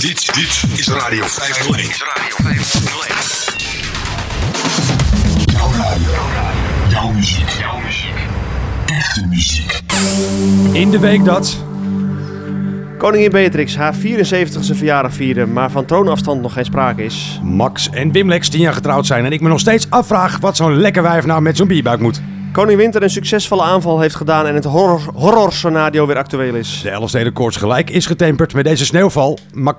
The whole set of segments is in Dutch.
Dit, dit is Radio 501. Is Radio 501. Jouw radio. Jouw muziek. Jouw muziek. Echte muziek. In de week dat Koningin Beatrix haar 74ste verjaardag vierde, maar van troonafstand nog geen sprake is. Max en Wim Lex tien jaar getrouwd zijn en ik me nog steeds afvraag wat zo'n lekker wijf nou met zo'n bierbuik moet. Koning Winter een succesvolle aanval heeft gedaan en het horror, horrorscenario weer actueel is. De Elfstedenkoorts gelijk is getemperd met deze sneeuwval, maar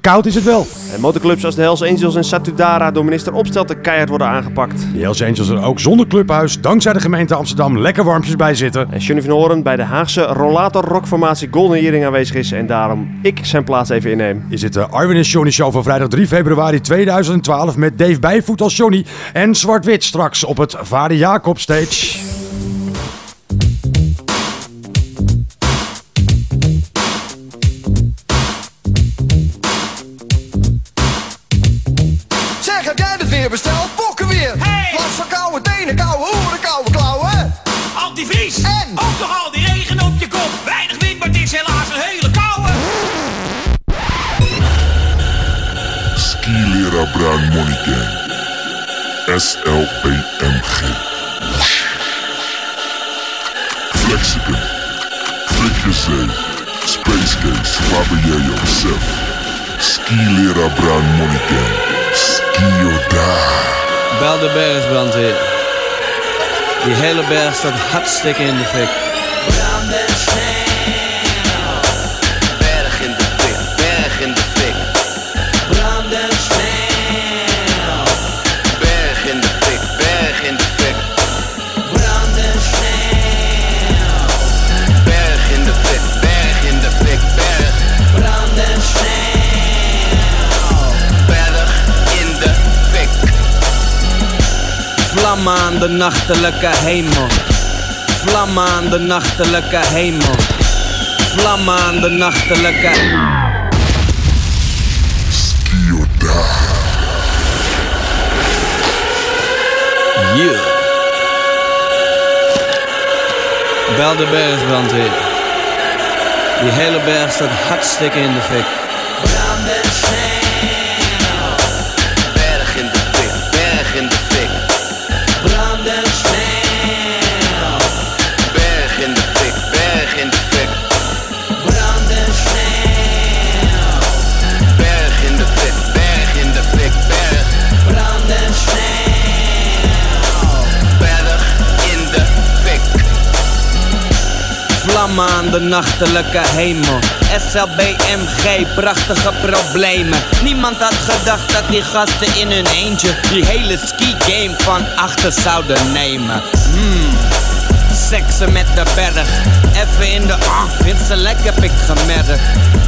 koud is het wel. En motorclubs als de Hells Angels en Satudara door minister Opstelten keihard worden aangepakt. De Hells Angels er ook zonder clubhuis, dankzij de gemeente Amsterdam, lekker warmpjes bij zitten. En Johnny van Horen bij de Haagse rollator rockformatie Golden Earring aanwezig is en daarom ik zijn plaats even inneem. Is het de Arwin en Johnny Show van vrijdag 3 februari 2012 met Dave Bijvoet als Johnny en Zwart-Wit straks op het Vader Jacob stage. Zeg, heb jij het weer besteld? Bokken weer! Hey! Last van koude tenen, koude hoeren, koude klauwen! Antivries. En? Ook nog al die regen op je kop. Weinig wind, maar het is helaas een hele koude. Skilera Bruin Money Gang. Jij Josef? Skilera Money Gang. Skioda. Bel de bergsbrandweer. Die hele berg staat hartstikke in de fik. Vlammen aan de nachtelijke hemel. Vlammen aan de nachtelijke hemel. Vlammen aan de nachtelijke Skioda. Yeah. Bel de bergsbrandweer. Die hele berg staat hartstikke in de fik. Vlammen aan de nachtelijke hemel. SLBMG, prachtige problemen. Niemand had gedacht dat die gasten in hun eentje die hele ski game van achter zouden nemen. Hmm. Seksen met de berg, even in de ah, vindt ze lekker heb ik gemerkt.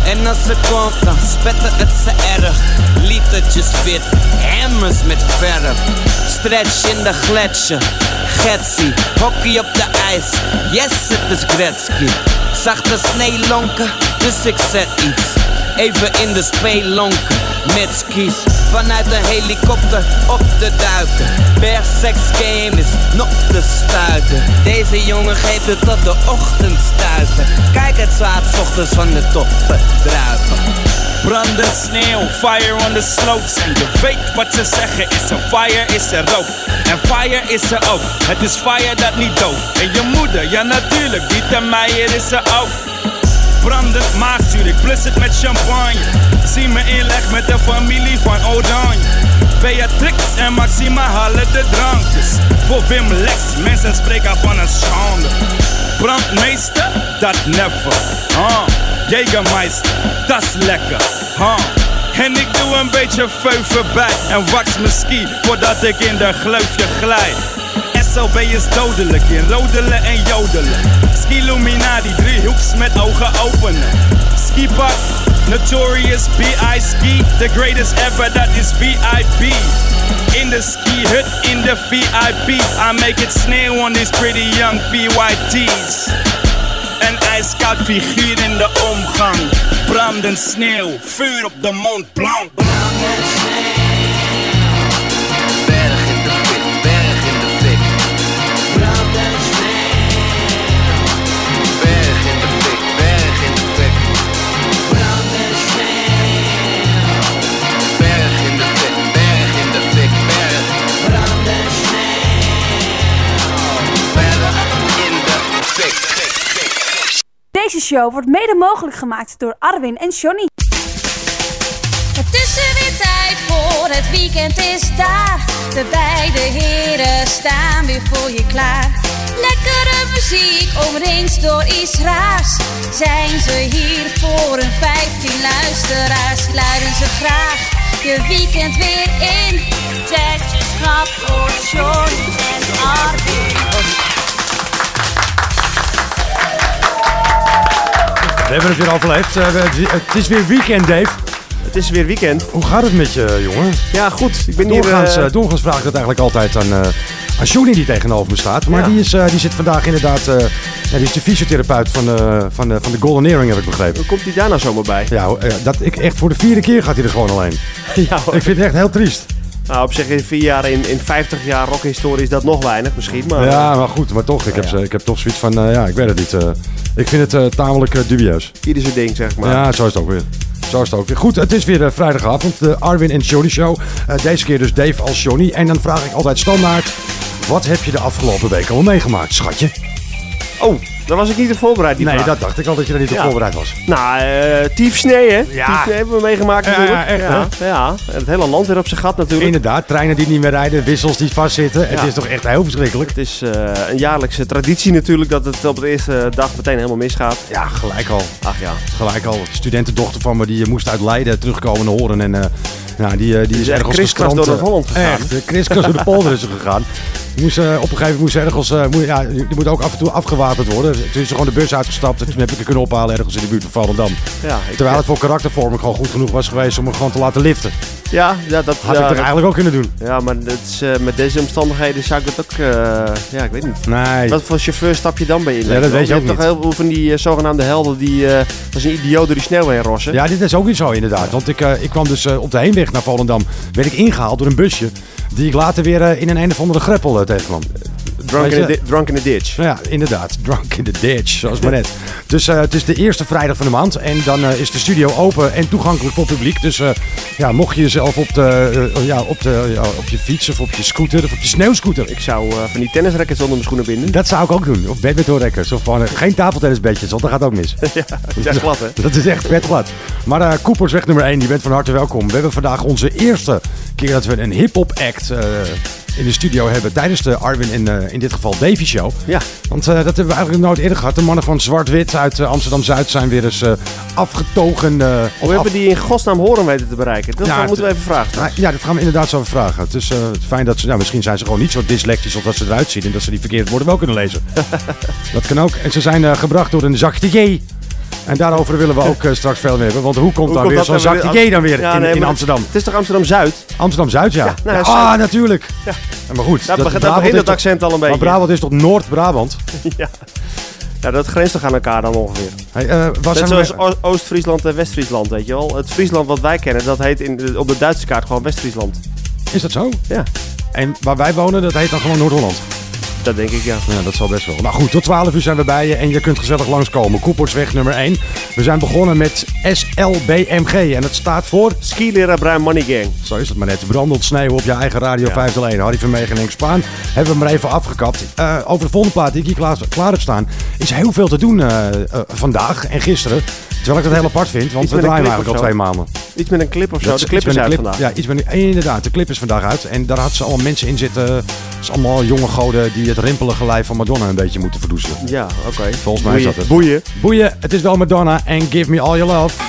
En als ze komt, dan spetten het ze erg. Litertjes wit, hammers met verf. Stretch in de gletsjer, Getsie, hockey op de ijs. Yes, het is Gretzky. Zachte sneeuwlonken, dus ik zet iets. Even in de speellonken, met skis. Vanuit een helikopter op te duiken. Bergsex game is nog te stuiten. Deze jongen geeft het tot de ochtend stuiten. Kijk het zwaard ochtends van de toppen druipen. Brandend sneeuw, fire on the slopes. En je weet wat ze zeggen, is er fire, is er rook. En fire is er ook, het is fire dat niet doodt. En je moeder, ja natuurlijk, die termeijer is er ook. Brandend maagzuur, ik blus het met champagne. Zie me inleg met de familie van Oranje. Beatrix en Maxima halen de drankjes. Voor Wim Lex, mensen spreken van een schande. Brandmeester, dat never. Huh. Jägermeister, dat is lekker. Huh. En ik doe een beetje veuven bij en wax mijn ski voordat ik in de gleufje glijd. SLB is dodelijk in rodelen en jodelen. Skiluminati, driehoeks met ogen openen. Skipak, Notorious B.I. Ski, the greatest ever, dat is VIP. In the ski hut, in the VIP. I make it sneeuw on these pretty young PYT's. Ijskoud figuur in de omgang. Brandend sneeuw, vuur op de Blanc. Berg in Deze show wordt mede mogelijk gemaakt door Arwin en Johnny. Het is er weer tijd voor, het weekend is daar. De beide heren staan weer voor je klaar. Lekkere muziek, omringd door iets raars. Zijn ze hier voor een 15 luisteraars? Luiden ze graag je weekend weer in. Je schat voor Johnny en Arwin. We hebben het weer overleefd. Eh, het is weer weekend, Dave. Het is weer weekend. Hoe gaat het met je, jongen? Ja, goed. Ik ben hier... Doorgaans, eh, eh, doorgaans vraag ik dat eigenlijk altijd aan, aan Johnny die tegenover me staat. Maar Ja. die, is, die zit vandaag inderdaad... ja, die is de fysiotherapeut van, eh, van, de, van de Golden Earring, heb ik begrepen. Hoe komt hij daar nou zomaar bij? Ja, dat, ik, echt voor de vierde keer gaat hij er gewoon alleen. ja, hoor. Ik vind het echt heel triest. Nou, op zich in vier jaar, in, in 50 jaar rockhistorie is dat nog weinig misschien. Maar, ja, maar goed, maar toch. Ik, heb, ze- ik heb toch zoiets van, ja, ik weet het niet. Ik vind het eh, tamelijk eh, dubieus. Ieder zijn ding, zeg maar. Ja, zo is het ook weer. Zo is het ook weer. Goed, het is weer eh, vrijdagavond, de Arwin en Johnny Show. Deze keer dus Dave als Johnny. En dan vraag ik altijd standaard, wat heb je de afgelopen week al meegemaakt, schatje? Oh, daar was ik niet op voorbereid, die Nee, vraag. dat dacht ik al dat je er niet op Ja. voorbereid was. Nou, eh tief snee, hè? Ja. Hebben we meegemaakt natuurlijk. ja, echt, ja, het hele land weer op zijn gat natuurlijk. Inderdaad, treinen die niet meer rijden, wissels die vastzitten. Het is toch echt heel verschrikkelijk. Het is eh, een jaarlijkse traditie natuurlijk dat het op de eerste dag meteen helemaal misgaat. Ja, gelijk al. Ach ja. Gelijk al. De studentendochter van me die eh, moest uit Leiden terugkomen naar Horen. En ja, die, eh, die is echt ergens kriskras door eh, Noord-Holland gegaan. Echt, de kriskras door de polder is gegaan. Die moest, eh, op een gegeven moment moest ergens, moet, ja, die moet ook af en toe afgewaterd worden. Toen is ze gewoon de bus uitgestapt en toen heb ik haar kunnen ophalen ergens in de buurt van Volendam. Ja, Terwijl het voor karaktervorming gewoon goed genoeg was geweest om hem gewoon te laten liften. Ja, ja, dat Had ik toch dat- eigenlijk ook kunnen doen. Ja, maar dat is, eh, met deze omstandigheden zou ik dat ook... eh, ja, ik weet niet. Nee. Wat voor chauffeur stap je dan bij in? Ja, dat weet je ook hebt toch niet. heel veel van die eh, zogenaamde helden die als een idioot door die sneeuw heen rossen. Ja, dit is ook niet zo inderdaad. Want ik, ik kwam dus op de heenweg naar Volendam. werd ik ingehaald door een busje. Die ik later weer in een een of andere greppel tegenkwam. Drunk, in the, drunk in the ditch. Nou ja, inderdaad. Drunk in the ditch, zoals maar net. Dus eh, het is de eerste vrijdag van de maand. En dan eh, is de studio open en toegankelijk voor publiek. Dus eh, ja, mocht je jezelf op, de, ja, op, de, ja, op je fiets of op je scooter of op je sneeuwscooter. Ik zou van die tennisrackets onder mijn schoenen binden. Dat zou ik ook doen. Of badmintonrekkers. Of gewoon, geen tafeltennisbedjes, want dat gaat ook mis. ja, dat is echt glad, hè? Dat is echt vet glad. Maar Koepersweg nummer 1, je bent van harte welkom. We hebben vandaag onze eerste keer dat we een hip-hop act in de studio hebben tijdens de Arwin en eh, in dit geval Davy Show. Ja. Want eh, dat hebben we eigenlijk nooit eerder gehad. De mannen van Zwart-Wit uit eh, Amsterdam-Zuid zijn weer eens afgetogen. of Hoe hebben die in godsnaam horen weten te bereiken? Dat Ja, moeten we even vragen. Nou, ja, dat gaan we inderdaad zo vragen. Het is fijn dat ze, nou, misschien zijn ze gewoon niet zo dyslectisch als dat ze eruit zien en dat ze die verkeerde woorden wel kunnen lezen. dat kan ook. En ze zijn gebracht door een zakje En daarover willen we ook eh, straks veel meer hebben. Want hoe komt Hoe dan komt weer dat zo'n dan weer- zakje dan weer Ja, in, nee, in Amsterdam? Het is toch Amsterdam-Zuid? Amsterdam-Zuid, ja. nou, Ja, Zuid. ah, natuurlijk. Ja. Maar goed, Daar dat, begint- Brabant het accent al een beetje. Maar Brabant is toch Noord-Brabant? ja. ja, dat grenst toch aan elkaar dan ongeveer. Hey, eh, Net zijn we- zoals Oost-Friesland en West-Friesland, weet je wel. Het Friesland wat wij kennen, dat heet in, de- op de Duitse kaart gewoon West-Friesland. Is dat zo? Ja. En waar wij wonen, dat heet dan gewoon Noord-Holland. Dat denk ik, ja. Ja, dat zal best wel. Nou goed, tot 12 uur zijn we bij je en je kunt gezellig langskomen. Koepersweg nummer 1. We zijn begonnen met SLBMG en het staat voor... Skileraar Bruin Money Gang. Zo is het maar net. Brandend sneeuw op je eigen Radio Ja. 501. Harry Vermegen en Henk Spaan hebben we maar even afgekapt. Eh, over de volgende plaat die ik hier klaar, klaar heb staan, is heel veel te doen eh, eh, vandaag en gisteren. Terwijl ik dat heel apart vind, want Iets we draaien eigenlijk al twee maanden. Iets met een clip of zo. Dat de clip is uit clip. vandaag. Ja, iets met een, inderdaad. De clip is vandaag uit. En daar had ze allemaal mensen in zitten. Het is allemaal jonge goden die het rimpelige lijf van Madonna een beetje moeten verdoezelen. Ja, oké. Volgens mij is dat het. Boeien. Boeien, het is wel Madonna en Give Me All Your Love.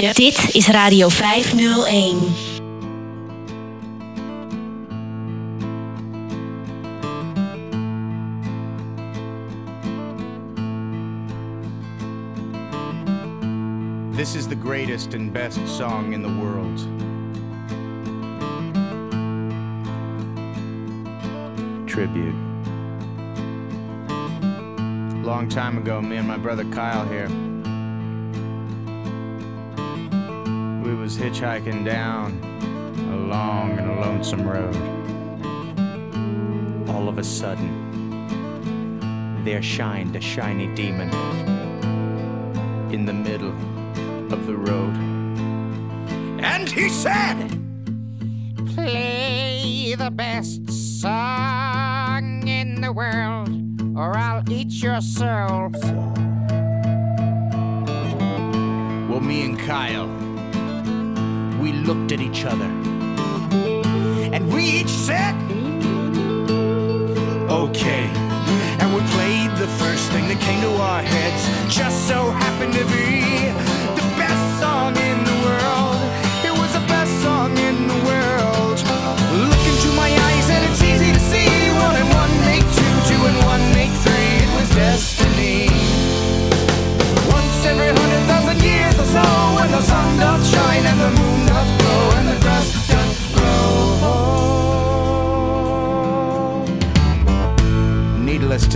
Maasje. Dit is Radio 501. This is the greatest and best song in the world. Tribute. Long time ago, me and my brother Kyle hitchhiking down a long and lonesome road. All of a sudden, there shined a shiny demon in the middle of the road. And he said, Play the best song in the world, or I'll eat your soul. Well, me and Kyle looked at each other. And we each said, okay. And we played the first thing that came to our heads, just so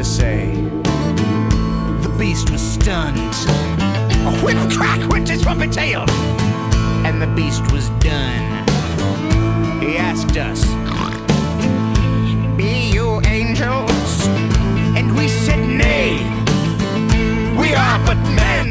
to say. The beast was stunned. A whip crack went his trumpet tail, and the beast was done. He asked us, Be you angels? And we said, Nay, we are but men.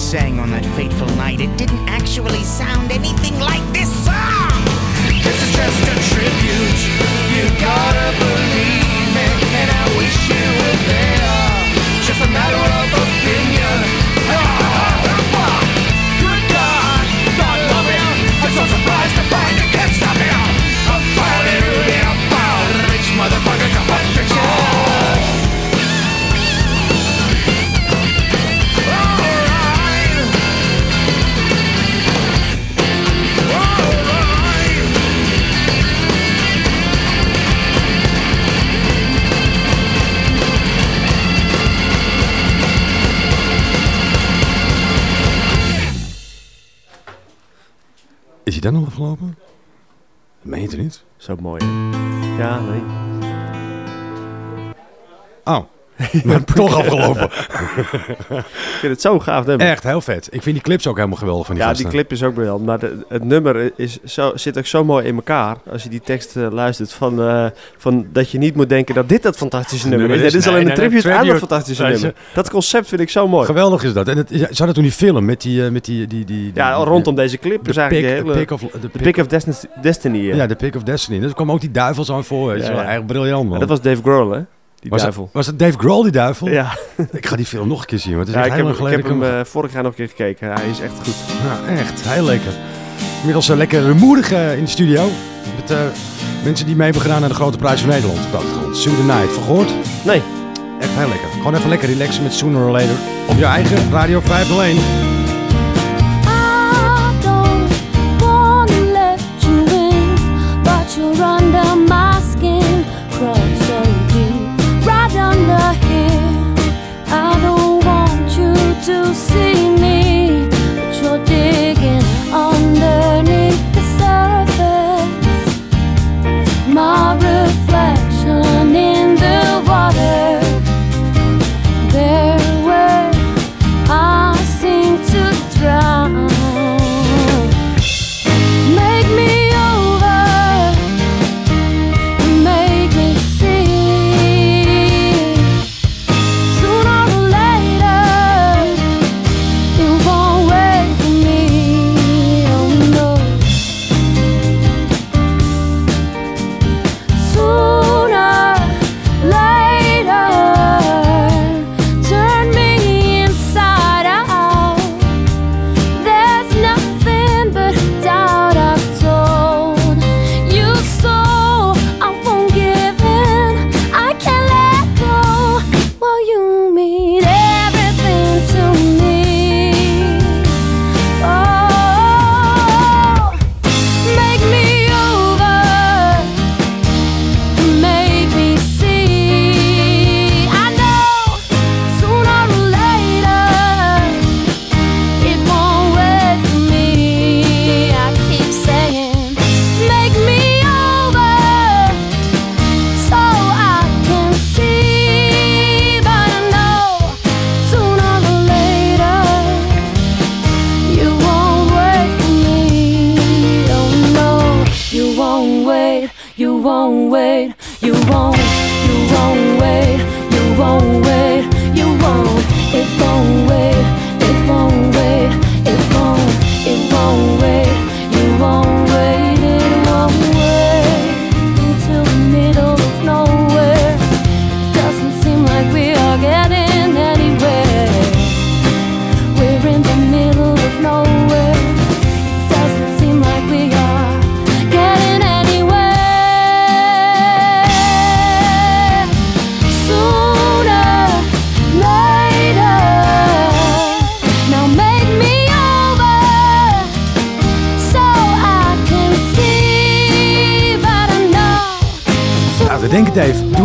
sang on that fateful Maar toch afgelopen. Ik vind het zo gaaf nummer. Echt heel vet. Ik vind die clips ook helemaal geweldig van die ja, gasten. die clip is ook briljant. Maar de- het nummer is zo, zit ook zo mooi in elkaar. Als je die tekst eh, luistert. Van, eh, van dat je niet moet denken dat dit dat fantastische nummer is. Nummer is. Dit is alleen Nee, een nee, tribute aan dat fantastische je. nummer. Dat concept vind ik zo mooi. Geweldig is dat. En het, ze hadden toen die film met die... eh, met die, die, die, die Ja, rondom deze clip de eigenlijk Pick- hele- Pick of, de de Pick of Destiny. Destiny Ja, de Pick of Destiny. Dus kwam ook die duivel zo aan voor. Dat is Ja, wel echt briljant, man. Dat was Dave Grohl, hè? Die was duivel. Het, was het Dave Grohl, die duivel? Ja. Ik ga die film nog een keer zien, want het is Ja, echt ik heb, ik heb hem eh, vorig jaar nog een keer gekeken. Hij is echt goed. Ja, echt. Heel lekker. Inmiddels eh, lekker moedig eh, in de studio. Met mensen die mee hebben gedaan aan de Grote Prijs van Nederland. op de achtergrond. Sue the Night. Van gehoord? Nee. Echt heel lekker. Gewoon even lekker relaxen met Sooner or Later. Op je eigen Radio 501. To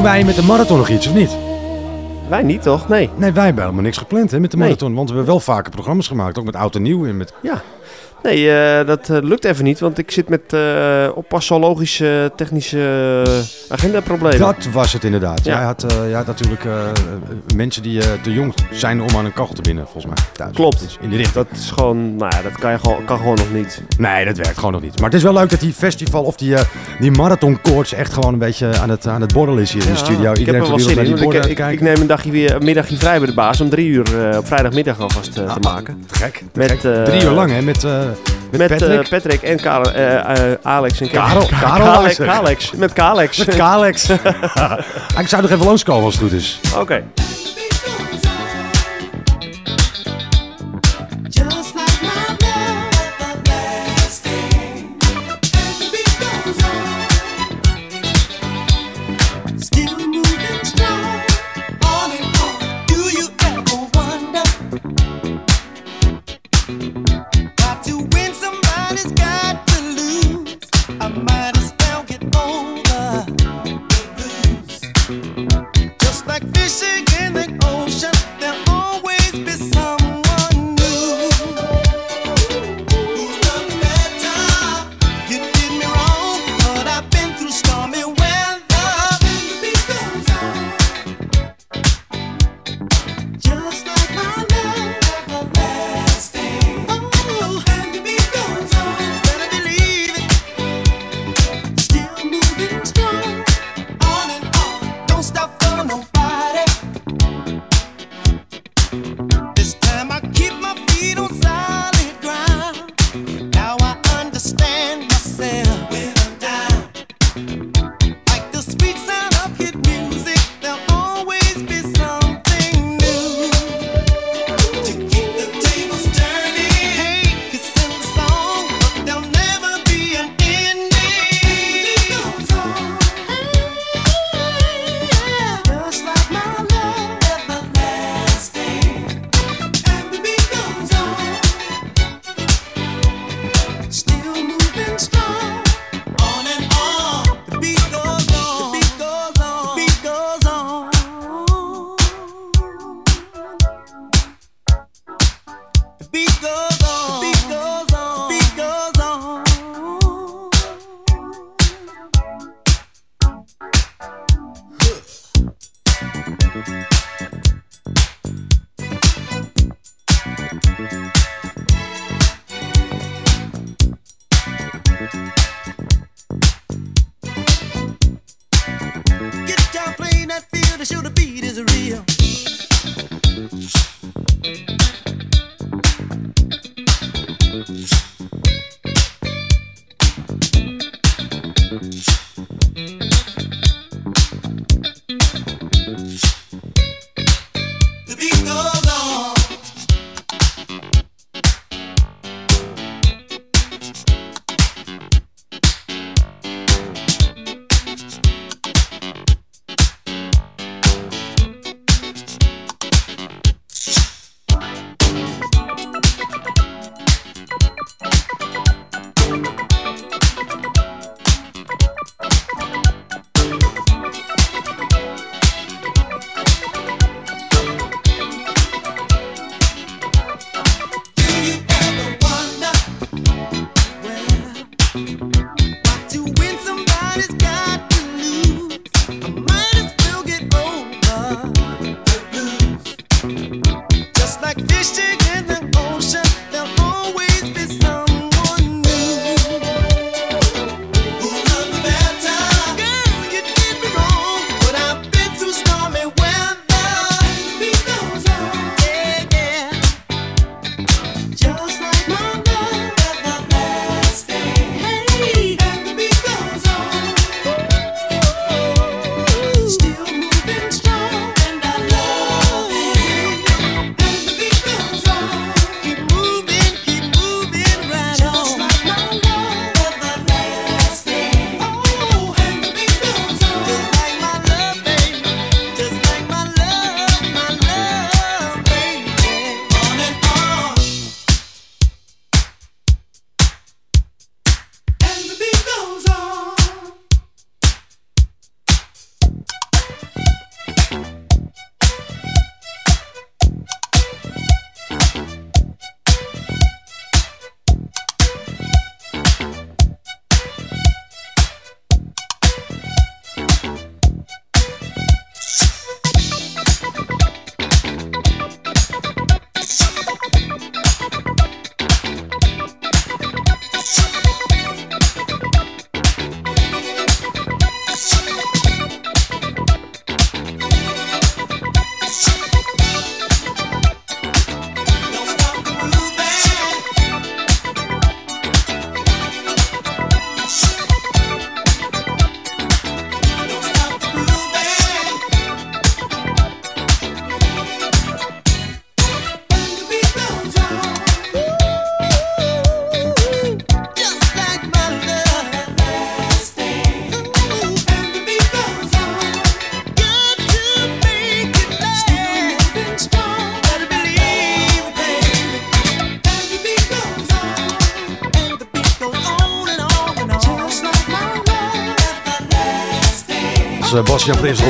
wij met de marathon nog iets of niet? Wij niet, toch? Nee. Nee, wij hebben helemaal niks gepland hè, met de Nee. marathon. Want we hebben wel vaker programma's gemaakt. Ook met oud en nieuw. En met... Ja. Nee, eh, dat eh, lukt even niet, want ik zit met uh, oppassologische technische agendaproblemen. Dat was het inderdaad. Ja. Jij, had, jij had natuurlijk mensen die te jong zijn om aan een kachel te binnen, volgens mij. Thuis. Klopt. Dus in die richting. Dat is gewoon, nou ja, dat kan, je gewoon, kan gewoon nog niet. Nee, dat werkt gewoon nog niet. Maar het is wel leuk dat die festival of die, die marathonkoorts echt gewoon een beetje aan het, aan het borrelen is hier ja, in de studio. Ik Iedereen heb er wel zin in. Ik, ik, ik neem een dagje weer, een middagje vrij bij de baas om drie uur op vrijdagmiddag alvast uh, te maken. Te gek. Te met, gek. Drie uur lang hè, met, met, met Patrick. Patrick en Karel, Alex en Karel. Karel Kalex, Kalex. Met Kalex. Met Kalex. ik zou nog even langskomen als het goed is. Oké. Okay. Música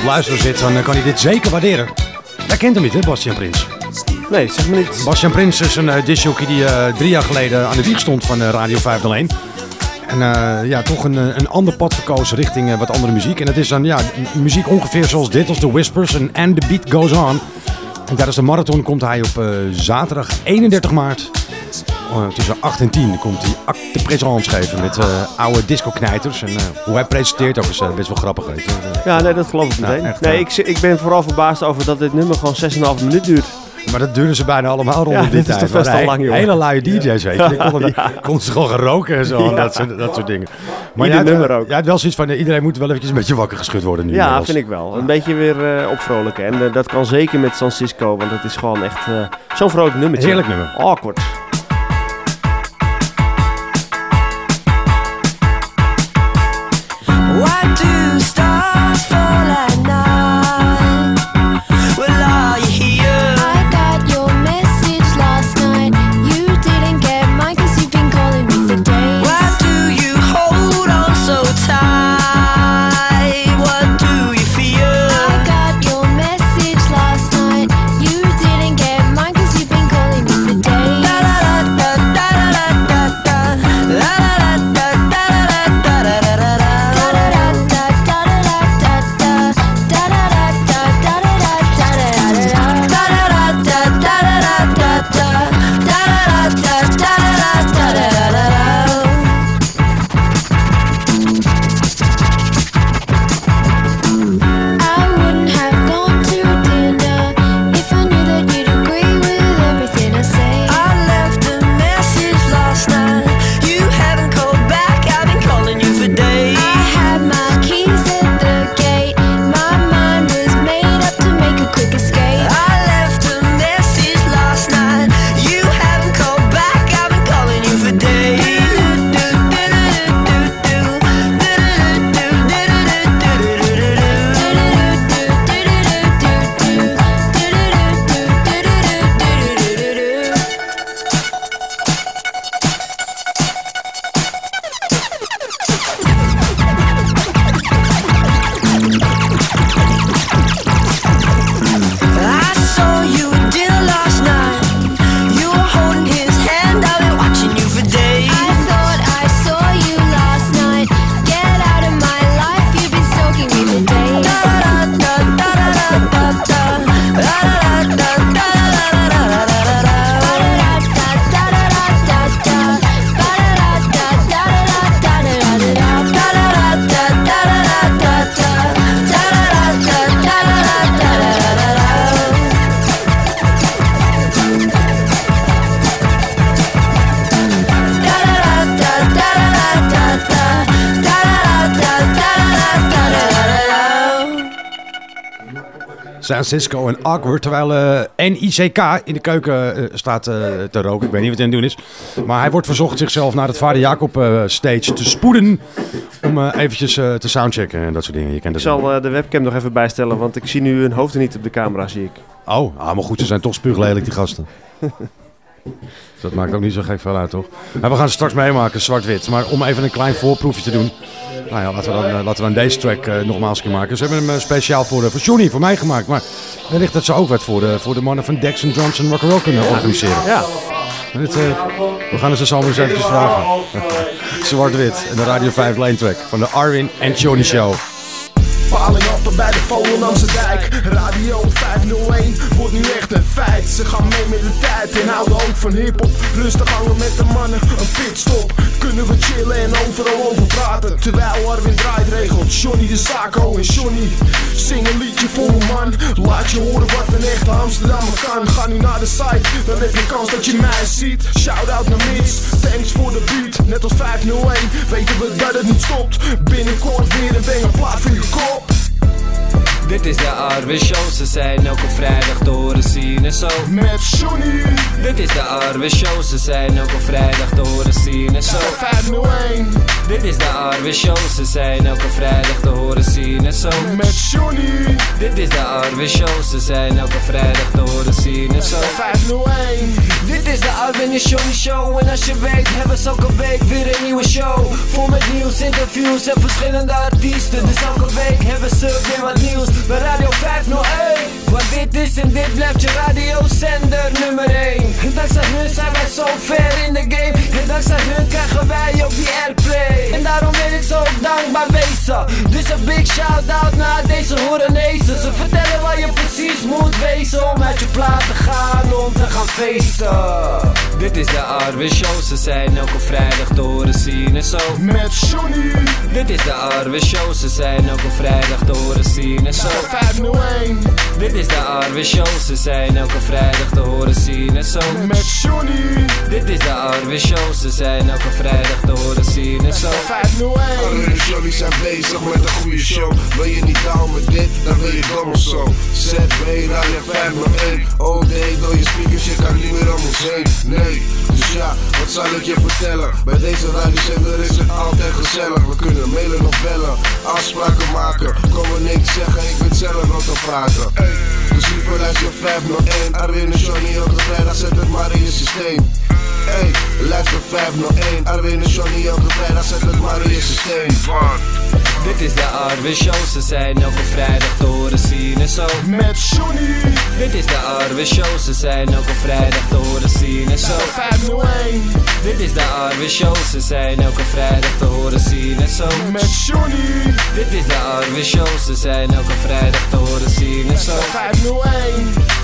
luisteren zit, dan kan hij dit zeker waarderen. Jij kent hem niet, hè, Bastiaan Prins? Nee, zeg me niet. Bastiaan Prins is een uh, die eh, drie jaar geleden aan de wieg stond van eh, Radio 501. En ja, toch een, een ander pad verkozen richting wat andere muziek. En het is dan ja, muziek ongeveer zoals dit, als The Whispers en And The Beat Goes On. En tijdens de marathon komt hij op zaterdag 31 maart tussen 8 en 10 komt hij acte présence geven met eh, oude disco-knijters. En eh, hoe hij presenteert ook is eh, best wel grappig. Weet. Ja, nee, dat geloof ik Nou, meteen. echt, nee, eh, ik, ik ben vooral verbaasd over dat dit nummer gewoon 6,5 minuut duurt. Maar dat duurden ze bijna allemaal rond Ja, dit dit is tijd. toch best Maar lang, joh. Hele luie DJ's, weet je. Die konden, Ja. konden ze gewoon gaan roken en zo. En Ja. dat, soort, dat soort dingen. Ieder jij, hebt, nummer eh, ook. jij hebt wel zoiets van, eh, iedereen moet wel eventjes een beetje wakker geschud worden nu. Ja, inmiddels. vind ik wel. Een beetje weer eh, opvrolijken. En eh, dat kan zeker met San Cisco, want het is gewoon echt eh, zo'n vrolijk nummertje. Heerlijk nummer. Awkward. San Cisco en Awkward. Terwijl eh, NICK in de keuken eh, staat eh, te roken. Ik weet niet wat hij aan het doen is. Maar hij wordt verzocht zichzelf naar het Vader Jacob stage te spoeden. Om eventjes te soundchecken en dat soort dingen. Je kent Ik zal de webcam nog even bijstellen, want ik zie nu hun hoofden niet op de camera, zie ik. Oh, ah, maar goed, ze zijn toch spuuglelijk, die gasten. Dat maakt ook niet zo gek veel uit, toch? Nou, we gaan het straks meemaken, zwart-wit. Maar om even een klein voorproefje te doen. Nou ja, laten we dan, eh, laten we dan deze track eh, nogmaals keer maken. Ze hebben hem eh, speciaal voor, uh, voor Johnny, voor mij gemaakt. Maar wellicht dat ze ook wat voor de, voor de mannen van Dex en Drums en Rock'n'Roll kunnen organiseren. Ja. Dit, eh, we gaan het ze allemaal eens eventjes vragen. Zwart-wit en de Radio 5 Lane track van de Arwin en Johnny Show. Bij de Volendamse dijk Radio 501 wordt nu echt een feit. Ze gaan mee met de tijd en houden ook van hiphop. Rustig hangen met de mannen, een pitstop. Kunnen we chillen en overal over praten? Terwijl Arwin draait regelt Johnny de Sako en Johnny Zing een liedje voor me man. Laat je horen wat een echte Amsterdammer kan. Ga nu naar de site, dan heb je kans dat je mij ziet. Shout out naar Mits, thanks voor de beat. Net als 501, weten we dat het niet stopt. Binnenkort weer een banger plaat voor je kop Dit is de Arwe Show, ze zijn elke vrijdag te horen zien en zo. Met Johnny. Dit is de Arwe Show, ze zijn elke vrijdag te horen zien en zo. 501. Dit is de Arwe Show, ze zijn elke vrijdag te horen zien en zo. Met Johnny. Dit is de Arwe Show, ze zijn elke vrijdag te horen zien en zo. 501. Dit is de Arwin en Johnny Show En als je weet hebben ze elke week weer een nieuwe show Vol met nieuws, interviews en verschillende artiesten Dus elke week hebben ze weer wat nieuws Bij Radio 501 Want dit is en dit blijft je radiozender nummer 1 En dankzij hun zijn wij zo ver in de game. En dankzij hun krijgen wij ook die airplay. En daarom wil ik zo dankbaar wezen Dus een big shout out naar deze Horenezen Ze vertellen waar je precies moet wezen Om uit je plaat te gaan, om te gaan feesten. Dit is de Arwe Show, ze zijn elke vrijdag te horen zien en zo. Met Johnny. Dit is de Arwe Show, ze zijn elke vrijdag te horen zien en zo. 501. Dit is de Arwe Show, ze zijn elke vrijdag te horen zien en zo. Met Johnny. Dit is de Arwe Show, ze zijn elke vrijdag te horen zien en zo. 501. Arwin en Johnny zijn bezig met een goede show. Wil je niet down met dit, dan ben je dom of zo. ZB Radio 501. OD door je speakers, je kan niet meer om ons heen. Nee, dus ja, wat zal ik je vertellen? Bij deze radiozender is het altijd gezellig. We kunnen mailen of bellen, afspraken maken. Kom er niks zeggen, zelf wat te praten. Dus liever luister 501. Arwin en Johnny elke vrijdag, zet het maar in je systeem. Hey, luister 501. Arwin en Johnny elke vrijdag, zet het maar in je systeem. Dit is de Arwe Show, ze zijn elke vrijdag te horen zien en zo. Met Johnny. Dit is de Arwe Show, ze zijn elke vrijdag te horen zien en zo. 501. Dit is de Arwe Show, ze zijn elke vrijdag te horen zien en zo. Met Johnny. Dit is de Arwe Show, ze zijn elke vrijdag te horen zien en zo. 501.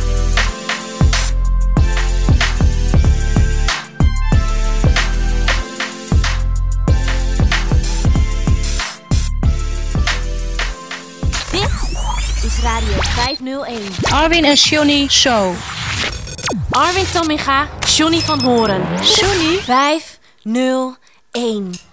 Radio 501. Arwin en Johnny Show. Arwin Tamminga, Johnny van Horen. Johnny 501.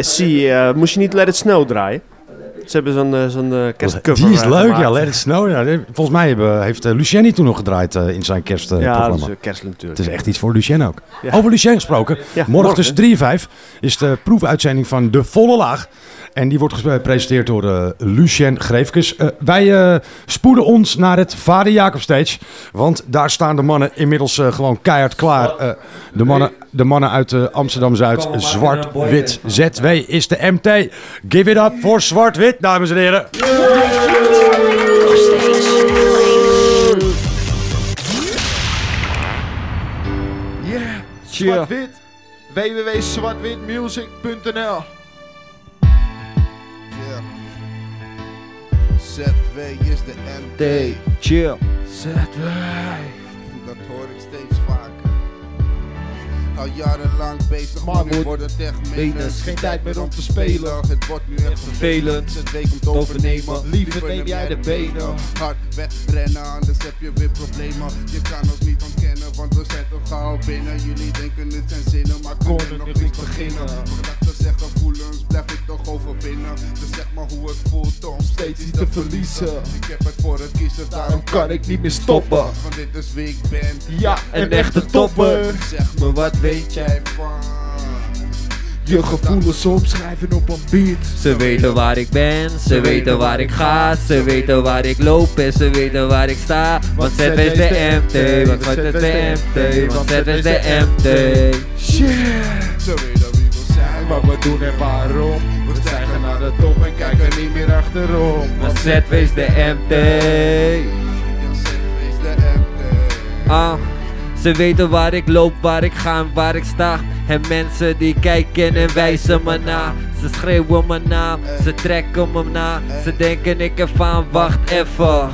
Staat ASC. eh moest je niet Let It Snow draaien? Ze hebben zo'n eh, zo'n eh, kerstcover Die is leuk, gemaakt. ja. Let It Snow. Ja. Volgens mij hebben, heeft Lucien toen nog gedraaid in zijn kerstprogramma. Ja, dat is kerst natuurlijk. Het is echt iets voor Lucien ook. Ja. Over Lucien gesproken. Ja, morgen, morgen. tussen 3 en 5 is de proefuitzending van De Volle Laag. En die wordt gepresenteerd door eh, Lucien Greefkes. Eh, wij eh, spoeden ons naar het Vader Jacob Stage. Want daar staan de mannen inmiddels gewoon keihard klaar. Eh, de, mannen, de mannen uit Amsterdam-Zuid. Zwart-Wit. ZW is de MT. Give it up voor Zwart-Wit, dames en heren. Yeah, zwart-wit. www.zwartwitmusic.nl ZW is de MT. Chill. ZW. Dat Al jarenlang bezig, maar nu wordt het echt menens. Geen tijd meer om te spelen. Het wordt nu echt Vervelend. ZW komt overnemen. Liever neem jij de benen. Hard wegrennen, anders heb je weer problemen. Je kan ons niet ontkennen, want we zijn toch al binnen. Jullie denken het zijn zinnen, maar kunnen nog niet beginnen. Gedachten zeggen gevoelens, blijf ik toch overwinnen. Dus zeg maar hoe het voelt om steeds iets te verliezen. Ik heb het voor het kiezen, daarom kan ik niet meer stoppen. Want dit is wie ik ben. Ja, een echte topper. Zeg me, wat weet jij van? Je gevoelens opschrijven op een beat. Ze weten waar ik ben, ze weten waar ik ga, ze weten waar ik loop en ze weten waar ik sta. Want ZW is de MT, want ZW is de MT, want ZW is de MT. Shit. Ze weten wie we zijn, Wat we doen en waarom. We stijgen naar de top en kijken niet meer achterom. Want ZW is de MT. is de MT. Ah, ze weten waar ik loop, waar ik ga en waar ik sta. En mensen die kijken en wijzen me na. Ze schreeuwen me na, ze trekken me na. Ze denken ik heb aan, wacht even.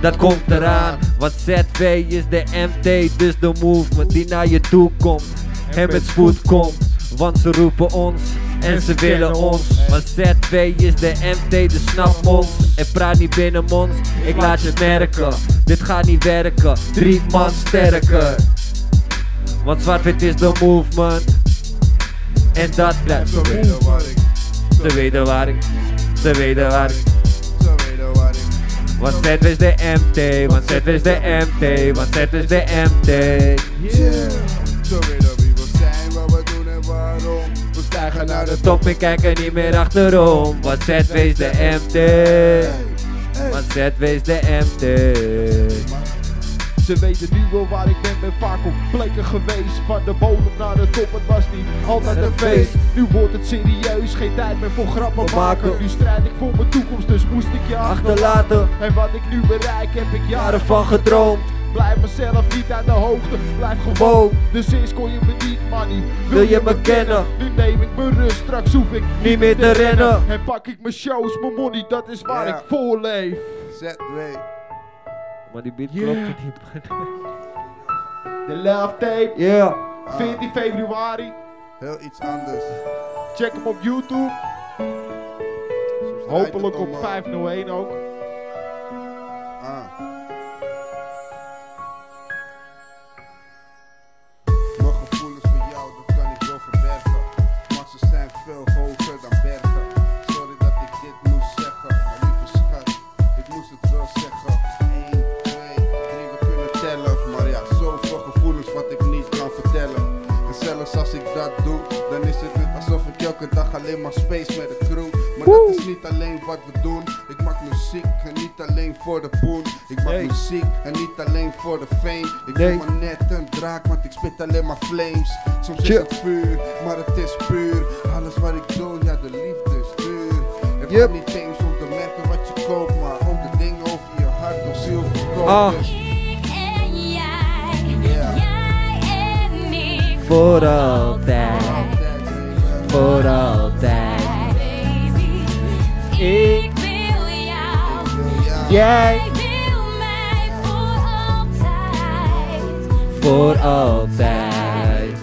Dat komt eraan, want ZW is de MT, dus de movement die naar je toe komt. En met spoed komt, want ze roepen ons en ze willen ons. Want ZW is de MT, dus snap ons. En praat niet binnen ons, ik laat je merken. Dit gaat niet werken, drie man sterker. Want zwart-wit is de movement. En dat blijft. Ze weten waar ik, Ze weten waar ik, ze weten waar ik. ze weten waar ik. Want ZW is de MT, want ZW is de MT, want ZW is de MT. Yeah. Stijgen naar de Top en kijken niet meer achterom, want ZW is de MT. Want ZW is de MT. Ze weten nu wel waar ik ben, ben vaak op plekken geweest. Van de bodem naar de top, het was niet altijd een feest. Nu wordt het serieus, geen tijd meer voor grappen maken. Nu strijd ik voor mijn toekomst, dus moest ik je achterlaten. En wat ik nu bereik, heb ik jaren van gedroomd Blijf mezelf niet aan de hoogte, blijf gewoon. Dus eerst kon je me niet, maar nu wil je me kennen? Nu neem ik mijn rust, straks hoef ik niet meer te rennen. En pak ik mijn shows, mijn money, dat is waar ik voor leef. ZW. Maar die beat Yeah. klopt niet. De Love Tape, Ja. 14 februari. Heel iets anders. Check hem op YouTube. Hopelijk op 501 ook. Wat we doen. Ik maak muziek en niet alleen voor de poen. Ik maak muziek en niet alleen voor de fame. Ik Nee. voel me net een draak, want ik spit alleen maar flames. Soms is Chill. het vuur, maar het is puur. Alles wat ik doe, ja, de liefde is duur. Het Yep. niet eens om de merken wat je koopt, maar om de dingen over je hart of ziel verkoopt. Ah. Dus- Voor altijd. Voor altijd. Ik wil jou. Jij wil mij voor altijd. voor altijd.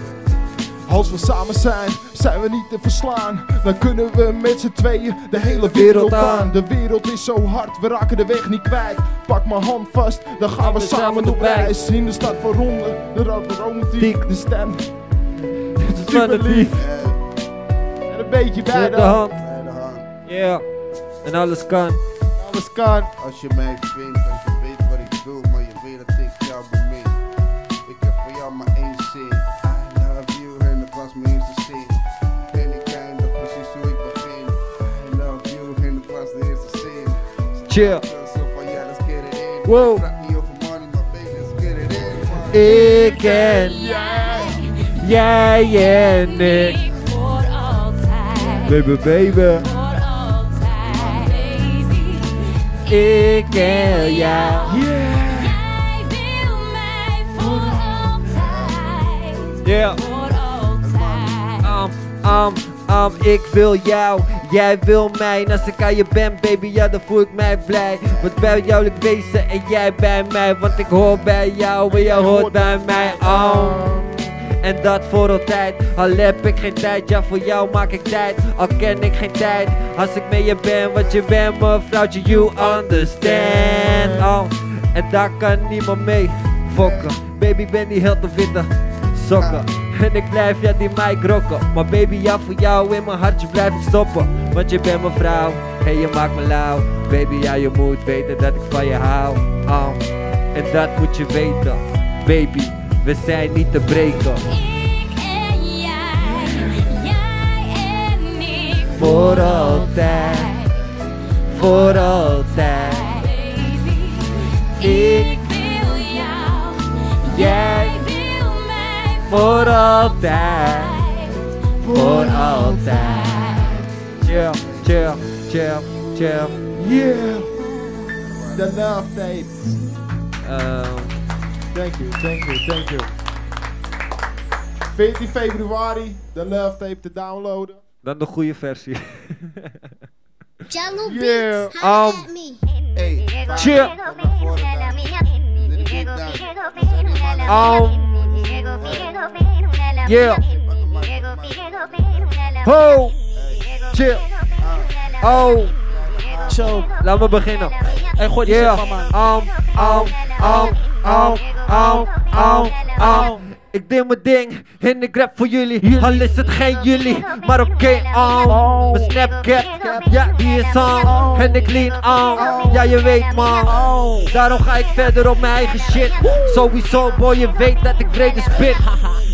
Als we samen zijn, zijn we niet te verslaan. Dan kunnen we met z'n tweeën de hele wereld aan. De wereld is zo hard, we raken de weg niet kwijt. Pak mijn hand vast, dan gaan we samen op reis. In de stad van Ronde, de ro- de romantiek, de stem. Het is super lief. En een beetje bij de hand. Ja. En alles kan. Alles kan. Als je mij vindt, als je weet wat ik doe, maar je weet dat ik jou bemin. Ik heb voor jou maar één zin. I love you en dat was mijn eerste zin. En ik eindig precies hoe ik begin. I love you en dat was de eerste zin. Chill. Zo van ja, let's get it in. Wow. Praat niet over money, maar baby, let's get it in. Ik en jij en ik. Voor altijd. Baby, baby. Ik en jou. Jij wil mij voor altijd. Ja. Voor altijd. Am, am, am, ik wil jou, jij wil mij. En als ik aan je ben, baby, ja, dan voel ik mij blij. Wat bij jou ik wezen en jij bij mij. Want ik hoor bij jou en jij hoort bij mij. Am. En dat voor altijd, al heb ik geen tijd, ja voor jou maak ik tijd, al ken ik geen tijd. Als ik met je ben, wat je bent mevrouwtje, you understand. Oh. En daar kan niemand mee fokken, baby ben die heel te witte sokken. En ik blijf ja die mic rocken, maar baby ja voor jou in mijn hartje blijf ik stoppen. Want je bent mijn vrouw, en je maakt me lauw. Baby ja je moet weten dat ik van je hou. Oh. En dat moet je weten, baby we zijn niet te breken. En jij. Jij en ik. Voor altijd. Voor altijd. Ik wil jou. Jij wil mij voor altijd. Voor altijd. Chill, chill, chill, chill. Yeah. The love tape. Um, Thank you, thank you, thank you. 14 februari, de love tape te downloaden. dan de goede versie. Jello Yeah. Beats, Um, me. Hey, Chill. Um, yeah. Ho. Chill. Oh. Zo. Laat me beginnen. Hey, gooi die Yeah. shit van man. Ik deed mijn ding en ik rap voor jullie. Al is het geen jullie, maar oké, am. Mijn Snapchat, ja, die is aan. En ik lean aan, ja, je weet man. Daarom ga ik verder op mijn eigen shit. Sowieso, boy, je weet dat ik brede spit.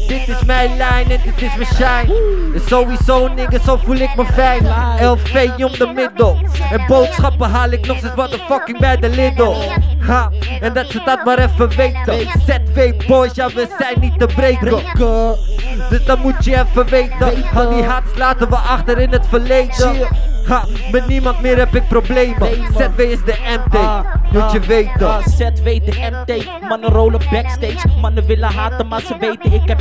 Dit is mijn lijn en dit is mijn shine. En sowieso, nigga, zo voel ik me fijn. LV om de middel. En boodschappen haal ik nog steeds motherfucking bij de Lidl. Ha, en dat ze dat maar even weten. ZW boys, ja, we zijn niet te breken. Dus dat moet je even weten. Al die haats laten we achter in het verleden. Ha, met niemand meer heb ik problemen. ZW is de MT, moet je weten. Ah, ZW de MT, mannen rollen backstage. Mannen willen haten, maar ze weten ik heb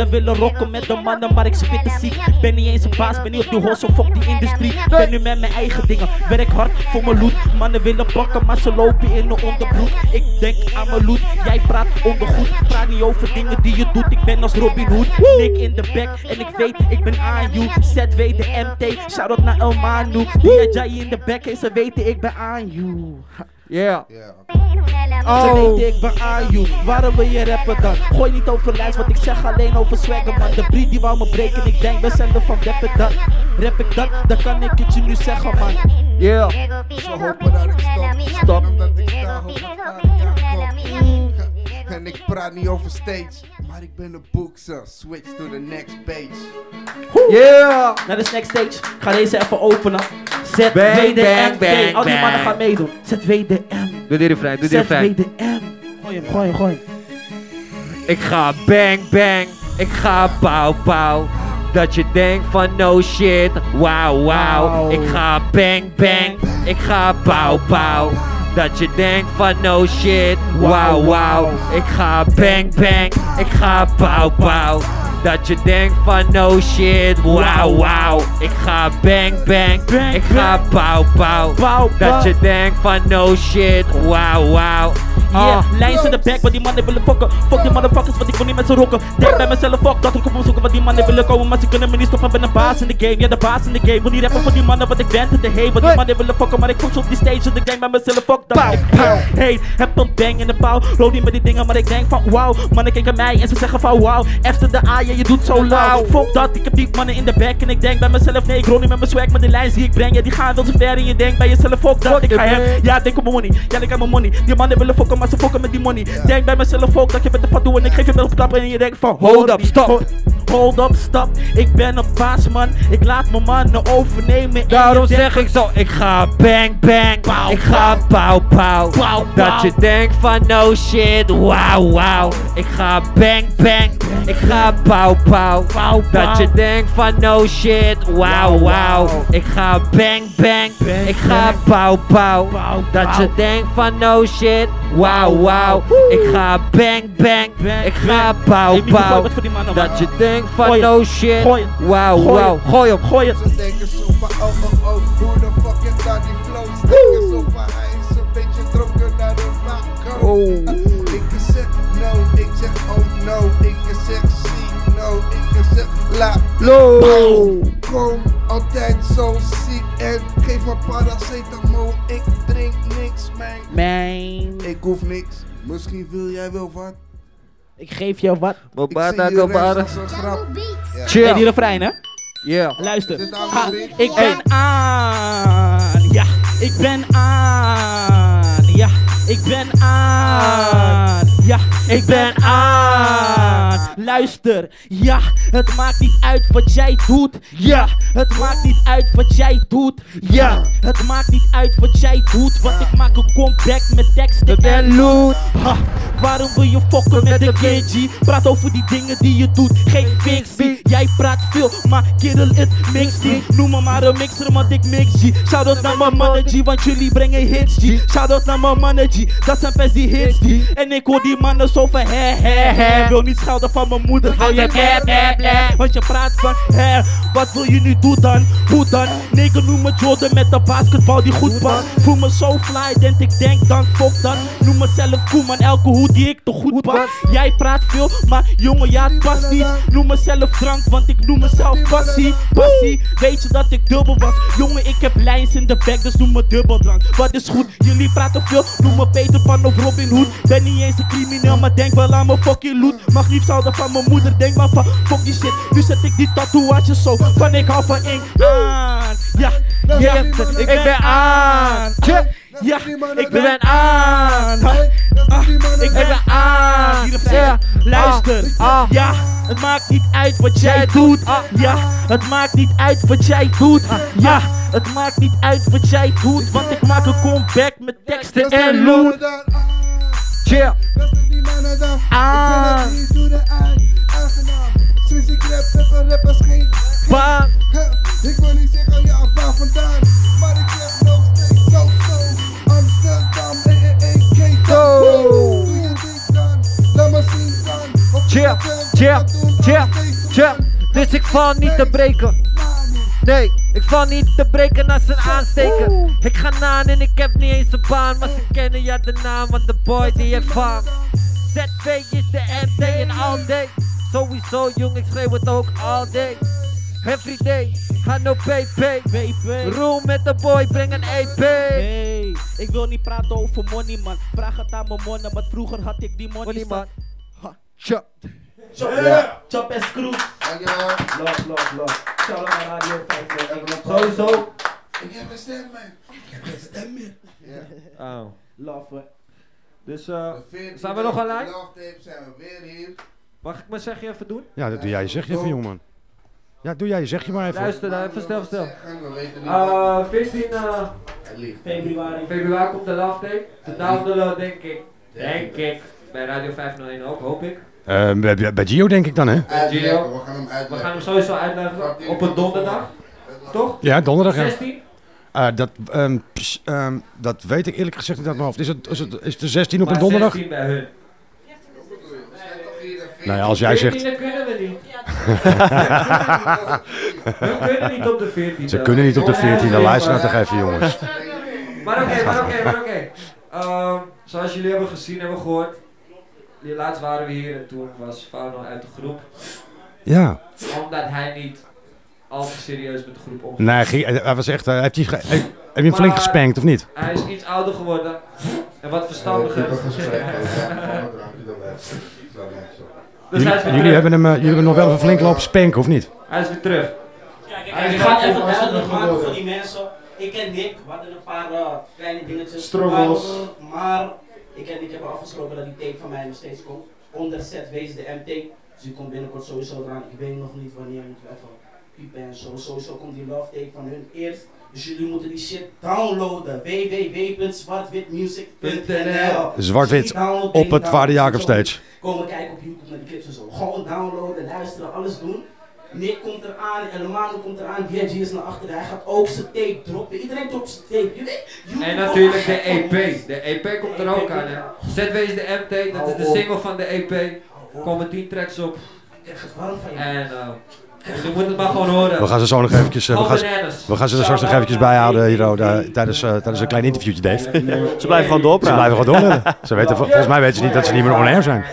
Mannen willen rocken met de mannen, maar ik spit te ziek. Ben niet eens een baas, ben niet op die hustle, fuck die industrie. Ben nu met mijn eigen dingen, werk hard voor mijn loot. Mannen willen pakken, maar ze lopen in de onderbroek. Ik denk aan mijn loot, jij praat ondergoed. Praat niet over dingen die je doet, ik ben als Robin Hood. Nick in de back en ik weet, ik ben aan you. ZW de MT, shout out naar El Manu. Dia in de back en ze weten, ik ben aan you. Yeah. Ze Oh. weten ik ben aan you, waarom wil je rappen dan? Gooi niet over lijst, want ik zeg alleen over swagger man De brief die wou me breken, ik denk we zijn er van rappen dat Rap ik dat, dan kan ik het je nu zeggen man Yeah. Ze hopen dat ik stop. Stop. Omdat ik sta, hoop ik vader Jacob. En ik praat niet over stage, maar ik ben een boekser. Switch to the next page. Yeah! Naar de next stage. Ik ga deze even openen. ZWDM. Bang, bang, bang, Al die mannen bang. gaan meedoen. ZWDM. Doe die refrein, doe die refrein. ZWDM. Gooi hem, gooi hem, gooi hem. Ik ga bang bang, ik ga pauw pauw. Dat je denkt van no shit, wauw wauw. Ik ga bang bang, ik ga pauw pauw. Dat je denkt van no shit, wauw wauw. Ik ga bang bang, ik ga pauw pauw. Dat je denkt van no shit, wauw wauw. Ik ga bang bang, ik ga pauw pauw. Dat je denkt van no shit, wauw wauw. Yeah, Ah. lijns in de back, wat die mannen willen fokken. Fuck die motherfuckers, want ik wil niet met ze rocken. Denk bij mezelf, fuck dat ik op me zoeken wat die mannen willen komen. Maar ze kunnen me niet stoppen, ben een baas in de game. Ja, de baas in de game. Wil niet rappen voor die mannen, wat ik ben te de hey. Wat die mannen willen fokken, maar ik focus op die stage. Dus ik denk bij mezelf, fuck dat. Ik hey, heb een bang in de pauw. Roll niet met die dingen, maar ik denk van wauw. Mannen kijken mij en ze zeggen van wauw. Efter de A, ja, je doet zo lauw. Fuck dat, ik heb die mannen in de back. En ik denk bij mezelf, nee, ik rol niet met mijn swag. Maar de lijns die ik breng, ja, die gaan wel zo ver. En je denkt bij jezelf, fuck dat. Ik ga hem, ja, denk op mijn money. Ja, ik heb mijn money. Die mannen willen fokken, maar ze fokken met die money. Denk bij mezelf ook dat je met de fat doet en ik geef je wel op klappen en je denkt van hold up, stop. Hold up, stop. Ik ben een baasman. Ik laat mijn mannen overnemen. en Daarom zeg ik zo, ik ga bang bang, ik ga pauw pauw. Dat je denkt van no shit, wauw wauw. Ik ga bang bang, ik ga pauw pauw. Dat je denkt van no shit, wauw wauw. Ik ga bang bang, ik ga pauw pauw. Dat je denkt van no shit, wauw wauw. Ik ga bang bang, ik ga pauw pauw. Dat je denkt van Gooi no shit, wauw Gooi wauw. Gooi hem. Gooi het. Ze denken zo van oh oh oh, hoe de fuck is dat die flow? Ze denken zo van hij is een beetje dronken naar de maco. Oh. Ik zeg no, ik zeg oh no, ik zeg zie no, ik zeg la Lo. Kom altijd zo ziek en geef me paracetamol, ik Man. Ik hoef niks, misschien wil jij wel wat. Ik geef jou wat. Een grap. Ja. Chill. Hey, die refrein, hè? Yeah. Luister. Ha, beat. ik ben aan. Ja, ik ben aan. Ja, ik ben aan. Ja, ik ben aan. Luister. Ja, het maakt niet uit wat jij doet. Ja, het maakt niet uit wat jij doet. Ja, het maakt niet uit wat jij doet. Want ik maak een comeback met teksten en loot. Ha, waarom wil je fokken met de KG? Praat over die dingen die je doet. Geen fixie. Jij praat veel, maar kerel, het mixt niet. Noem me maar een mixer, want ik mix G. Shout-out naar mijn mannen G, want jullie brengen hits G. Shout-out naar mijn mannen G, dat zijn best die hits G. En ik hoor die mannen zo van hè hè hè. Wil niet schelden van mijn moeder, hou je bleh. Want je praat van hè, wat wil je nu doen dan? Hoe dan? Nigga noem me Jordan met de basketbal die goed past. Voel me zo fly, denk ik denk dan fuck dat. Noem mezelf cool man, elke hoed die ik te goed pas. Jij praat veel, maar jongen ja het past niet. Noem mezelf drank, want ik noem mezelf passie. Passie, weet je dat ik dubbel was? Jongen ik heb lijns in de back, dus noem me dubbeldrank. Wat is goed? Jullie praten veel, noem me Peter Pan of Robin Hood. Ben niet eens een crimineel, maar denk wel aan mijn fucking loot. Mag lief van mijn moeder, denk maar van fuck die shit. Nu zet ik die tatoeages zo, van ik hou van ink aan. Ja, ja, ik ben aan. Ja, ik ben aan. Ah, ik ben aan. Ja. Luister, Ah. ja, het maakt niet uit wat jij doet. Ja, het maakt niet uit wat jij doet. Ja, het maakt niet uit wat jij doet. Want ik maak een comeback met teksten en loot. Chill. Ah. ik ben het niet door de aan, aangenaam. Sinds ik rap, hebben rappers geen, geen Baan. Ik wil niet zeggen ja, waar vandaan, maar ik zeg nog steeds zo zo. Amsterdam, eh eh eh. Yo. Doe je ding dan, laat me zien dan. Chill, chill, chill, chill. Dus ik val niet te breken. Nee, ik val niet te breken als een aansteker. Ik ga na en ik heb niet eens een baan, maar ze kennen ja de naam van de boy die heeft faam. ZV is de MD en all day. Sowieso jong, ik schreeuw het ook all day. Everyday, ga no PP. Roel met de boy, breng een EP. Hey, ik wil niet praten over money man. Vraag het aan mijn mannen, want vroeger had ik die money, man. Ha. Chop. Chop, Ja. chop en screw. Dankjewel. Love, love, love. Radio 5. Sowieso. Ik heb een stem man. Ik heb geen stem meer. Ja. Oh. Love. Dus eh, zijn we nog online? zijn we weer hier. Mag ik mijn zegje even doen? Ja, dat doe jij je zegje even, jongen. Ja, doe jij je zegje maar even. Luister, nou, even stil, stil. We weten niet Eh 14 eh, Februari. februari komt de love day. De download denk ik. Denk ik. Bij Radio 501 ook, hoop ik. Eh, bij, bij Gio denk ik dan, hè? Gio. we gaan hem We uitleggen. gaan hem sowieso uitleggen op een donderdag. Toch? Ja, donderdag. ja. 16? Eh, dat, ehm, ps- ehm, dat weet ik eerlijk gezegd niet uit mijn hoofd. Is het, is het, is het de 16 op een donderdag? 16 bij hun. Nee, als jij zegt... 14e kunnen we niet. We kunnen niet op de 14e. Ze kunnen niet op de 14e. Luister nou toch even, jongens. Maar oké, maar oké, maar oké. Ehm, zoals jullie hebben gezien, hebben gehoord. Laatst waren we hier en toen was Fauno uit de groep. Ja. Omdat hij niet al te serieus met de groep omging. Nee, ging- hij was echt... eh, heeft hij, ge- heb heb je hem flink gespankt, of niet? Hij is iets ouder geworden. En wat verstandiger. Dus hij Jullie, jullie hebben hem, eh, jullie hebben nog wel even flink lopen spanken, of niet? Hij is weer terug. Kijk, ik, Hij ik ga even duidelijk maken voor die mensen. Ik ken Nick, we hadden een paar eh, kleine dingetjes. Struggles. Maar, maar ik en Nick hebben afgesproken dat die tape van mij nog steeds komt. Onder ZW is de MT. Dus die komt binnenkort sowieso eraan. Ik weet nog niet wanneer, moeten we even piepen en zo. Sowieso komt die love tape van hun eerst. Dus jullie moeten die shit downloaden. www.zwartwitmusic.nl Zwart-wit op het Vader Jacob download. stage. Komen kijken op YouTube naar die clips en zo. Gewoon downloaden, luisteren, alles doen. Nick komt eraan, Elmano komt eraan, DG is naar achteren. Hij gaat ook zijn tape droppen. Iedereen dropt zijn tape. Je weet, je En natuurlijk de van EP. muziek. De EP komt er ook aan. Hè. ZW is de MT, dat is de single van de EP. Er komen 10 tracks op. En uh, je moet het maar gewoon horen. We gaan ze zo nog eventjes... eh, we, gaan, ze- bananas. we gaan ze er straks nog eventjes bijhouden, hier, oh, tijdens, eh, tijdens een klein interviewtje, Dave. Ze blijven gewoon doorpraten. Ze blijven gewoon doorlullen. Ze weten, vol- volgens mij weten ze niet dat ze niet meer on air zijn.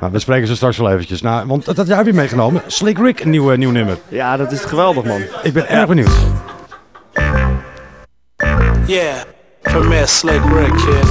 Maar we spreken ze straks wel eventjes. Nou, want dat had jij weer meegenomen. Slick Rick, een nieuw, nieuw nummer. Ja, dat is geweldig, man. Ik ben erg benieuwd. Yeah, Premier Slick Rick, kid.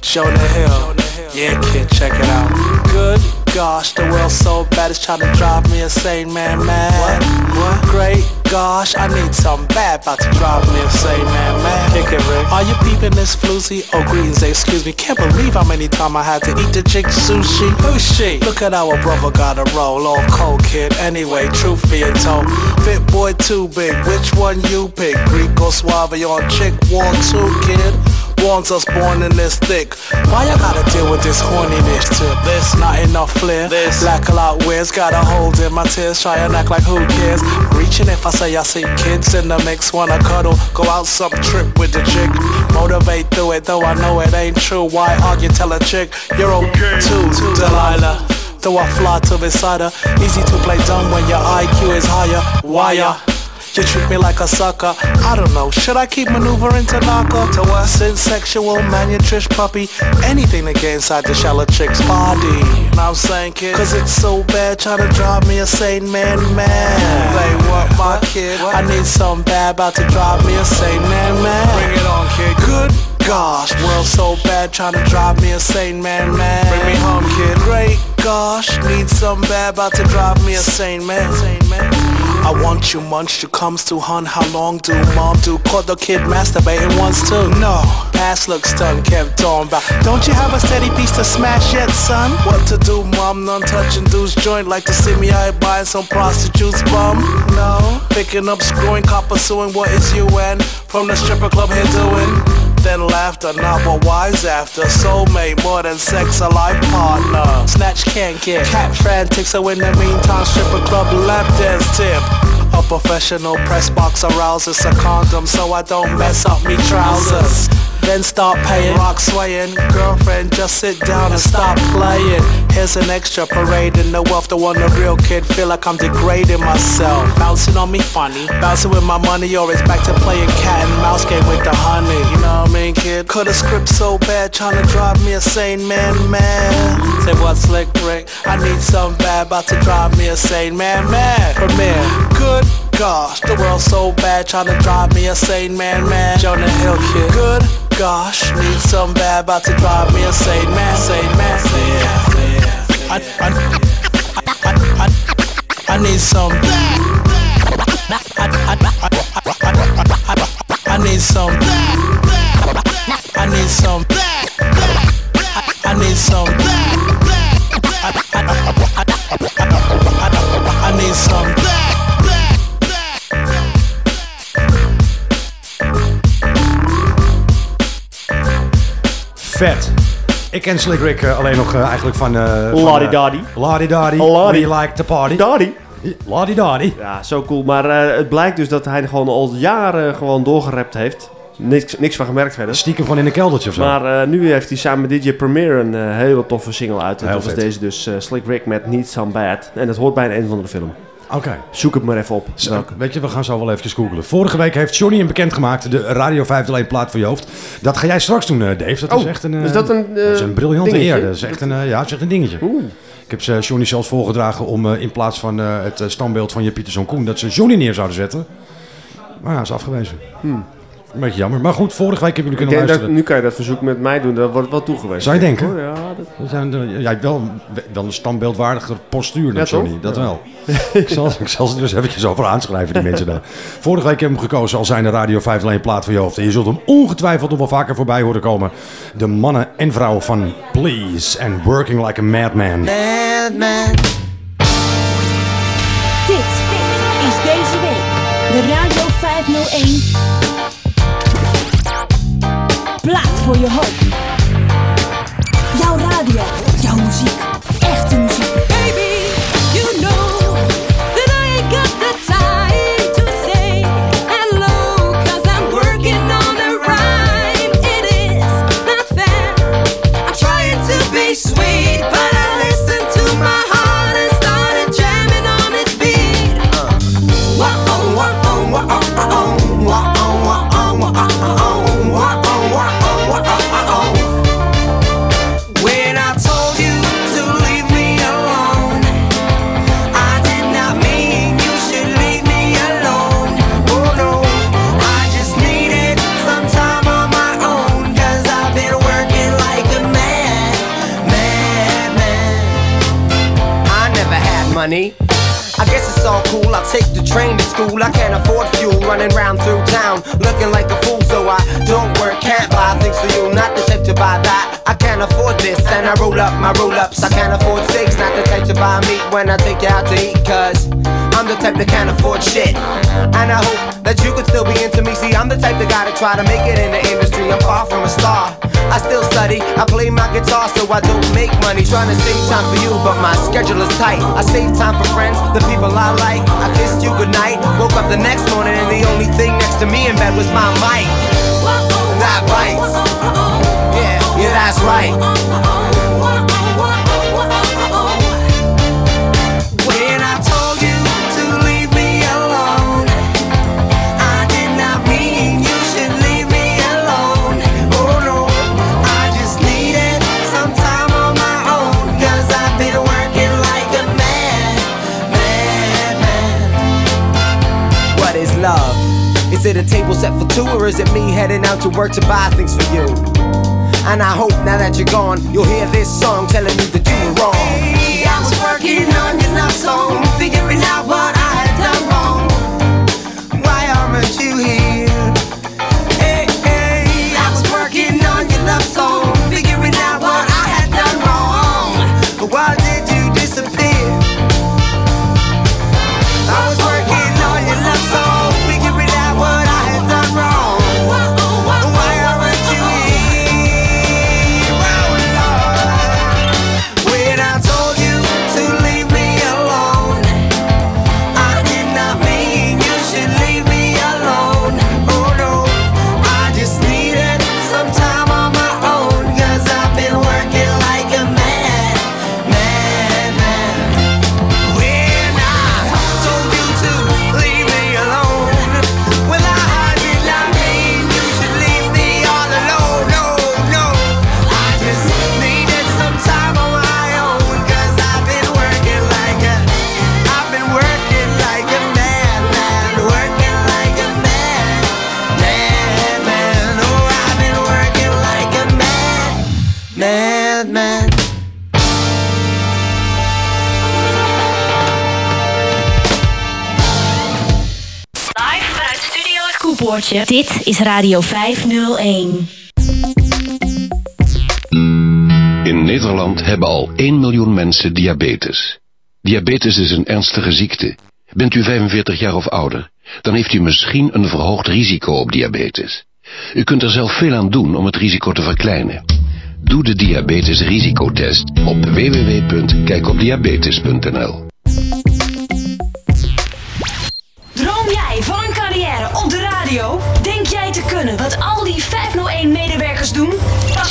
Jonah Hill. Yeah, kid, check it out. Good gosh, the world's so bad it's trying to drive me insane, man, man. What? What? Great gosh, I need some bad about to drive me insane, man, man. Kick it, Rick. Are you peeping this floozy? Oh, greetings, excuse me. Can't believe how many times I had to eat the chick sushi. Who's she? Look at our brother got a roll, all cold, kid. Anyway, truth being told, fit boy too big. Which one you pick? Greek or Suave on chick war two, kid? Warns us born in this thick. Why I gotta deal with this horniness tip? This not enough flair. This black a lot wears. Got a hold in my tears. Try and act like who cares. Reaching if I say I see kids in the mix. Wanna cuddle, go out some trip with the chick. Motivate through it, though I know it ain't true. Why argue? Tell a chick you're okay too, Delilah. Though I fly to beside her. Easy to play dumb when your IQ is higher. Why ya? You treat me like a sucker. I don't know. Should I keep maneuvering to knock her? To? Since sexual malnutrition puppy. Anything to get inside the shallow chick's body. Know I'm saying, kid? Cause it's so bad trying to drive me insane, man, man. Play what, my kid? I need some bad about to drive me insane, man, man. Bring it on, kid. Good gosh, world so bad trying to drive me insane, man, man. Bring me home, kid. Great gosh, need some bad about to drive me insane, man. Insane, man. I want you munch, you comes to hun. How long do mom do? Caught the kid masturbating once too. No, past looks done, kept on about. Don't you have a steady piece to smash yet, son? What to do, mom? None touching dude's joint. Like to see me out buying some prostitutes, bum? No. Picking up, screwing, copper suing. What is you and from the stripper club here doing? Then laughter, not wise after. Soulmate, more than sex, a life partner. Snatch can't get cat frantic So in the meantime, stripper club lap dance tip. A professional press box arouses a condom So I don't mess up me trousers then start paying, rock swaying. Girlfriend, just sit down and stop playing. Here's an extra parade in the wealth The one the real kid. Feel like I'm degrading myself. Bouncing on me funny. Bouncing with my money or it's back to playing cat and mouse game with the honey. You know what I mean kid? Cut a script so bad trying to drive me a sane man man. Say what slick Rick? I need some bad about to drive me insane man man. Premiere Good gosh The world's so bad trying to drive me insane man man Jonah Hill kid Good gosh Need some bad about to drive me insane man Insane man yeah, yeah. I, I, I, I, I, I need some bad I, I, I, I, I, I, I need some bad I need some back. I need some. I, I, I, I, I need some Vet. Ik ken Slick Rick eh, alleen nog eh, eigenlijk van... van, Ladi Dadi. Ladi Dadi. We like the party. Dadi. Ladi Dadi. Ja, zo cool. Maar het blijkt dus dat hij gewoon al jaren gewoon doorgerapt heeft. Niks, niks van gemerkt verder. Stiekem gewoon in een keldertje of zo. Maar nu heeft hij samen met DJ Premier een hele toffe single uit. En Heel dat was deze dus Slick Rick met Need Some Bad. En dat hoort bij een een of andere film. Oké. Zoek het maar even op. Zo, weet je, we gaan zo wel eventjes googlen. Vorige week heeft Johnny hem bekendgemaakt, de Radio 501 plaat voor je hoofd. Dat ga jij straks doen, eh, Dave. Dat is Oh, echt een, eh, is dat een, dat is eh, een briljante dingetje? eer. Dat is echt een, eh, ja, echt een dingetje. Ik heb ze Johnny zelfs voorgedragen om eh, in plaats van eh, het eh, standbeeld van je Pieter Koen, dat ze Johnny neer zouden zetten. Maar ja, is afgewezen. Een beetje jammer. Maar goed, vorige week hebben jullie kunnen denk dat, luisteren. nu kan je dat verzoek met mij doen, dat wordt wel toegewezen. Zou je denken? Hoor, Ja, dat... We zijn, eh, jij hebt wel, wel een standbeeldwaardiger postuur dan Ja? Johnny. Dat Ja. wel. ik, zal, ik zal ze er eens eventjes over aanschrijven, die mensen daar. Vorige week hebben we hem gekozen als zijn de Radio 5 alleen plaat voor je hoofd. En je zult hem ongetwijfeld nog wel vaker voorbij horen komen. De mannen en vrouwen van Please and Working Like a Madman. Madman. Dit is deze week de Radio 501 for your heart. Try to make it in the industry. I'm far from a star. I still study, I play my guitar so I don't make money. Trying to save time for you, but my schedule is tight. I save time for friends, the people I like. I kissed you goodnight, woke up the next morning, and the only thing next to me in bed was my mic. That bites. Yeah, yeah, that's right. It a table set for two, or is it me heading out to work to buy things for you? And I hope now that you're gone, you'll hear this song telling you that you were wrong. Hey, I was working on your love song, figuring out Dit is Radio 501. In Nederland hebben al 1 miljoen mensen diabetes. Diabetes is een ernstige ziekte. Bent u 45 jaar of ouder, dan heeft u misschien een verhoogd risico op diabetes. U kunt er zelf veel aan doen om het risico te verkleinen. Doe de diabetes risicotest op www.kijkopdiabetes.nl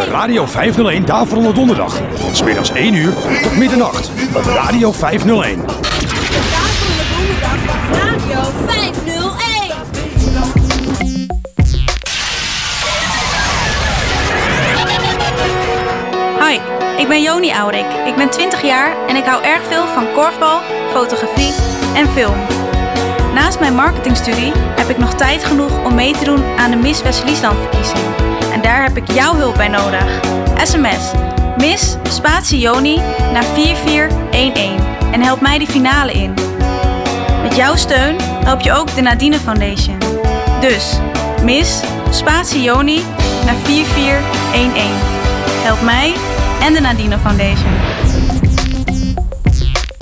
De Radio 501 Daverende Donderdag. Van 's middags 1 uur tot middernacht op Radio 501. Radio 501. Hoi, ik ben Joni Aurik. Ik ben 20 jaar en ik hou erg veel van korfbal, fotografie en film. Naast mijn marketingstudie heb ik nog tijd genoeg om mee te doen aan de Miss West-Friesland-verkiezing. En daar heb ik jouw hulp bij nodig. SMS Miss Spatie naar 4411 en help mij die finale in. Met jouw steun help je ook de Nadine Foundation. Dus Miss Spatie Joni naar 4411. Help mij en de Nadine Foundation.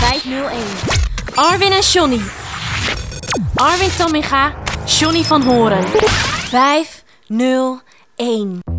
501. Arwin en Johnny. Arwin Tamminga, Johnny van Horen. 501.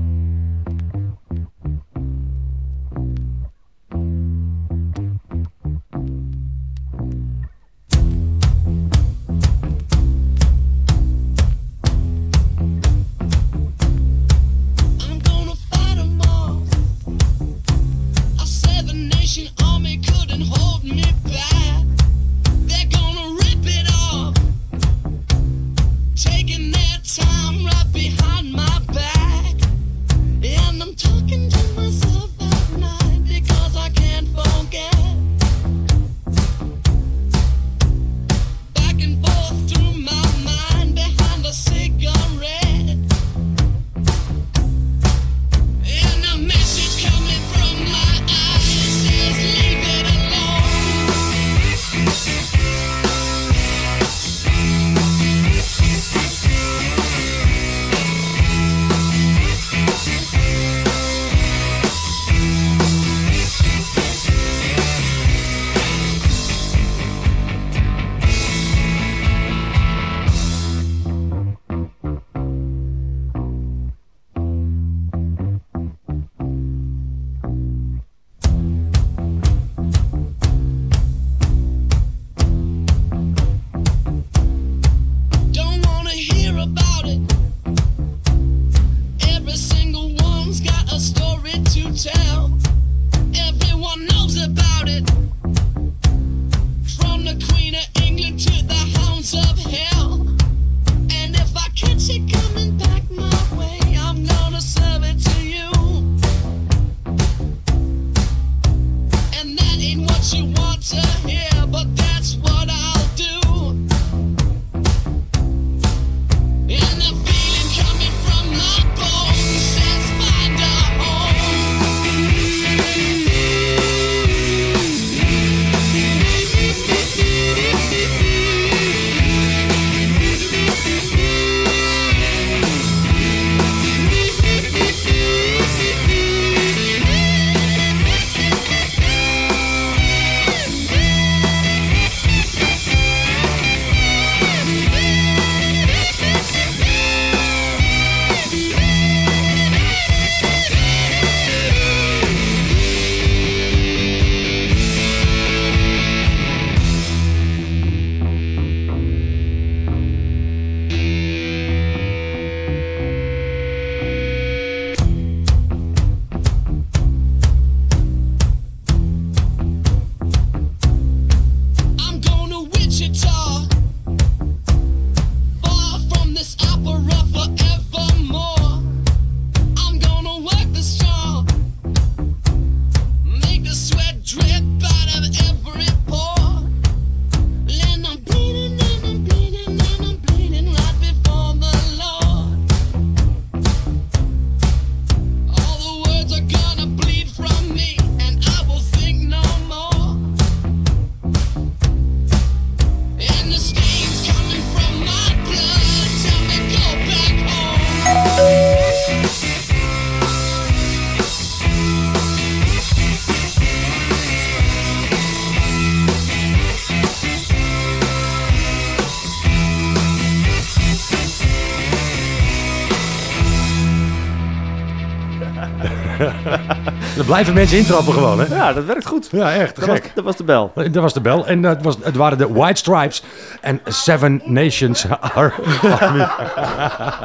Er blijven mensen intrappen gewoon, hè? Ja, dat werkt goed. Ja, echt. Dat was, dat was de bel. Dat was de bel. En dat was, het waren de White Stripes en Seven Nations Army.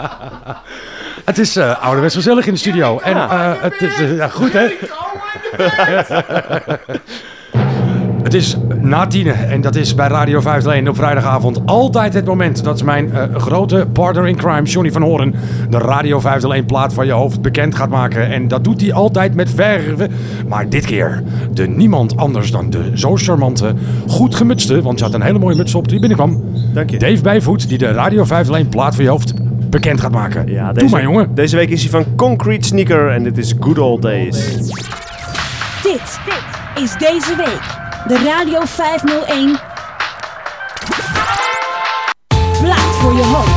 het is eh ouderwets gezellig in de studio. En eh, het is eh, ja, goed, hè? Het is na tienen en dat is bij Radio 501 op vrijdagavond altijd het moment dat mijn eh, grote partner in crime, Johnny van Horen, de Radio 501 plaat van je hoofd bekend gaat maken. En dat doet hij altijd met verve. Maar dit keer de niemand anders dan de zo charmante, goed gemutste, want ze had een hele mooie muts op toen je binnenkwam. Dank je. Dave Bijvoet, die de Radio 501 plaat van je hoofd bekend gaat maken. Ja, Doe maar jongen. Deze week is hij van Concrete Sneaker en dit is Good Old Days. Dit is deze week de Radio 501 Plaat voor je hoofd.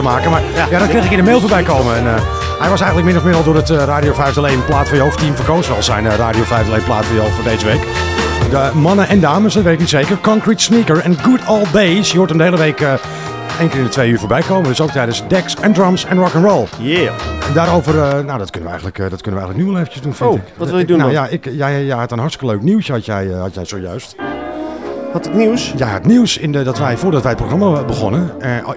Te maken? Maar ja, dat kreeg ik in de mail voorbij komen. En, eh, hij was eigenlijk min of meer al door het eh, Radio 501 Plaat voor je hoofd team verkozen als zijn eh, Radio 501 Plaat voor je hoofd voor deze week. De mannen en dames, dat weet ik niet zeker. Concrete Sneaker en Good Old Days. Je hoort hem de hele week één keer in de twee uur voorbij komen. Dus ook tijdens Decks en Drums en Rock'n'Roll. Yeah. En daarover, nou dat kunnen we eigenlijk, dat kunnen we eigenlijk nu wel eventjes doen, vind Oh, ik. wat wil je doen Nou dan? ja, ik, jij, jij had een hartstikke leuk nieuwtje had jij, had jij zojuist. Had het nieuws? Ja, het nieuws in de, dat wij, voordat wij het programma begonnen,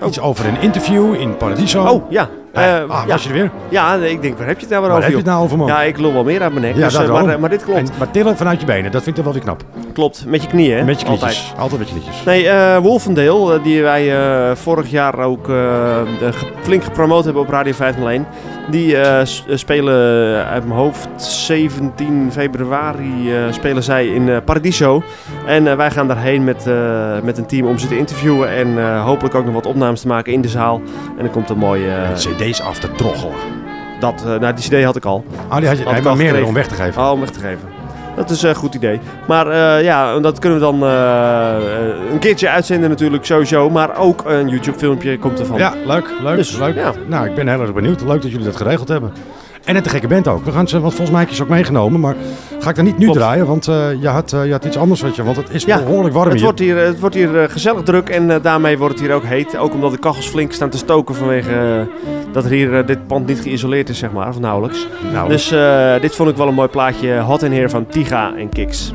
iets over een interview in Paradiso. Oh, ja. Eh, ah, ja. was je er weer? Ja, ik denk, waar heb je het nou Waar over? heb je het nou over, man? Ja, ik loop wel meer uit mijn nek. Ja, dus, eh, maar, maar dit klopt. En, maar tillen vanuit je benen, dat vind ik wel weer knap. Klopt, met je knieën, hè? Met je knietjes. Altijd. Altijd met je knietjes. Nee, Wolfendale, eh, die wij vorig jaar ook flink gepromoot hebben op Radio 501. Die spelen uit mijn hoofd 17 februari spelen zij in Paradiso. En eh, wij gaan daarheen met, eh, met een team om ze te interviewen. En eh, hopelijk ook nog wat opnames te maken in de zaal. En dan komt een mooie... CD's af te troggelen. dat, nou, die CD had ik al. Ah, die had je- Had nee, maar gekregen. om weg te geven. Oh, om weg te geven. Dat is een goed idee. Maar ja, dat kunnen we dan een keertje uitzenden natuurlijk, sowieso. Maar ook een YouTube-filmpje komt ervan. Ja, leuk, leuk, Dus, leuk. ja. Nou, ik ben heel erg benieuwd. Leuk dat jullie dat geregeld hebben. En het te gekke band ook. We gaan ze, want volgens mij heb je ze ook meegenomen, maar ga ik dat niet nu draaien, want eh, je, had, eh, je had iets anders, weet je, want het is behoorlijk warm het hier. Wordt hier het wordt hier eh, gezellig druk en eh, daarmee wordt het hier ook heet. Ook omdat de kachels flink staan te stoken vanwege eh, dat er hier eh, dit pand niet geïsoleerd is, zeg maar, of nauwelijks. Dus eh, dit vond ik wel een mooi plaatje. Hot in Here van Tiga en Kiks.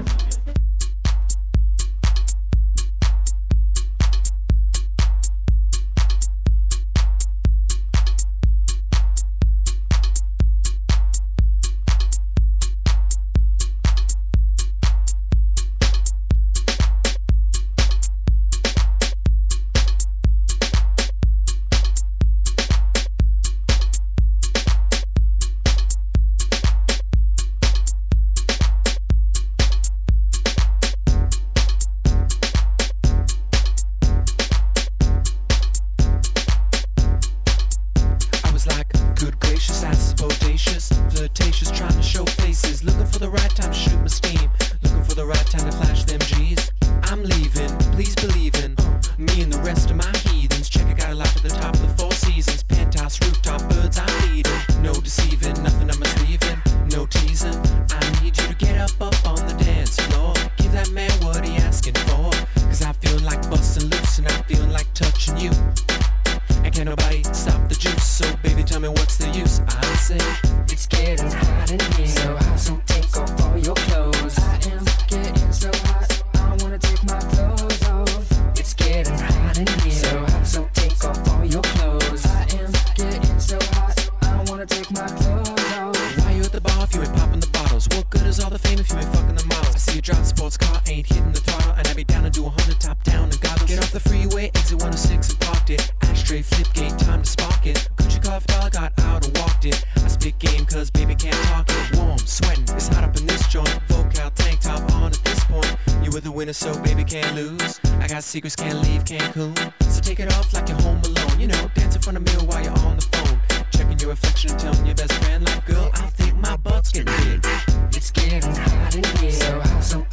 Freeway, exit 106 and parked it. Ashtray flip gate, time to spark it. Gucci coffee dollar got out and walked it. I spit game cause baby can't talk it. Warm, sweating, it's hot up in this joint. Vocal tank top on at this point. You were the winner, so baby can't lose. I got secrets, can't leave Cancun. So take it off like you're home alone. You know, dance in front of mirror while you're on the phone. Checking your reflection, telling your best friend, like, girl, I think my butt's getting big. It's getting hot in here. So so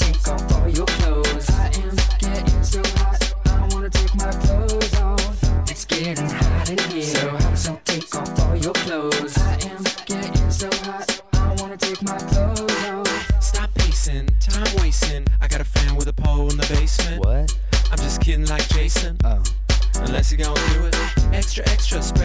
Extra, extra, spread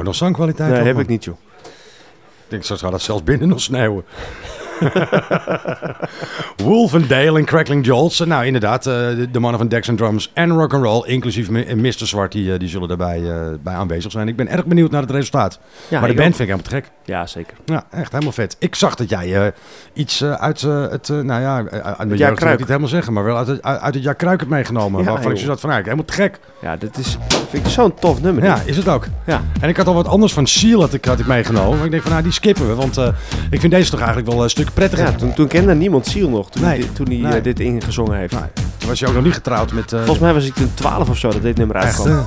Dat nog zangkwaliteit Nee, had, heb man? ik niet, joh. Ik denk, zo gaat het zelfs binnen nog sneeuwen. Wolfendale en Crackling Jolts. Nou, inderdaad, eh, de, de mannen van Dex and Drums en Rock'n'Roll, inclusief Mr. Zwart, die, eh, die zullen daarbij eh, bij aanwezig zijn. Ik ben erg benieuwd naar het resultaat. Ja, maar de band ook. vind ik helemaal te gek. Ja, zeker. Ja, echt helemaal vet. Ik zag dat jij eh, iets eh, uit het, eh, nou ja, eh, uit jeugd wil ik Kruik. niet helemaal zeggen, maar wel uit het, uit het jaar Kruik hebt meegenomen. Ja, waarvan ik zo zat van, eigenlijk helemaal te gek. Ja, dit is, vind ik zo'n tof nummer. Ja, dit. is het ook. Ja. En ik had al wat anders van Seal had ik, had ik meegenomen. Maar ik denk van, nou, die skippen we. Want eh, ik vind deze toch eigenlijk wel een stuk prettiger. Ja, toen, toen kende niemand Seal nog, toen Nee. hij, dit- toen hij Nee. dit ingezongen heeft. Toen was je ook nog niet getrouwd met... eh, Volgens mij was ik toen 12 of zo dat dit nummer uitkwam.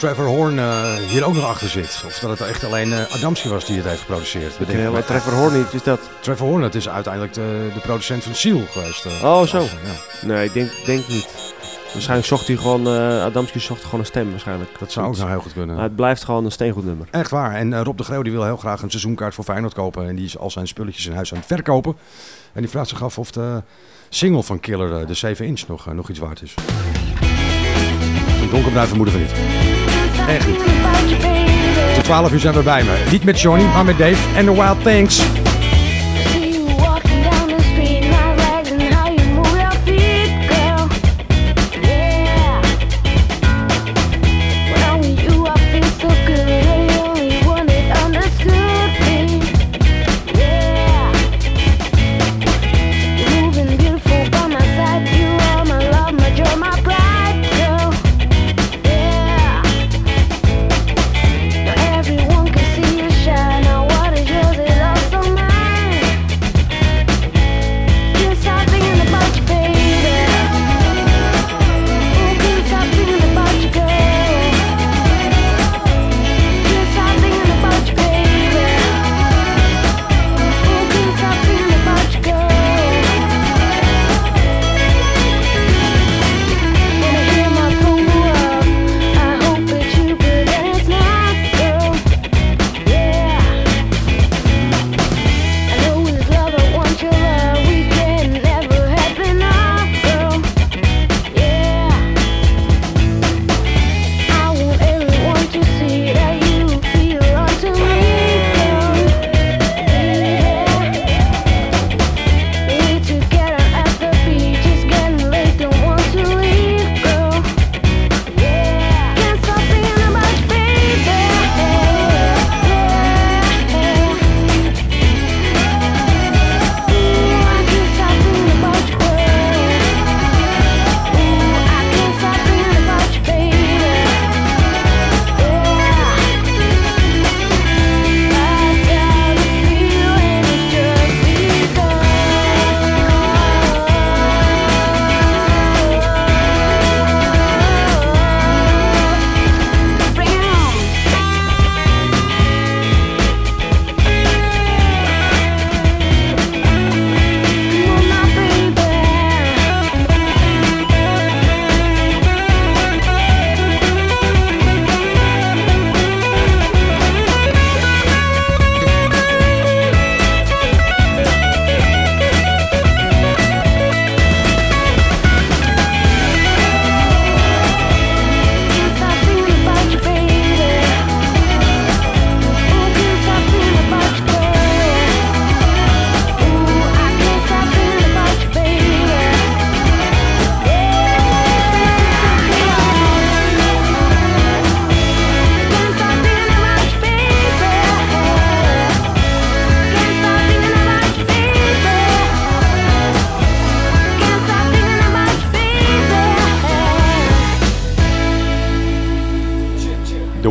Trevor Horn eh, hier ook nog achter zit. Of dat het echt alleen eh, Adamski was die het heeft geproduceerd. Ik ken wel Trevor Horn niet, is dat? Trevor Horn, dat is uiteindelijk de, de producent van Seal geweest. eh. Oh, zo. Ja. Nee, ik denk, denk niet. Waarschijnlijk zocht hij gewoon, Adamski zocht gewoon een stem waarschijnlijk. Dat zou ook nog heel goed kunnen. Maar het blijft gewoon een steengoed nummer. Echt waar. En Rob de Greeuw die wil heel graag een seizoenkaart voor Feyenoord kopen. En die is al zijn spulletjes in huis aan het verkopen. En die vraagt zich af of de single van Killer, de 7 inch, nog, nog iets waard is. Zo'n donkerbruin vermoeden we niet. Echt. Tot 12 uur zijn we bij me. Niet met Johnny, maar met Dave en The Wild Things.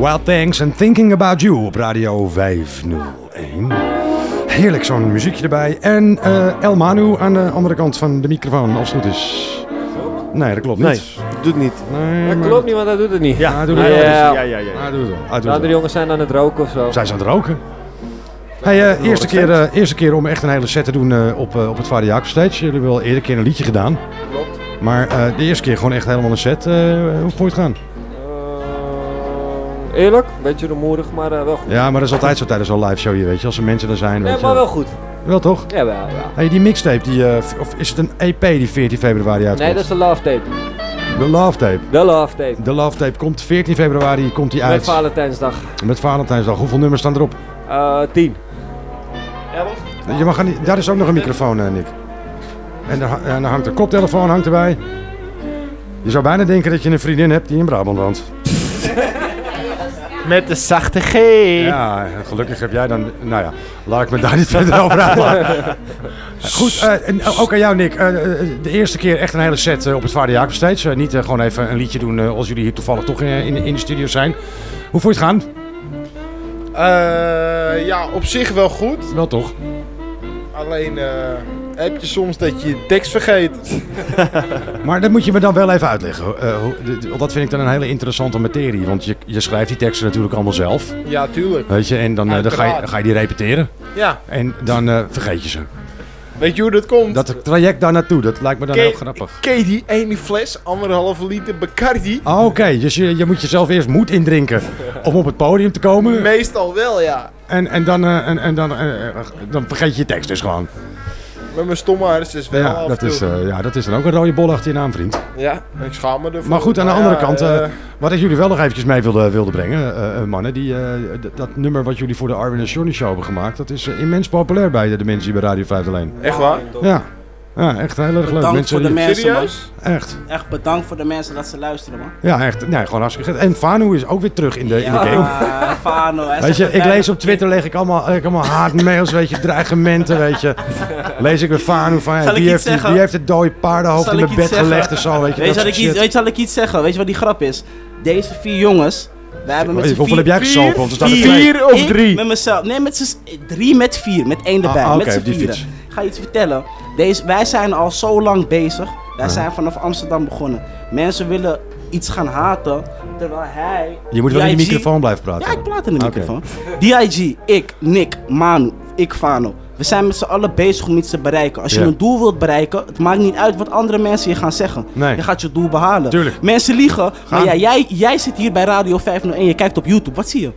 Wild Things and Thinking About You op Radio 501. Heerlijk zo'n muziekje erbij. En eh, El Manu aan de andere kant van de microfoon, als het goed is. Nee, dat klopt niet. Nee, doet niet. Nee, Dat maar- klopt niet, want hij doet het niet. Ja, hij doet het wel. ja, Ja, ja, ja, doet het wel. Hij doet De jongens zijn aan het roken of zo. Zijn ze aan het roken? Hey, eh, eerste, keer, eh, eerste keer om echt een hele set te doen eh, op, op het Vader Jacob Stage. Jullie hebben wel eerder een keer een liedje gedaan. Klopt. Maar eh, de eerste keer gewoon echt helemaal een set. eh, hoe vond je het gaan? Eerlijk, een beetje rumoerig, maar eh, wel goed. Ja, maar dat is altijd zo tijdens zo'n live show, je weet je. Als er mensen er zijn. Nee, weet maar je. wel goed. Wel toch? Ja, wel, ja. Hey, die mixtape, die, eh, of is het een EP die 14 februari uitkomt? Nee, dat is de love tape. De Love Tape. De love tape. De Love Tape komt 14 februari komt die uit. Met Valentijnsdag. Met Valentijnsdag. Hoeveel nummers staan erop? Eh, tien. Je mag niet, daar is ook nog een microfoon, eh, Nick. En daar, en daar hangt een koptelefoon hangt erbij. Je zou bijna denken dat je een vriendin hebt die in Brabant woont. Met de zachte G. Ja, gelukkig heb jij dan... Nou ja, laat ik me daar niet verder over uitlaten. Goed, eh, en ook aan jou Nick. Eh, eh, de eerste keer echt een hele set op het Vader Jacob Stage. Niet gewoon even een liedje doen als jullie hier toevallig toch in, in, in de studio zijn. Hoe voel je het gaan? Eh, ja, op zich wel goed. Wel toch? Alleen eh, heb je soms dat je je tekst vergeet. Maar dat moet je me dan wel even uitleggen. Hoe- d- dat vind ik dan een hele interessante materie. Want je, je schrijft die teksten natuurlijk allemaal zelf. Ja, tuurlijk. Weet je, en dan, eh, dan, ga, je, ga je die repeteren. Ja. En dan eh, vergeet je ze. Weet je hoe dat komt? Dat traject daar naartoe, dat lijkt me dan heel grappig. Ken die ene fles, anderhalve liter Bacardi? Ah, Oké, dus je, je moet jezelf eerst moed indrinken om op het podium te komen. Meestal wel, ja. En, en, dan, en, en dan, dan vergeet je je tekst dus gewoon. Met mijn stomme hartjes wel Ja af dat, is, eh, ja, dat is dan ook een rode bol achter je naam, vriend. Ja, ik schaam me ervoor. Maar goed, aan de Maar andere ja, kant, eh, eh, wat ik jullie wel nog eventjes mee wilde, wilde brengen, mannen. Die, eh, dat nummer wat jullie voor de Arwin en Johnny Show hebben gemaakt, dat is immens populair bij de, de mensen die bij Radio 5 alleen. Echt waar? Ja. Ja, echt heel erg leuk. Bedankt mensen voor de die- mensen, man. Echt. Echt bedankt voor de mensen dat ze luisteren, man. Ja, echt. Nee, gewoon hartstikke goed. En Fanu is ook weer terug in de, in de Ja, game. Fano, hij Weet je, ik lees op Twitter leg ik allemaal, ik allemaal haatmails, weet je, dreigementen, weet je. Lees ik weer Fanu van, ja, ik iets heeft, die- heeft het dode paardenhoofd in ik mijn bed zeggen? gelegd en zo, weet je. Weet je, dat ik iets, weet je, zal ik iets zeggen? Weet je wat die grap is? Deze vier jongens, wij hebben met hoeveel vier... heb jij gesopen? Er er vier, vier of drie? met mezelf. Nee, met drie met vier. Met één erbij. Ah, ah, met oké, z'n die vieren. Ga je iets vertellen. Deze, wij zijn al zo lang bezig. Wij Ja. zijn vanaf Amsterdam begonnen. Mensen willen iets gaan haten, terwijl hij... Je moet wel in de microfoon blijven praten. Ja, ik praat in de microfoon. DIG, ik, Nick, Manu, ik, Fano. We zijn met z'n allen bezig om iets te bereiken. Als je Ja. een doel wilt bereiken, het maakt niet uit wat andere mensen je gaan zeggen. Nee. Je gaat je doel behalen. Tuurlijk. Mensen liegen, maar ja, jij, jij zit hier bij Radio 501, je kijkt op YouTube. Wat zie je?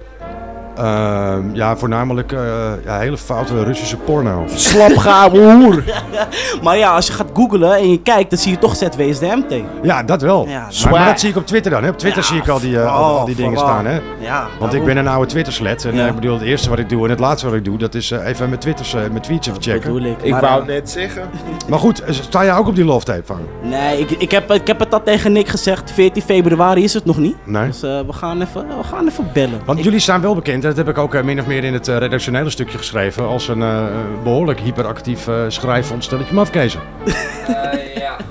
Ehm, ja, voornamelijk eh, ja, hele foute Russische porno. Slapgave hoer. maar ja, als je gaat googlen en je kijkt, dan zie je toch ZWSDMT. Ja, dat wel. Ja, maar, zwaar. maar dat zie ik op Twitter dan. Hè. Op Twitter Ja, zie ik al die, eh, al, al die dingen vooral. staan. Hè. Ja, Want ik ben een oude Twitter-slet. En Ja. eh, ik bedoel, het eerste wat ik doe en het laatste wat ik doe, dat is eh, even mijn, twitters, eh, mijn tweets even checken. bedoel ik. Ik Maar, wou net zeggen. Maar goed, sta jij ook op die love tape van? Nee, ik, ik, heb, ik heb het al tegen Nick gezegd. 14 februari is het nog niet. Nee. Dus eh, we, gaan even, we gaan even bellen. Want jullie staan wel bekend, en dat heb ik ook eh, min of meer in het eh, redactionele stukje geschreven, als een eh, behoorlijk hyperactief uh, schrijfonderstelletje mafkezen.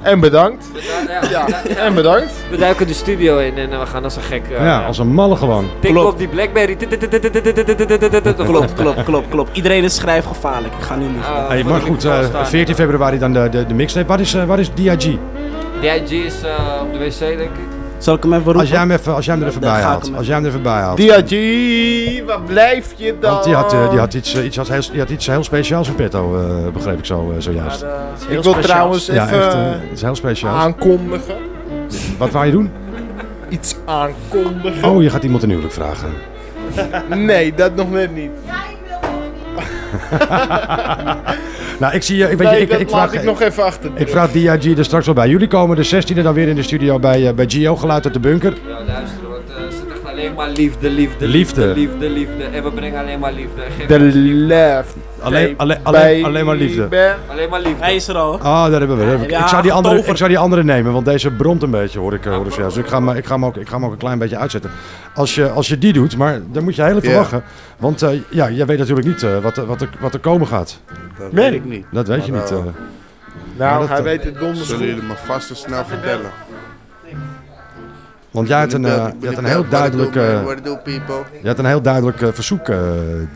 En bedankt. Ja, En bedankt. We duiken de studio in en eh, we gaan als een gek. eh, ja, als een malle gewoon. Tikken op die Blackberry. Klopt, klopt, klopt, klopt. Iedereen is schrijfgevaarlijk. Ik ga nu niet. Hey, maar goed, eh, 14 februari dan de, de, de mixtape. Wat is, eh, wat is DIG? DIG is eh, op de wc, denk ik. Zal ik hem even roepen? Als jij hem, even, als jij hem er even bij ik haalt. Als jij hem er even bij haalt. DRG, waar blijf je dan? Want die had, eh, die had, iets, eh, iets, had, heel, die had iets heel speciaals in petto, eh, begreep ik zo, zojuist. Ik wil trouwens ja, even echt, eh, het is heel speciaals. aankondigen. Wat wou je doen? Iets aankondigen. Oh, je gaat iemand een huwelijk vragen. nee, dat nog net niet. Nou, ik zie je. Ik, weet nee, je, ik, dat ik laat vraag, ik nog even achter. ik vraag DIG er straks wel bij. Jullie komen de 16e dan weer in de studio bij, eh, bij Gio, geluid uit de bunker. Ja, luister, alleen maar liefde, liefde, Liefde. liefde, liefde. En we brengen alleen maar liefde. De liefde. left. Alleen, alleen, alleen, alleen maar liefde. Alleen maar liefde. Hij is er al. Ah, daar hebben we. daar heb ik. Ja, ik, zou die andere, over. ik zou die andere nemen, want deze bromt een beetje, hoor ik, eh, hoor ik. Dus ik ga, hem, ik, ga hem ook, ik ga hem ook een klein beetje uitzetten. Als je, als je die doet, maar dan moet je heel even wachten. Want eh, ja, jij weet natuurlijk niet eh, wat, er- wat, er, wat er komen gaat. Dat weet ik niet. Dat weet je Maar, niet. Nou, dat, hij weet het donders Zullen jullie me vast en snel vertellen. Want jij had een, je had een heel duidelijk... eh, je had een heel duidelijk eh, verzoek, eh,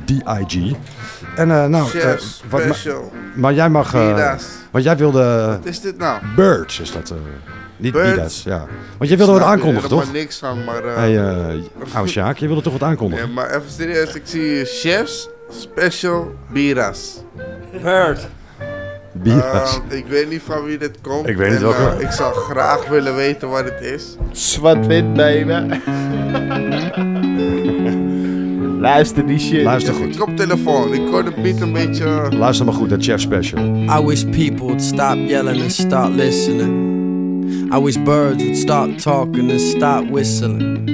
DIG. En eh, nou... eh, Chefs, wat, maar jij mag... eh, Bida's. want jij wilde... Wat is dit nou? Birds is dat. eh, niet Birds? Bida's, ja. Want je wilde wat aankondigen, toch? niks van, maar... eh, Hey, uh, oude Sjaak, je wilde toch wat aankondigen? Ja, maar even serieus, ik zie hier chefs, special, bira's. Bird. Bida's. Eh, ik weet niet van wie dit komt. Ik weet niet en, welke. eh, ik zou graag willen weten wat het is. Zwart-wit, baby. Luister die shit. Luister goed. Ik op telefoon, ik hoor de beat een beetje... Luister maar goed, dat Chef Special. I wish people would stop yelling and start listening. I wish birds would stop talking and stop whistling.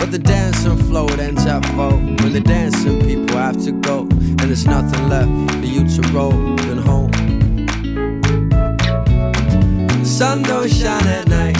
But the dancing flow it ends at four. When the dancing people have to go And there's nothing left for you to roll then home. The sun don't shine at night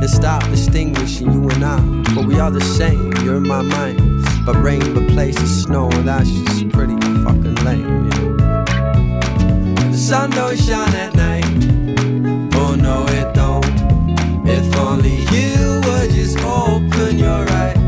and stop distinguishing you and I. But we are the same, you're in my mind. But rain replaces snow, and that's just pretty fucking lame, you. The sun don't shine at night. Oh no, it don't. If only you would just open your eyes.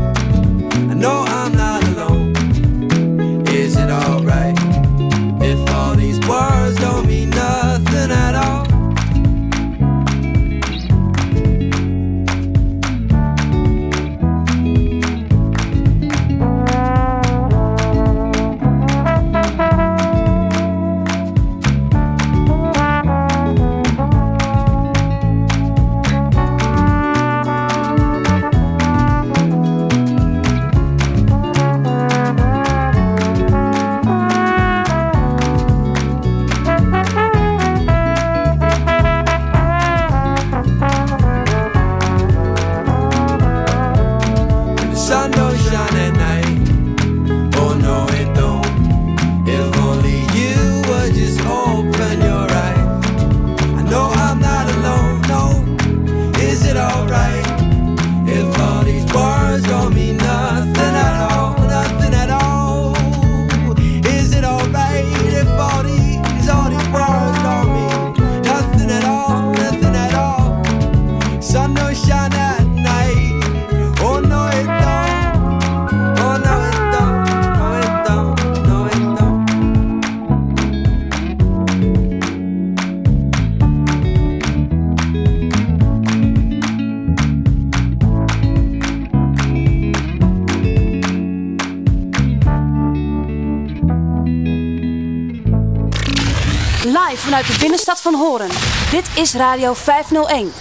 Vanuit de binnenstad van Horen. Dit is Radio 501.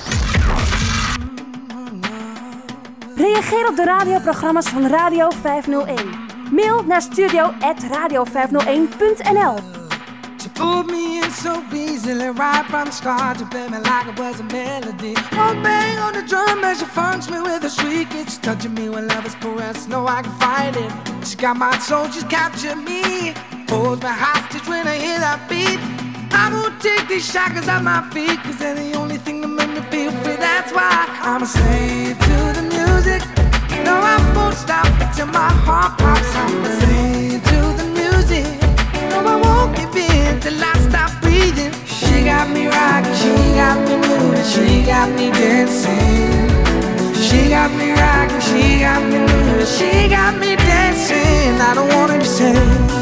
Reageer op de radioprogramma's van Radio 501. Mail naar studio.radio501.nl She pulled me in so easily right from the start to play me like it was a melody. One bang on the drum as she funks me with a shriek. It's touching me when love is caressed. No, I can fight it. She got my soul, she's captured me. Holds me hostage when I hear that beat. I won't take these shackles off my feet, cause they're the only thing that make me feel free. That's why I'm a slave to the music. No, I won't stop until my heart pops. I'm a slave to the music. No, I won't give in till I stop breathing. She got me rocking, she got me moving, she got me dancing. She got me rocking, she got me moving, she got me dancing. I don't wanna be saved.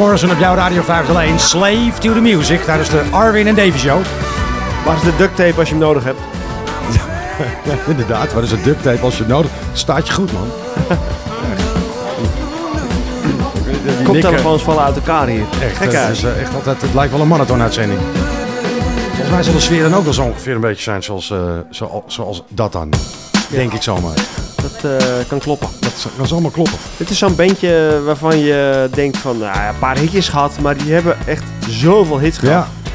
Morrison op jouw Radio 501. Slave to the music. Daar is de Arwin en Davy Show. Waar is de duct tape als je hem nodig hebt? Ja, inderdaad. Wat is een duct tape als je het nodig Staat je goed, man. Die Koptelefoons vallen uit elkaar hier. Echt, Gek het, is, eh, echt altijd, het lijkt wel een marathon-uitzending. Volgens mij zal de sfeer dan ook wel zo ongeveer een beetje zijn zoals, eh, zo, zoals dat dan. Denk ik zomaar. Dat eh, kan kloppen. Dat kan zomaar kloppen. Dit is zo'n bandje waarvan je denkt van, nou ja, een paar hitjes gehad, maar die hebben echt zoveel hits gehad. Ja.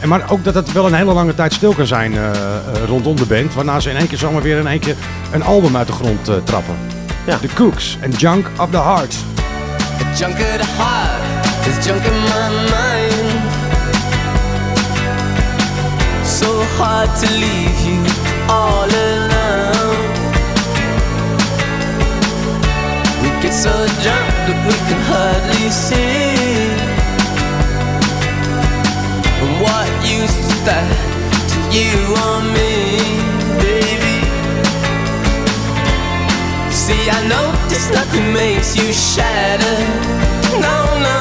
En maar ook dat het wel een hele lange tijd stil kan zijn eh, eh, rondom de band. Waarna ze in één keer zomaar weer in één keer een album uit de grond eh, trappen. Ja. The Cooks en Junk of the Heart. Junk of the heart is junk in my mind. So hard to leave you all alone. Get so drunk that we can hardly see. And what use is that to you or me, baby? See, I this nothing makes you shatter. No, no.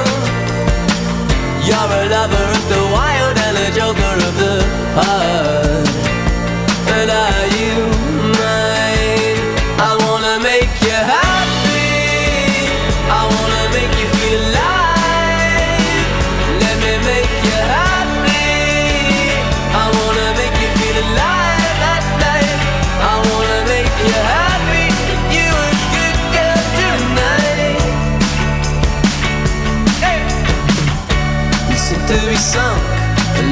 You're a lover of the wild and a joker of the heart. But are you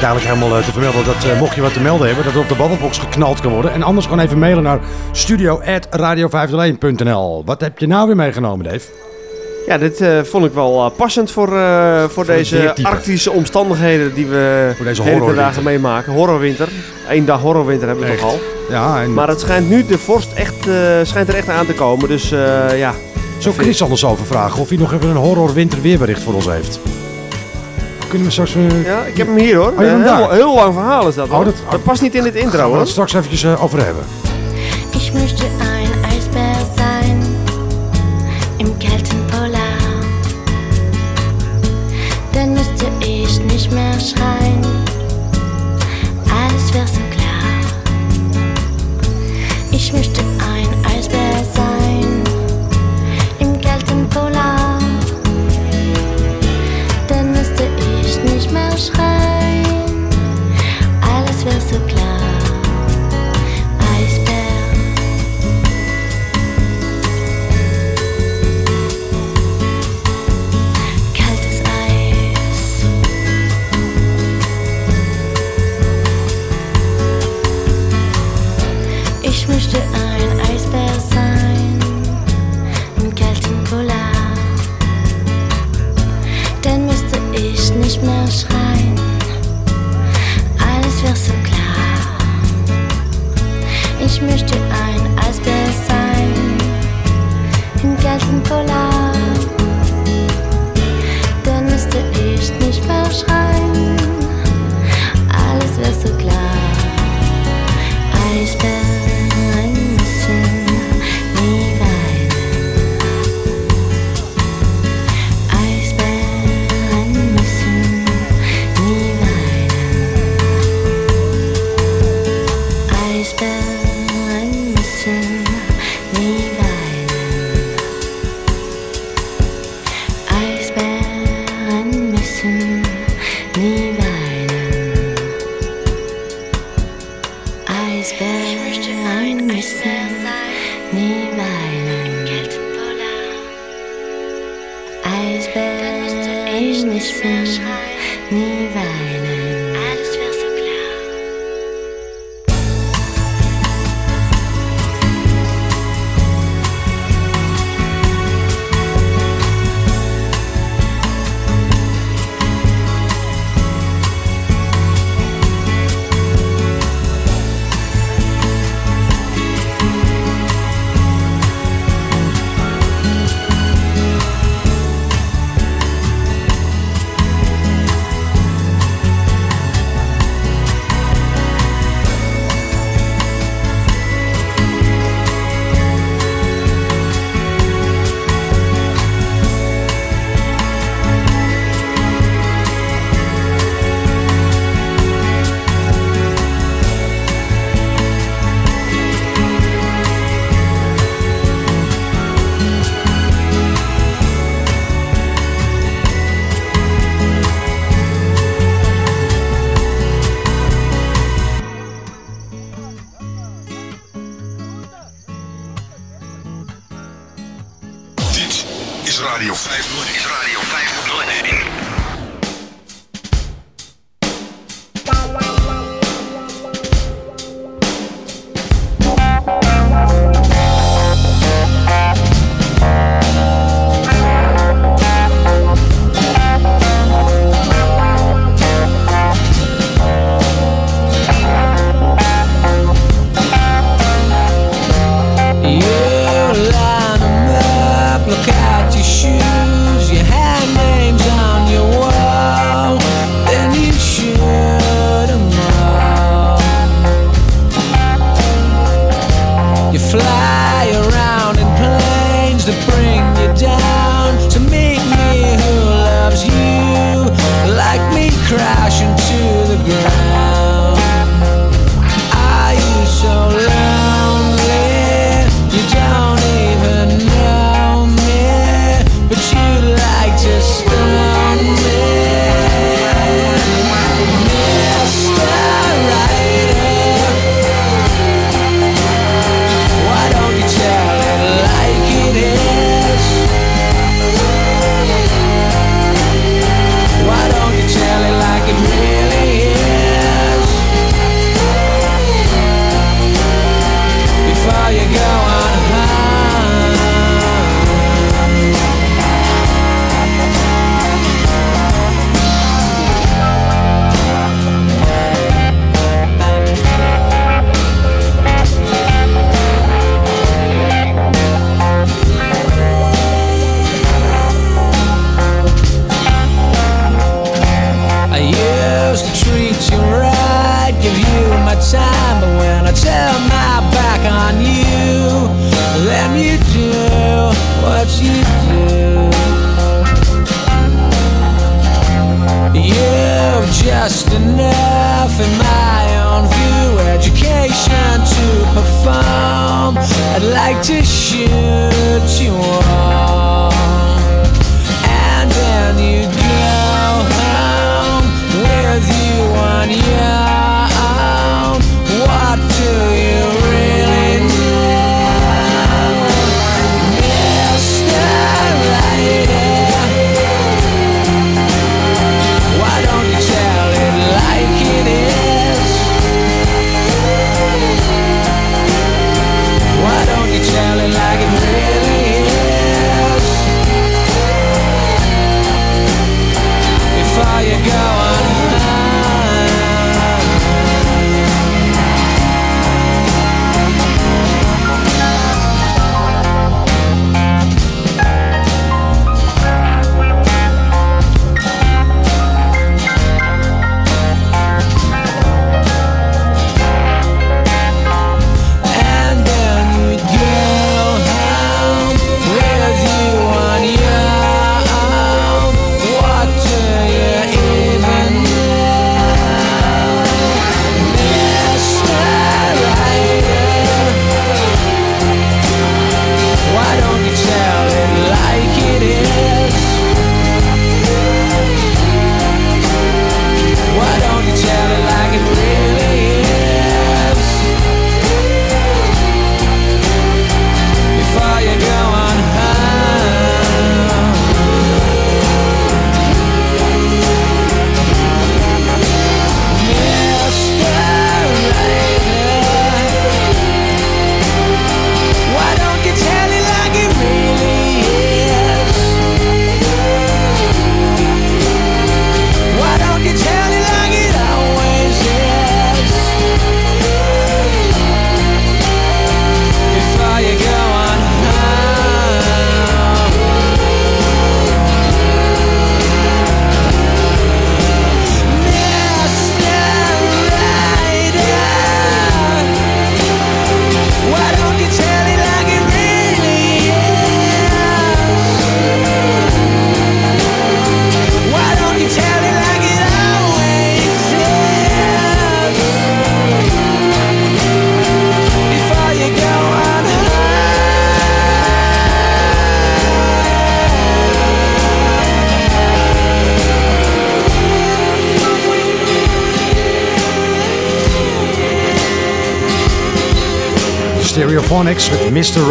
Vergeet eigenlijk helemaal eh, te vermelden dat eh, mocht je wat te melden hebben, dat er op de babbelbox geknald kan worden. En anders gewoon even mailen naar studio.radio501.nl. Wat heb je nou weer meegenomen, Dave? Ja, dit eh, vond ik wel passend voor, voor, het deze arctische omstandigheden die we Voor deze hele horrorwinter. dagen meemaken. Horrorwinter. Eén dag horrorwinter hebben we Echt. toch al. Ja, en Maar het schijnt nu, de vorst echt, schijnt er echt aan te komen. Dus ja. Zo Chris anders over vragen of hij nog even een horror winterweerbericht voor ons heeft. Kunnen we straks... eh, Ja, ik heb hem hier hoor. Oh, je hebt hem Eh, heel, heel lang verhaal is dat Oh, hoor. dat- dat, past niet in dit intro Gaan we hoor. het straks eventjes eh, over hebben. Ich möchte ein Eisbär sein im kalten Polar. Dann müsste ich nicht mehr schreien,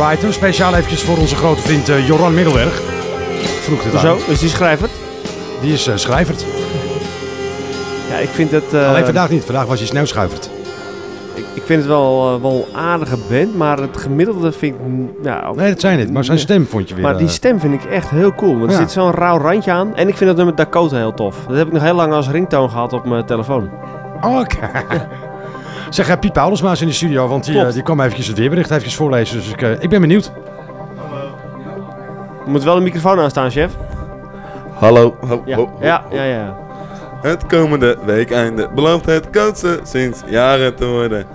Writer. Speciaal eventjes voor onze grote vriend eh, Joran Middelberg. Vroeg dit Zo, aan. is die schrijver? Die is eh, schrijverd. Ja, ik vind het... eh, Alleen vandaag niet. Vandaag was hij sneeuwschuiverd. Ik, ik vind het wel, eh, wel een aardige band, maar het gemiddelde vind ik... Nee, dat zijn het. Maar zijn stem vond je weer... Maar die eh, stem vind ik echt heel cool. Want er Ja. zit zo'n rauw randje aan. En ik vind het nummer Dakota heel tof. Dat heb ik nog heel lang als ringtoon gehad op mijn telefoon. Oh, Oké. Zeg, eh, Piet Paulusma is in de studio, want die, Klopt. eh, die kwam eventjes het weerbericht eventjes voorlezen. Dus ik, eh, ik ben benieuwd. Er moet wel een microfoon aanstaan, chef. Hallo. Ho, Ja, ho, ho, ja, ho. ja, ja. Het komende weekeinde belooft het koudste sinds jaren te worden.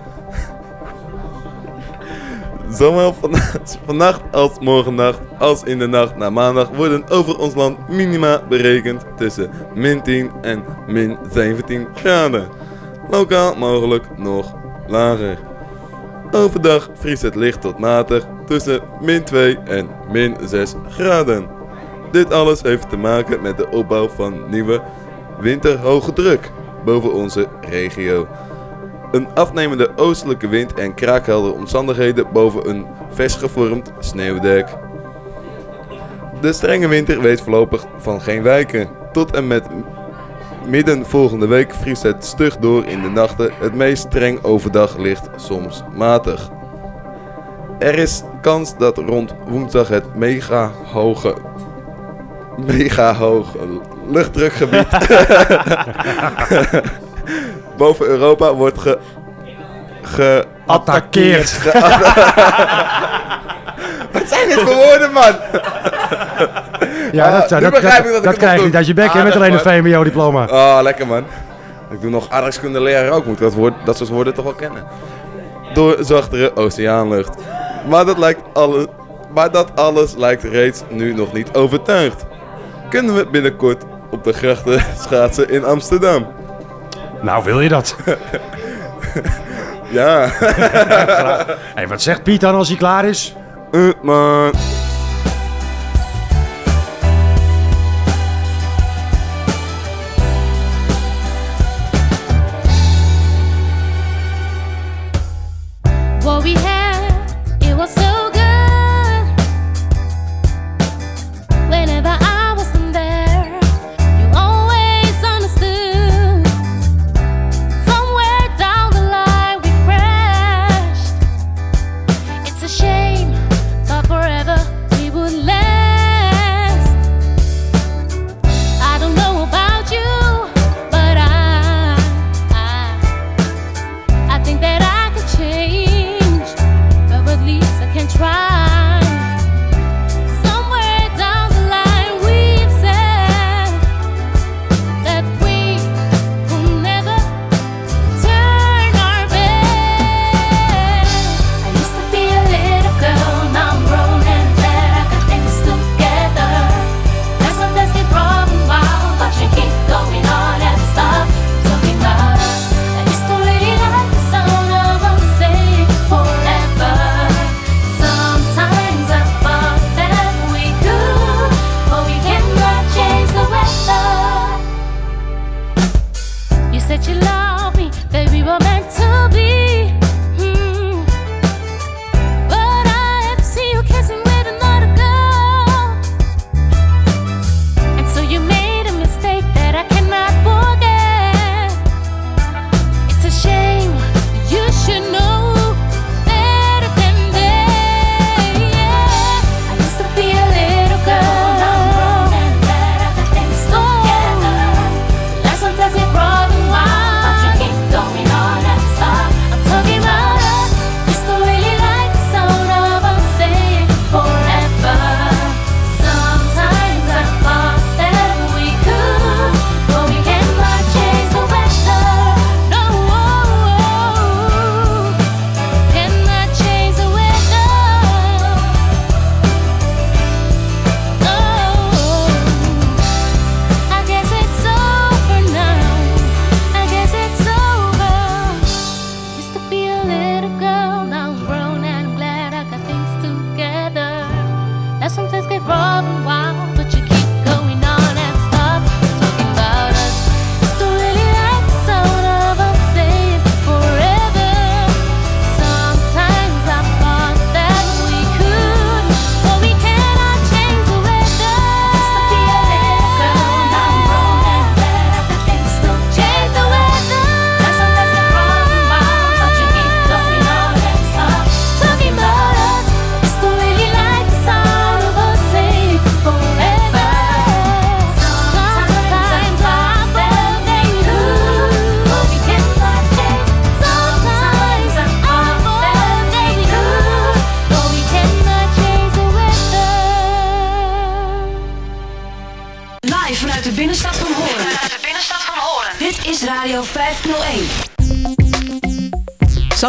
Zowel van, vannacht als morgennacht als in de nacht na maandag worden over ons land minima berekend tussen min 10 en min 17 graden. Lokaal mogelijk nog lager. Overdag vriest het licht tot matig tussen min 2 en min 6 graden. Dit alles heeft te maken met de opbouw van nieuwe winterhoge druk boven onze regio. Een afnemende oostelijke wind en kraakheldere omstandigheden boven een vers gevormd sneeuwdek. De strenge winter weet voorlopig van geen wijken. Tot en met midden volgende week vriest het stug door in de nachten. Het meest streng overdag ligt soms matig. Er is kans dat rond woensdag het mega hoge mega hoog luchtdrukgebied boven Europa wordt ge... Geattackeerd. Wat zijn dit voor woorden, man? Ja, dat, Ah, dat, dat, begrijp ik dat krijg je niet uit je bek, hè, doe. met alleen een. VMBO-diploma. Oh, lekker man. Ik doe nog aardrijkskunde leraar ook, moet ik dat, woord, dat soort woorden toch wel kennen. Door zachtere oceaanlucht. Maar dat, lijkt alle, maar dat alles lijkt reeds nu nog niet overtuigd. Kunnen we binnenkort op de grachten schaatsen in Amsterdam? Nou, wil je dat? ja. hey, wat zegt Piet dan als hij klaar is? Uh, man.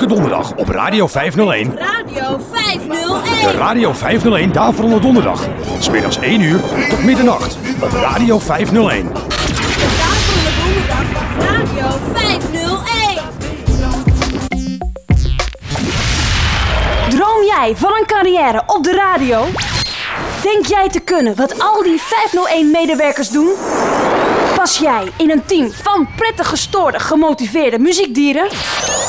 Elke donderdag op Radio 501. Radio 501. De Radio 501 Daverende Donderdag. Van 's middags 1 uur tot middernacht op Radio 501. Daverende donderdag op Radio 501. Droom jij van een carrière op de radio? Denk jij te kunnen wat al die 501-medewerkers doen? Pas jij in een team van prettig gestoorde, gemotiveerde muziekdieren?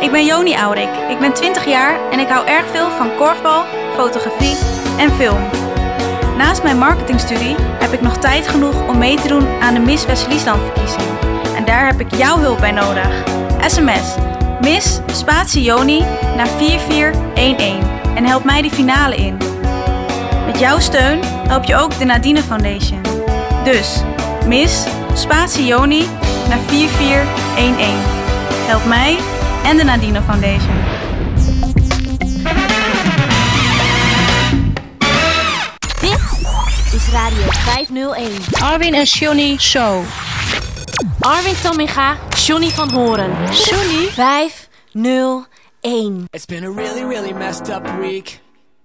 ik ben Joni Aurik. Ik ben 20 jaar en ik hou erg veel van korfbal, fotografie en film. Naast mijn marketingstudie heb ik nog tijd genoeg om mee te doen aan de Miss West-Friesland-verkiezing. En daar heb ik jouw hulp bij nodig. SMS Miss Spatie Joni naar 4411 en help mij die finale in. Met jouw steun help je ook de Nadine Foundation. Dus Miss Spatie Joni naar 4411. Help mij en de Nadine Foundation. Dit is Radio 501. Arwin en Johnny Show. Arwin Tamminga, Johnny van Horen. Johnny 501. It's been a really, really messed up week.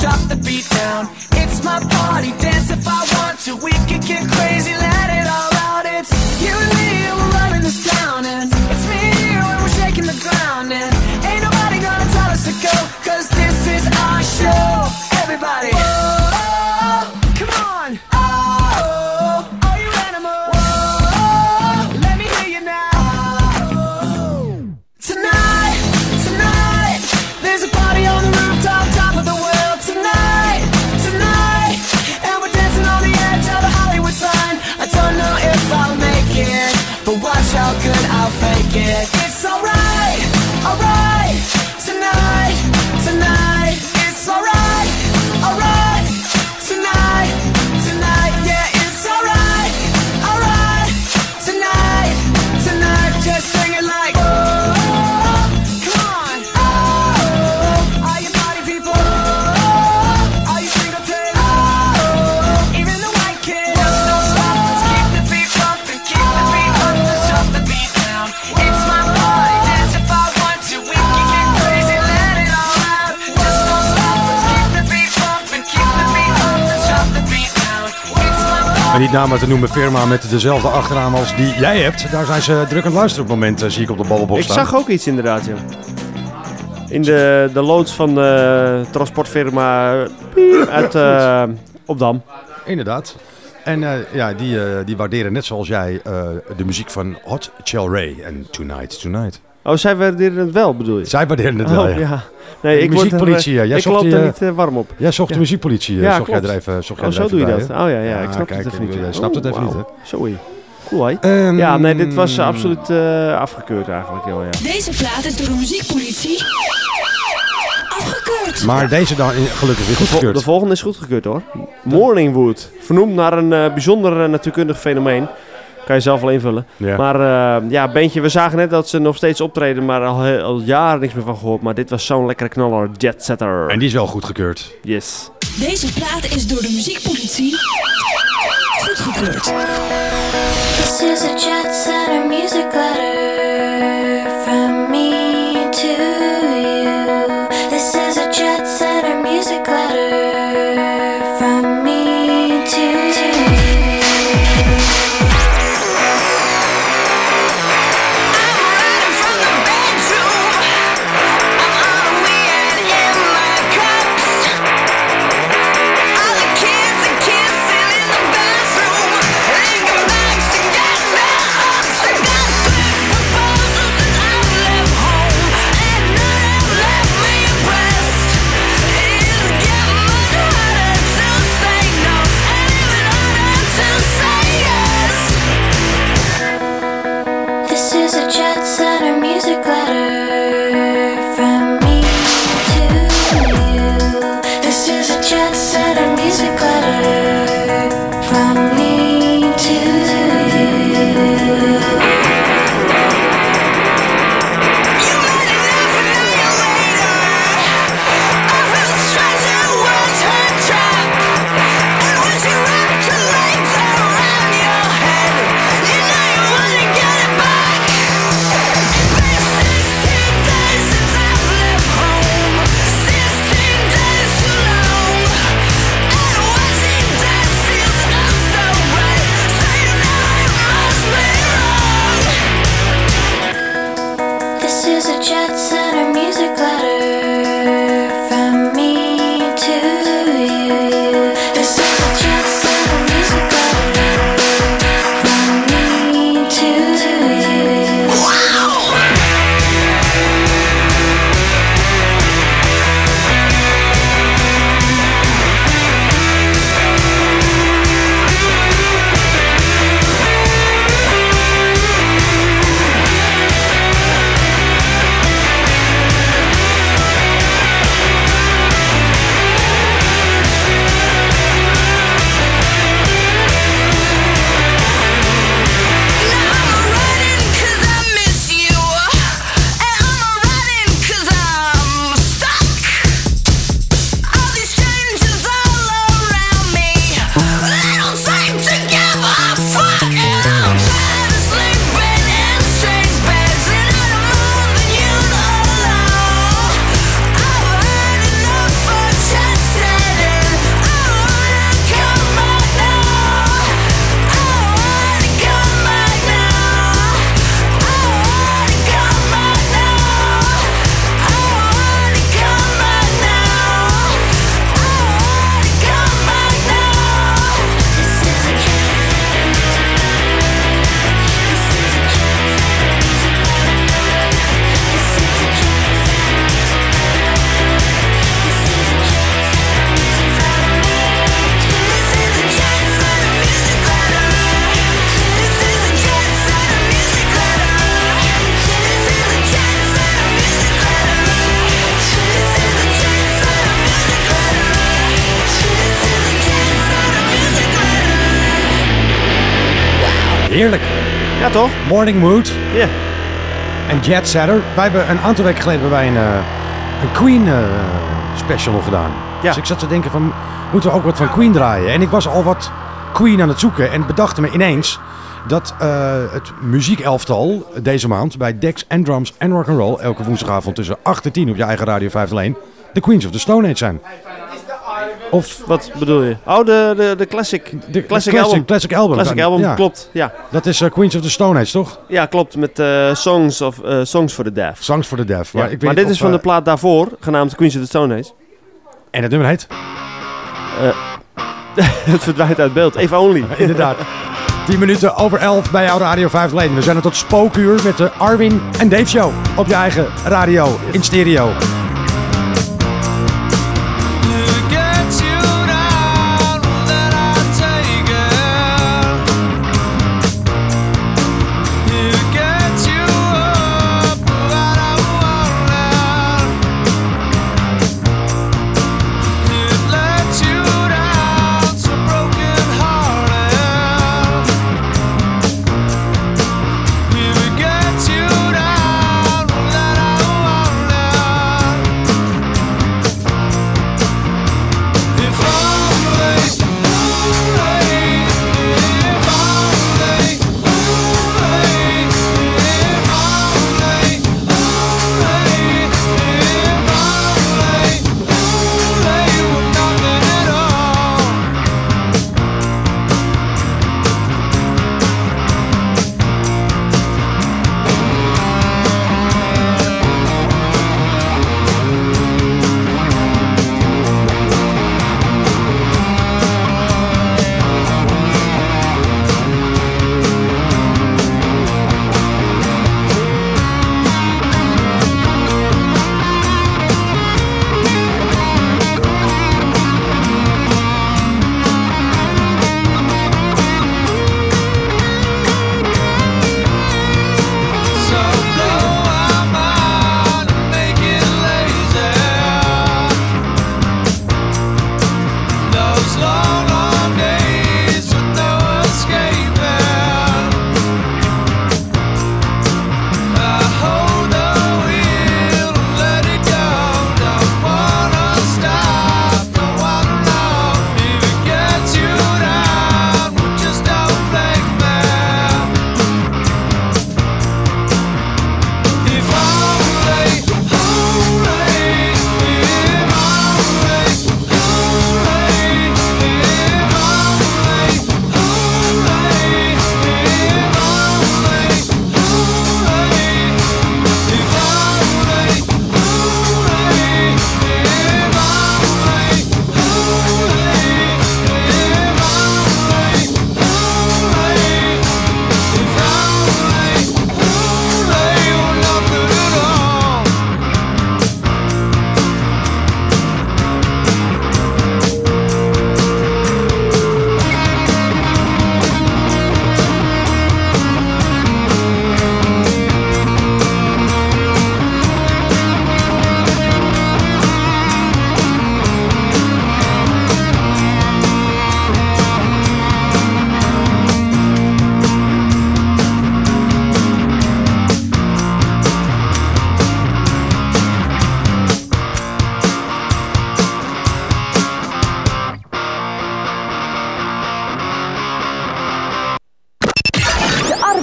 drop the beat down. It's my party, dance if I want to. We can get crazy, let it all En niet namen te noemen firma met dezelfde achternaam als die jij hebt. Daar zijn ze druk aan het luisteren op het moment, eh, zie ik op de babbelbox Ik staan. zag ook iets inderdaad, ja. In de, de loods van de transportfirma piep, uit eh, Opdam. Inderdaad. En eh, ja, die, eh, die waarderen net zoals jij eh, de muziek van Hot Chel Ray en Tonight Tonight. Oh, zij waarderen het wel, bedoel je? Zij waarderen het Oh, wel, ja. ja. Nee, De ik word muziekpolitie, eh, ja. Jij ik loop er eh, niet eh, warm op. Jij zocht de muziekpolitie, Ja, zocht jij klopt. er even, zocht jij oh, er zo even doe je bij, dat. Oh ja, ja, ik snap kijk, het even niet. Je snapt het Oh, even niet, hè? Sorry. Cool, hè? Ehm, ja, nee, dit was absoluut eh, afgekeurd eigenlijk, joh, ja. Deze plaat is door de muziekpolitie afgekeurd. Maar deze dan gelukkig weer vol- goedgekeurd. de volgende is goedgekeurd, hoor. Morningwood. Vernoemd naar een bijzonder natuurkundig fenomeen. Kan je zelf wel invullen. Ja. Maar eh, ja, Beentje, we zagen net dat ze nog steeds optreden, maar al, al jaren niks meer van gehoord. Maar dit was zo'n lekkere knaller, Jet Setter. En die is wel goedgekeurd. Yes. Deze plaat is door de muziekpolitie goedgekeurd. This is a jet setter music letter Morning Mood. Ja. En Jet Setter. Wij hebben een aantal weken geleden hebben wij een, eh, een Queen eh, special gedaan. Dus ik zat te denken van, moeten we ook wat van Queen draaien? En ik was al wat Queen aan het zoeken en bedacht me ineens dat eh, het muziekelftal deze maand bij Dex and Drums en Rock'n'Roll elke woensdagavond tussen 8 en 10 op je eigen Radio 501 de Queens of the Stone Age zijn. Of Wat bedoel je? Oh, de, de, de classic. de classic, classic, album. classic album. Classic dan, album, ja. klopt. Ja, Dat is eh, Queens of the Stone Age, toch? ja klopt. Met eh, songs, of, eh, songs for the Deaf. Songs for the Deaf. Ja, Maar, ik weet maar dit is van de plaat daarvoor, genaamd Queens of the Stone Age. En het nummer heet? Het verdwijnt uit beeld. Even only. Inderdaad. 10 minuten over 11 bij jouw Radio 5 Lane. We zijn er tot spookuur met de Arwin en Dave Show. Op je eigen radio, in stereo.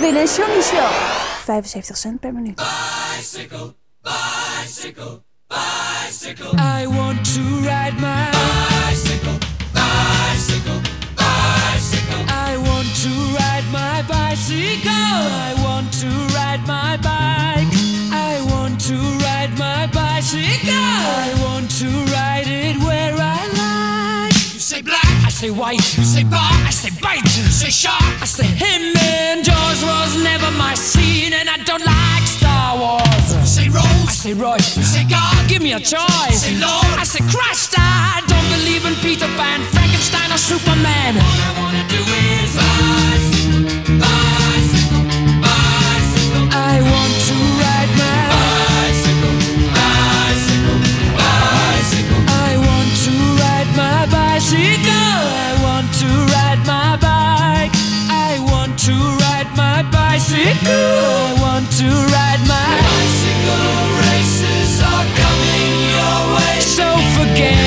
De Arwin en Johnny Show. 75 cent per minuut. I want to ride my bicycle, bicycle, bicycle. I want to ride my bicycle. I want to ride my bike. I want to ride my bicycle. I want to ride it where I say white. You say bar, I say bite. Say shark, I say him. And Jaws was never my scene, and I don't like Star Wars. Say Rose, I say Royce. Say God, give me a choice. say Lord, I say Christ. I don't believe in Peter Pan, Frankenstein, or Superman. All I wanna do is bicycle, I want to ride my bicycle. Races are coming your way. So forget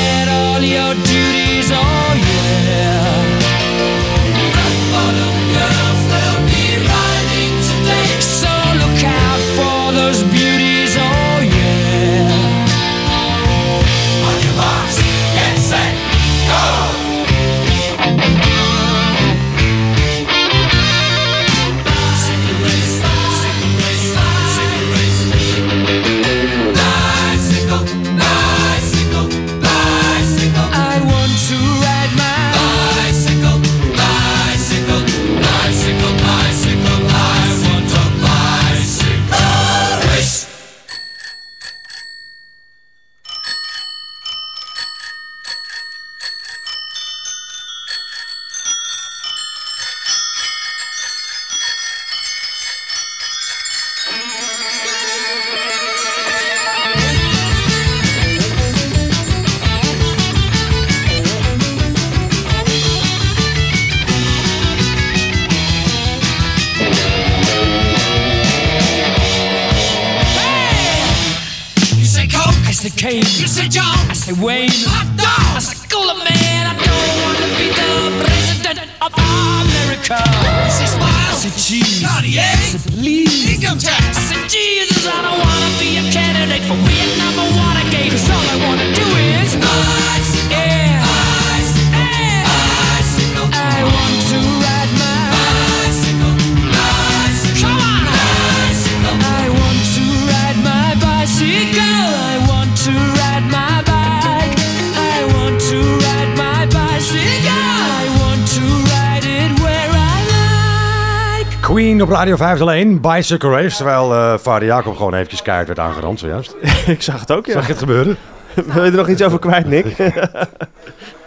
op Radio 501, Bicycle Race. Terwijl eh vader Jacob gewoon eventjes keihard werd aangerand zojuist. ik zag het ook, ja. Zag je het gebeuren? Wil je er nog iets over kwijt, Nick?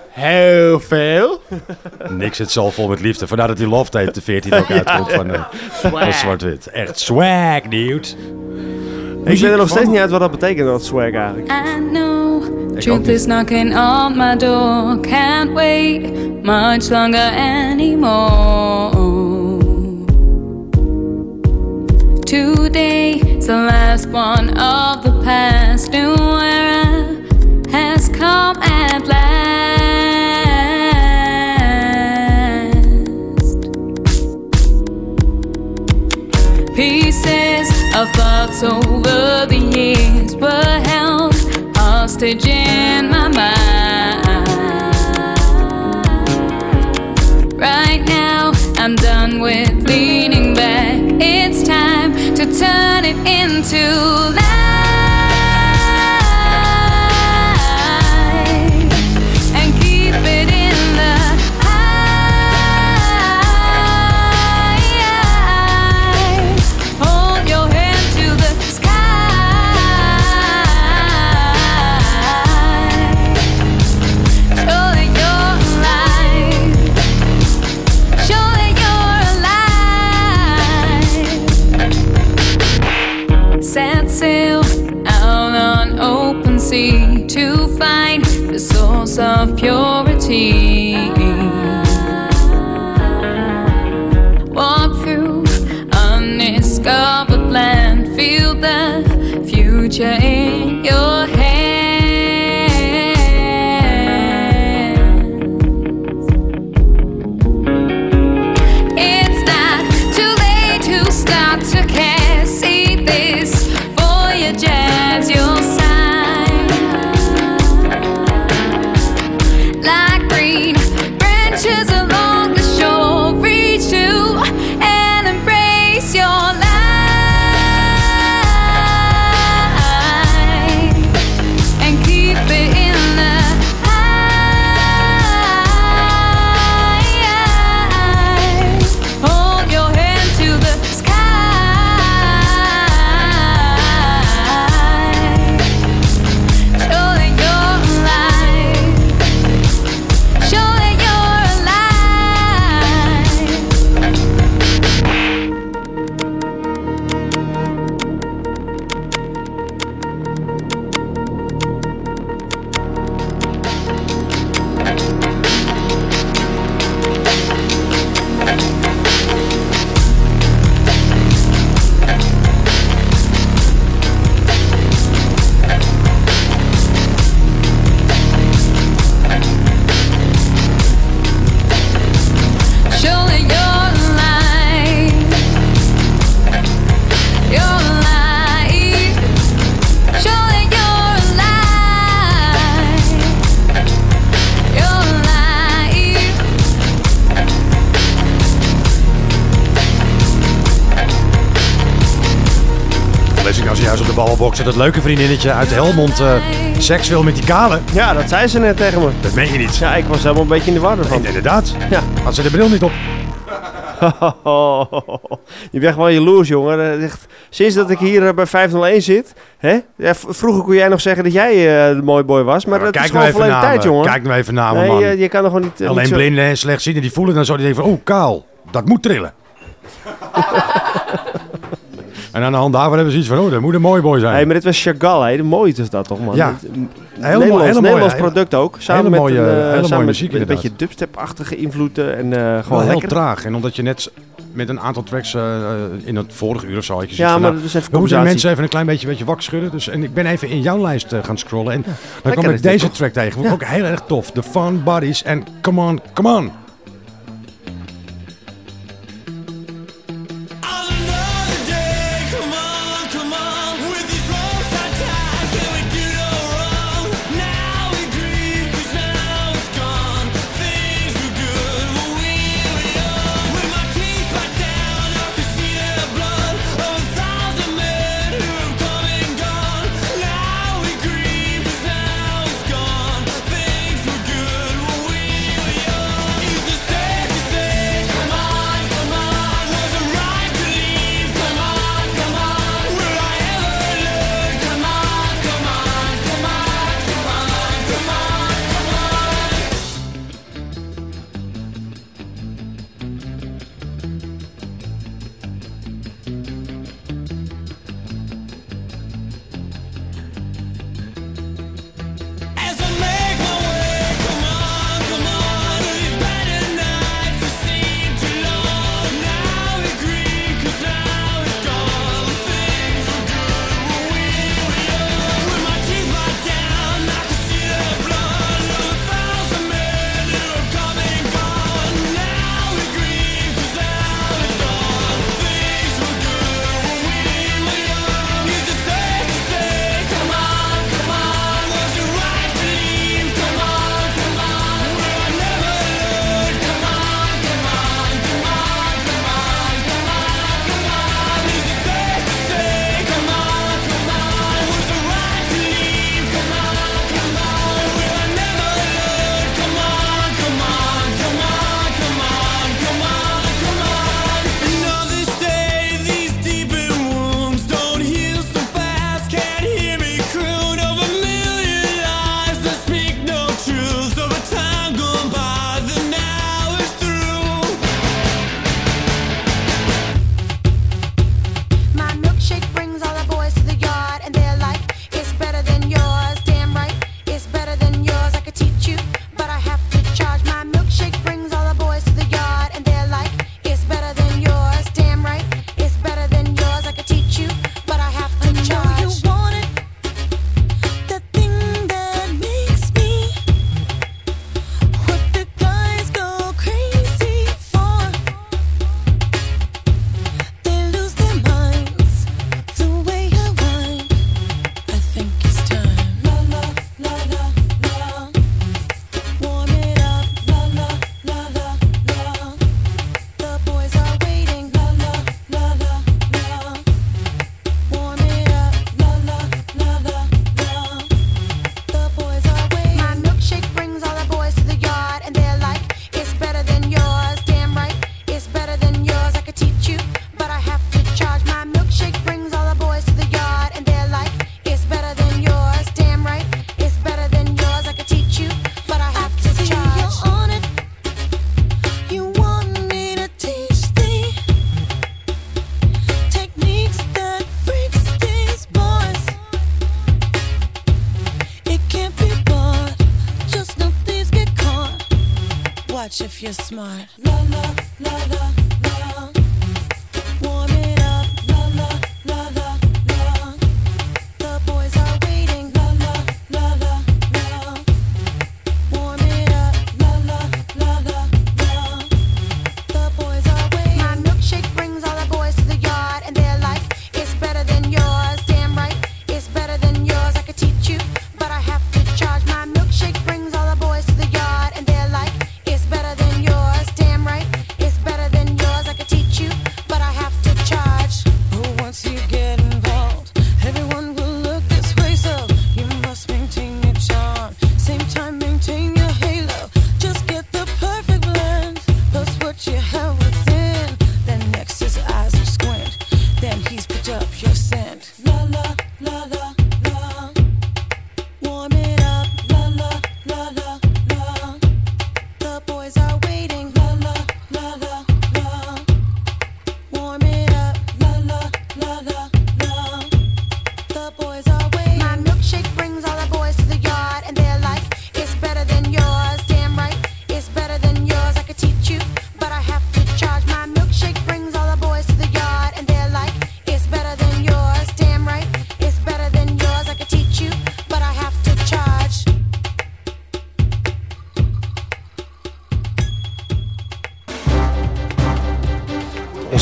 Heel veel. Niks zit zo vol met liefde. Vandaar dat die Love Tape de 14 ook Ja, uitkomt ja. van, eh, van Zwart-Wit. Echt swag, dude. Ik weet er nog steeds niet uit wat dat betekent, dat swag eigenlijk. I know truth is knocking on my door. Can't wait much longer anymore. Today is the last one of the past. New era has come at last. Pieces of thoughts over the years were held hostage in my mind. To turn it into dat leuke vriendinnetje uit Helmond eh, seks wil met die kale. Ja, dat zei ze net tegen me. Dat meen je niet. Ja, ik was helemaal een beetje in de war ervan. inderdaad. Ja. Had ze de bril niet op. je bent echt wel jaloers, jongen. Dat Echt, sinds dat ik hier eh, bij 501 zit, hè? Ja, vroeger kon jij nog zeggen dat jij eh, de mooie boy was, maar dat Kijk is nou gewoon even verleden tijd, jongen. Kijk nou even naar me, nee, man. eh, je kan nog gewoon niet... Alleen niet zo- blinden en slechtzienden die voelen dan zo. Die denken van, oh kaal, dat moet trillen. en aan de hand daarvan hebben ze iets van, oh dat moet een mooi boy zijn. Hey, maar dit was Chagall, hè? De mooie is dat toch, man? Ja. Het- Hele Nederlands, mooie- hele Nederlands mooie- product ook. Samen hele met, mooie- een, eh, hele mooie samen met muziek een inderdaad. beetje dubstep-achtige invloeden en eh, Wel gewoon heel lekker. traag. En omdat je net met een aantal tracks eh, in het vorige uur of zo. Had je Ja, van, maar nou, dat is even we moeten mensen even een klein beetje, beetje wakker schudden. Dus, en ik ben even in jouw lijst gaan scrollen. En dan lekker kwam ik deze toch? track tegen. Vond ik ook heel erg tof. The Fun Buddies en Come On, Come On.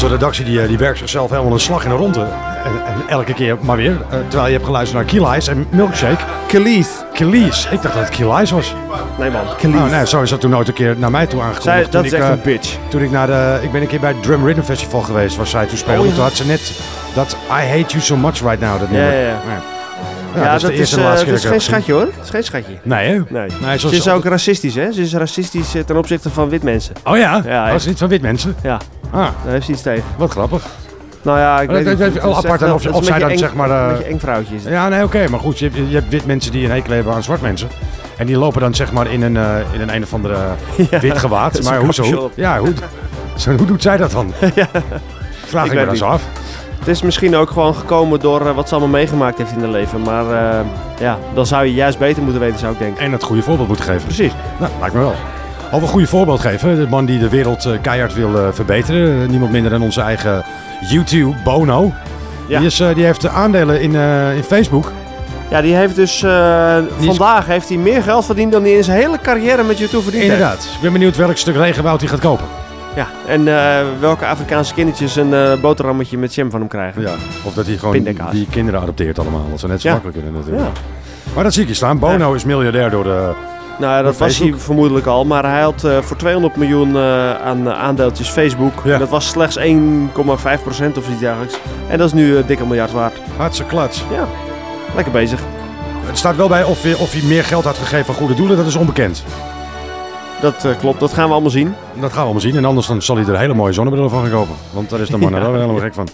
Redactie die, eh, die werkt zichzelf helemaal een slag in de ronde. En, en elke keer maar weer. eh, terwijl je hebt geluisterd naar Key Lies en Milkshake. Kelly's. Kelly's. Ik dacht dat het Key Lies was. Nee man, Oh, nee, zo is dat toen nooit een keer naar mij toe. Zij- Toen dat is ik, echt eh, een bitch. Toen ik naar de... Ik ben een keer bij het Drum Rhythm Festival geweest, waar zij toen speelde. Oh, ja. Toen had ze net dat I Hate You So Much Right Now, dat Ja, nummer. ja, ja. Ja, dat is de eerste en eh, laatste dat is keer geen dat schatje hoor. Dat is geen schatje. Nee, hè? Nee. Nee, Ze is ook racistisch, hè? Ze is racistisch ten opzichte van wit mensen. Oh ja? Ja, Was het niet van wit mensen? Ja. Ah. Daar heeft ze iets tegen. Wat grappig. Nou ja, ik Maar weet dat- het wel is apart en wel- of, het zij dan beetje zeg maar... eh, Een beetje eng vrouwtje is het. Ja, nee, oké. maar goed, je, hebt- je hebt wit mensen die een hekel hebben aan zwart mensen. En die lopen dan zeg maar in een, eh, in een een of andere wit gewaad. Maar hoezo? Ja, hoe, zo, hoe doet zij dat dan? Vraag ik, me dan zo af. Het is misschien ook gewoon gekomen door eh, wat ze allemaal meegemaakt heeft in haar leven. Maar eh, ja, dan zou je juist beter moeten weten, zou ik denken. En het goede voorbeeld moeten geven. Precies. Nou, lijkt me wel. Over een goede voorbeeld geven. De man die de wereld eh, keihard wil eh, verbeteren. Eh, niemand minder dan onze eigen YouTube, Bono. Die, is, die heeft aandelen in, in Facebook. Ja, die heeft dus vandaag heeft hij meer geld verdiend dan hij in zijn hele carrière met YouTube verdiend heeft. Inderdaad. Ik ben benieuwd welk stuk regenwoud hij gaat kopen. Ja, en welke Afrikaanse kindertjes een boterhammetje met jam van hem krijgen. Ja, of dat hij gewoon Pindakaas. die kinderen adopteert allemaal. Dat zou net zo Ja. makkelijk kunnen natuurlijk. Ja. Maar dat zie ik hier staan. Bono is miljardair door de... Nou dat was hij vermoedelijk al. Maar hij had eh, voor 200 miljoen eh, aan eh, aandeeltjes Facebook. En dat was slechts 1,5% of iets dergelijks. En dat is nu dikke miljard waard. Hartstikke klats. Ja, lekker bezig. Het staat wel bij of hij, of hij meer geld had gegeven aan goede doelen. Dat is onbekend. Dat klopt, dat gaan we allemaal zien. Dat gaan we allemaal zien. En anders dan zal hij er hele mooie zonnebrillen van gaan kopen. Want daar is de man Ja. wel helemaal gek van.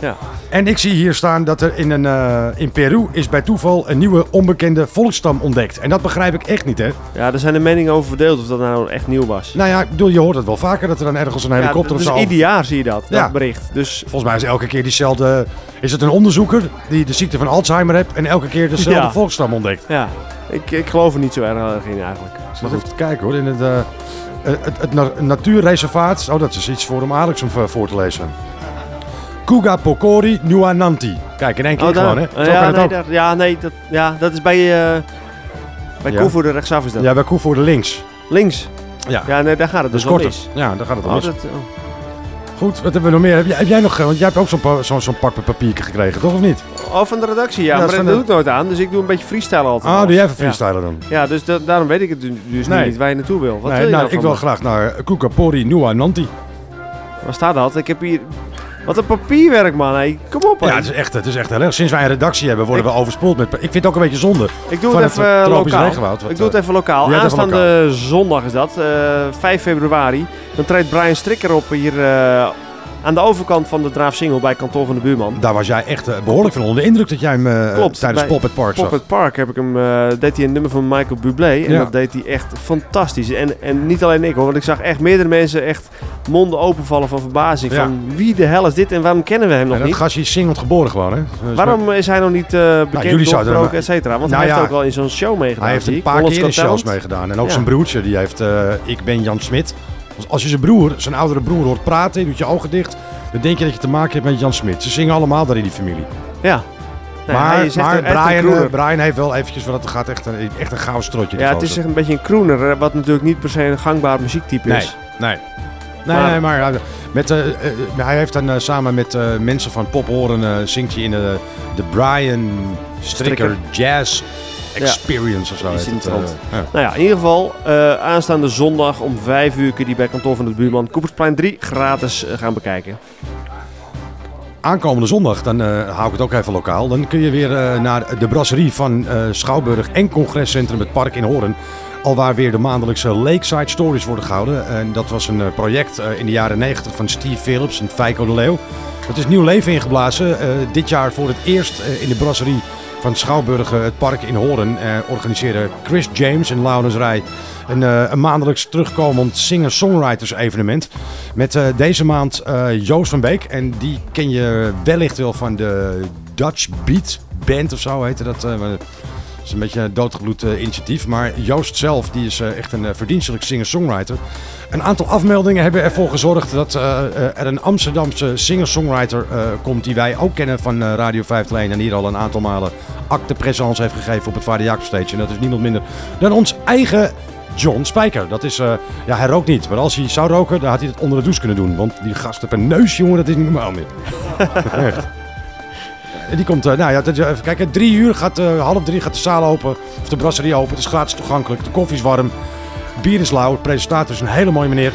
Ja. En ik zie hier staan dat er in, een, eh, in Peru is bij toeval een nieuwe onbekende volksstam ontdekt. En dat begrijp ik echt niet, hè? Ja, er zijn de meningen over verdeeld of dat nou echt nieuw was. Nou ja, ik bedoel, je hoort het wel vaker dat er dan ergens een helikopter dus of zo... ieder jaar zie je dat, Ja. dat bericht. Dus Volgens mij is elke keer diezelfde... Is het een onderzoeker die de ziekte van Alzheimer heeft en elke keer dezelfde Ja. volksstam ontdekt? ja, ik, ik geloof er niet zo erg in eigenlijk. Moet even te kijken hoor, in het, eh, het, het, het na- natuurreservaat. Oh, dat is iets voor om Alex om voor te lezen. Kuga Pokori Nuananti. Kijk, in één keer Oh, gewoon, hè? Zo ja, kan nee, daar- ja, nee, dat, ja, dat is bij, eh bij Ja. Koevoerder rechtsaf is dat. Ja, bij Koevoorde links. Links? Ja. Ja, nee, daar gaat het dus korter. mis. Ja, daar gaat het Oh, mis. dat- oh. Goed, wat hebben we nog meer? Heb jij, heb jij nog, eh, want jij hebt ook zo'n pa- zo'n pak met papiertje gekregen, toch of niet? Oh, van de redactie, ja. Ja, maar dat van doe ik nooit aan, dus ik doe een beetje freestyle altijd. Ah, doe jij even Ja. freestylen dan? Ja, dus da- daarom weet ik het du- dus Nee. niet waar je naartoe wil. Wat nee, wil je nou, nou ik wil graag naar Kuga Pori Nuananti. Waar staat dat? Ik heb hier... Wat een papierwerk, man. Hey, kom op, Ja, het is echt, het is echt heel erg. Sinds wij een redactie hebben, worden we overspoeld met... Ik vind het ook een beetje zonde. Ik doe het even eh, lokaal. regenwoud, wat, ik doe het eh, even lokaal. even Aanstaande zondag is dat, eh 5 februari. Dan treedt Brian Strikker op hier aan de overkant van de Draafsingel bij kantoor van de buurman. Daar was jij echt eh, behoorlijk van onder de indruk dat jij hem eh, Klopt. tijdens bij Pop at Park zag. Pop at Park heb ik hem, eh, deed hij een nummer van Michael Bublé. En Ja. dat deed hij echt fantastisch. En, en niet alleen ik hoor, want ik zag echt meerdere mensen echt monden openvallen van verbazing. Ja. Van wie de hel is dit en waarom kennen we hem nog En dat niet? gastje is single geboren gewoon, hè? Dus Waarom is hij nog niet eh bekend, jullie zouden hem- et cetera? Want Nou hij heeft ja, ook wel in zo'n show meegedaan. Hij heeft een paar keer in shows meegedaan. En ook zijn broertje, die heeft... ik ben Jan Smit. Als, als je zijn broer, zijn oudere broer hoort praten, doet je ogen dicht... dan denk je dat je te maken hebt met Jan Smit. Ze zingen allemaal daar in die familie. Ja. Nee, maar Brian, eh, Brian heeft wel eventjes... Want het gaat echt een, echt een gouden strotje. Ja, het is echt een beetje een crooner, eh, wat natuurlijk niet per se een gangbaar muziektype Nee, is. nee. Nee, Maar- nee, maar ja, met, eh, eh, hij heeft dan eh, samen met eh, mensen van Pop Horen eh, zingt hij in de, de Brian Strikker. Jazz Experience of zo. Is het, interessant. eh. Nou ja, in ieder geval, eh, aanstaande zondag om 5 uur kun je die bij kantoor van de buurman Koepersplein 3 gratis eh, gaan bekijken. Aankomende zondag, dan hou ik het ook even lokaal. Dan kun je weer naar de brasserie van Schouwburg en Congrescentrum het Park in Hoorn. Alwaar weer de maandelijkse Lakeside Stories worden gehouden. En dat was een project in de jaren 90 van Steve Phillips en Feiko de Leeuw. Het is nieuw leven ingeblazen. Dit jaar voor het eerst in de brasserie van Schouwburg eh, het Park in Hoorn. eh, organiseren Chris James en Laurens Rij een, eh, een maandelijks terugkomend singer-songwriters evenement. Met eh, deze maand eh, Joost van Beek. En die ken je wellicht wel van de Dutch Beat Band of zo heette dat. Is een beetje een doodgebloed eh, initiatief. Maar Joost zelf die is eh, echt een eh, verdienstelijk singer-songwriter. Een aantal afmeldingen hebben ervoor gezorgd dat er een Amsterdamse singer-songwriter komt die wij ook kennen van Radio 501 en hier al een aantal malen acte présence heeft gegeven op het Vader Jacob Stage. En dat is niemand minder dan ons eigen John Spijker. Dat is, ja, hij rookt niet. Maar als hij zou roken, dan had hij het onder de douche kunnen doen. Want die gast heeft een neus, jongen, dat is niet normaal meer. Echt. En die komt, eh, nou ja, even kijken, drie uur gaat, eh, half drie gaat de zaal open. Of de brasserie open. Het is gratis toegankelijk. De koffie is warm. Bier is lauw. De presentator is een hele mooie meneer.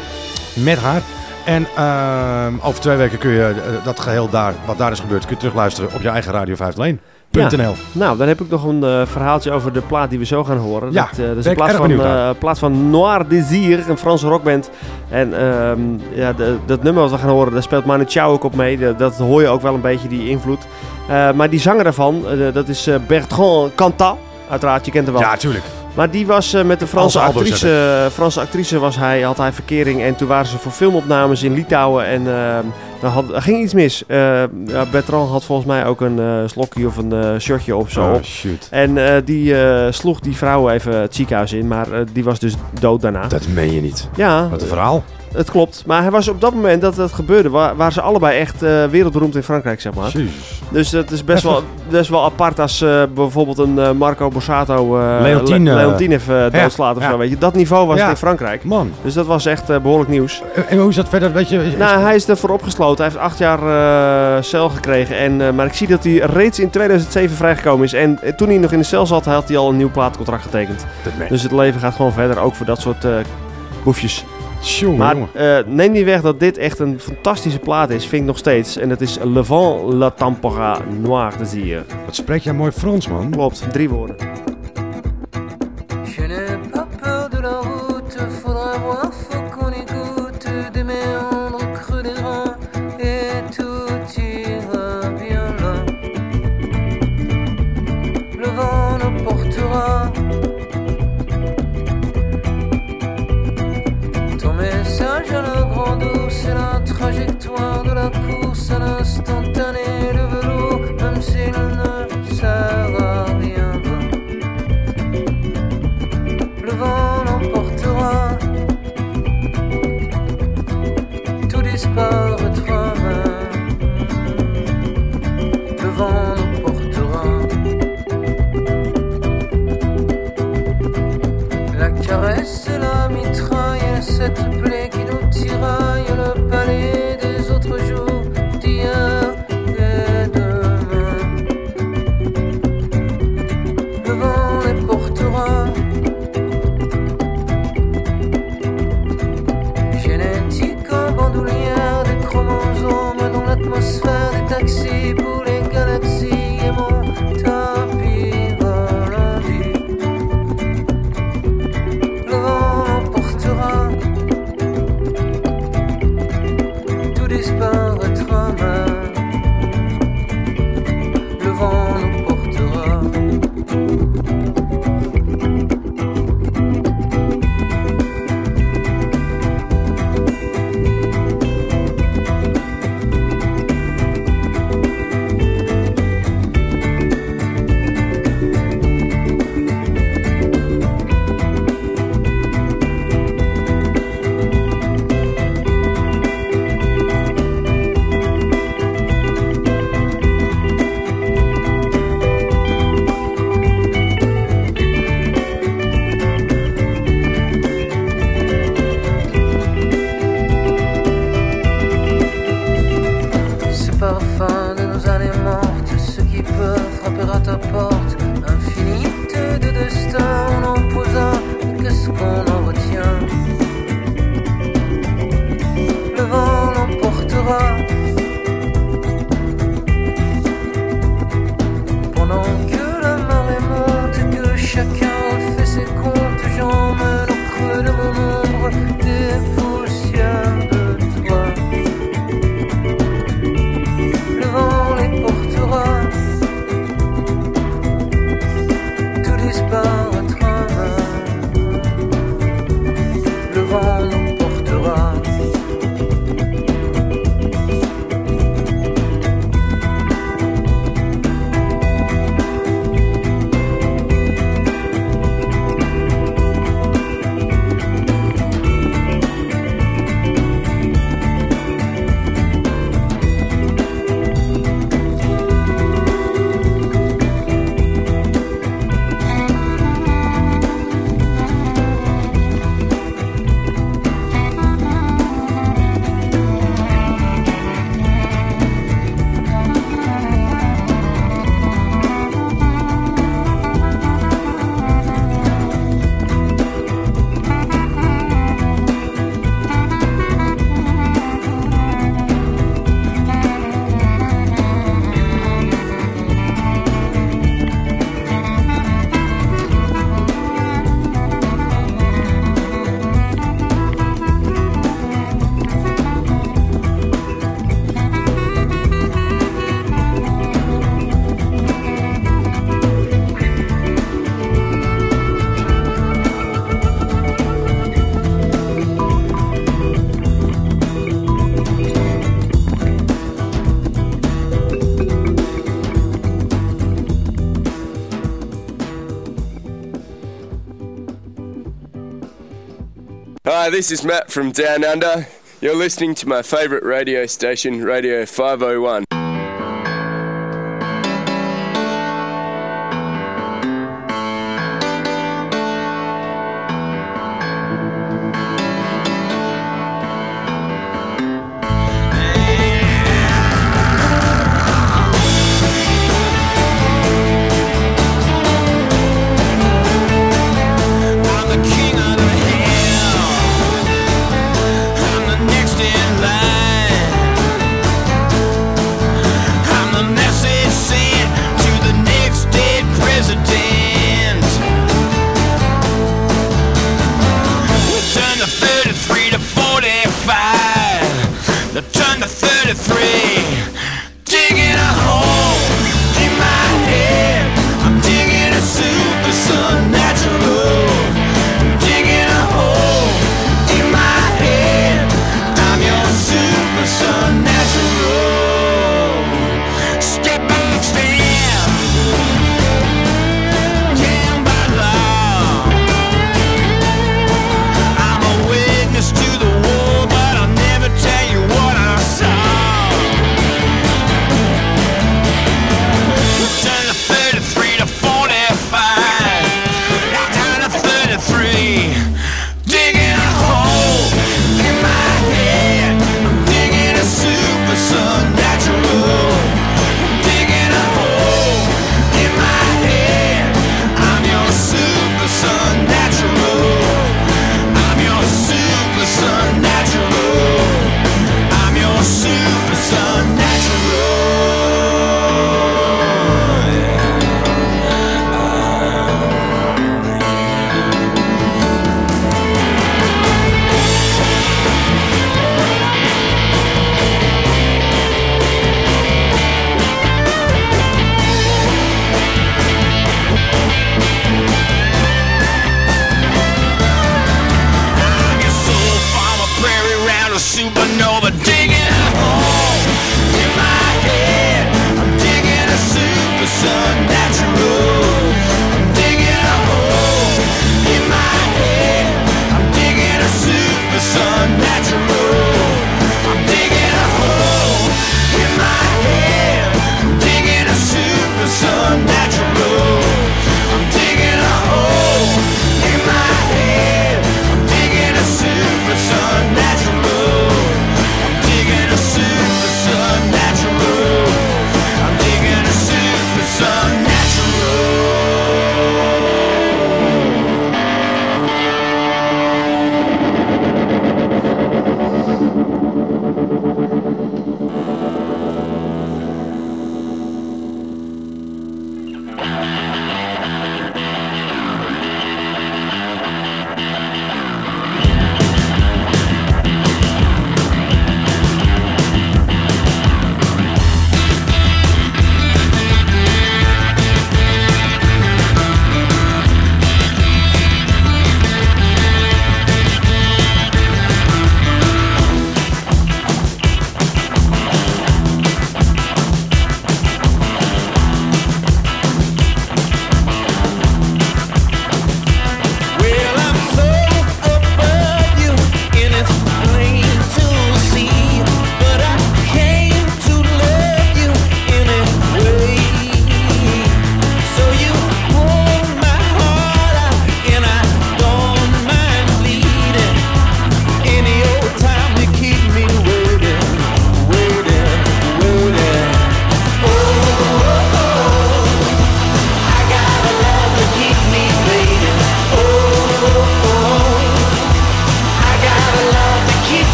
Met haar. En ehm, over twee weken kun je eh, dat geheel daar, wat daar is gebeurd, kun je terugluisteren op je eigen Radio 501.nl. Ja. Nou, dan heb ik nog een eh, verhaaltje over de plaat die we zo gaan horen. Ja, dat, eh, dat is een plaat van, eh, plaat van Noir Désir, een Franse rockband. En ehm, ja, de- dat nummer wat we gaan horen, daar speelt Manu Chao ook op mee. Dat, dat hoor je ook wel een beetje, die invloed. Maar die zanger daarvan, dat is Bertrand Cantat. Uiteraard, je kent hem wel. Ja, tuurlijk. Maar die was eh, met de Franse actrice, eh, Franse actrice was hij, had hij verkering. En toen waren ze voor filmopnames in Litouwen. En ehm, dan had, er ging iets mis. Eh, Bertrand had volgens mij ook een eh, slokje of een eh, shirtje of zo Oh, shoot. En eh, die eh, sloeg die vrouw even het ziekenhuis in. Maar eh, die was dus dood daarna. Dat meen je niet. Ja. Wat een verhaal. Het klopt. Maar hij was op dat moment dat dat gebeurde, wa- waren ze allebei echt eh, wereldberoemd in Frankrijk, zeg maar. Jezus. Dus dat is best wel, best wel apart als eh, bijvoorbeeld een eh, Marco Borsato Leontien, Le- Leontien even ja, doodslaat of ja. zo, weet je. Dat niveau was Ja. het in Frankrijk. Man. Dus dat was echt eh, behoorlijk nieuws. En hoe is dat verder? Weet je, is- Nou, hij is ervoor opgesloten. Hij heeft acht jaar cel gekregen. En, maar ik zie dat hij reeds in 2007 vrijgekomen is. En toen hij nog in de cel zat, had hij al een nieuw plaatcontract getekend. Dus het leven gaat gewoon verder, ook voor dat soort boefjes. Jongen, maar eh, neem niet weg dat dit echt een fantastische plaat is, vind ik nog steeds. En dat is Le Vent La Tempora Noir Désir. Wat spreek jij mooi Frans, man. Klopt, drie woorden. Hi, this is Matt from Down Under. You're listening to my favourite radio station, Radio 501.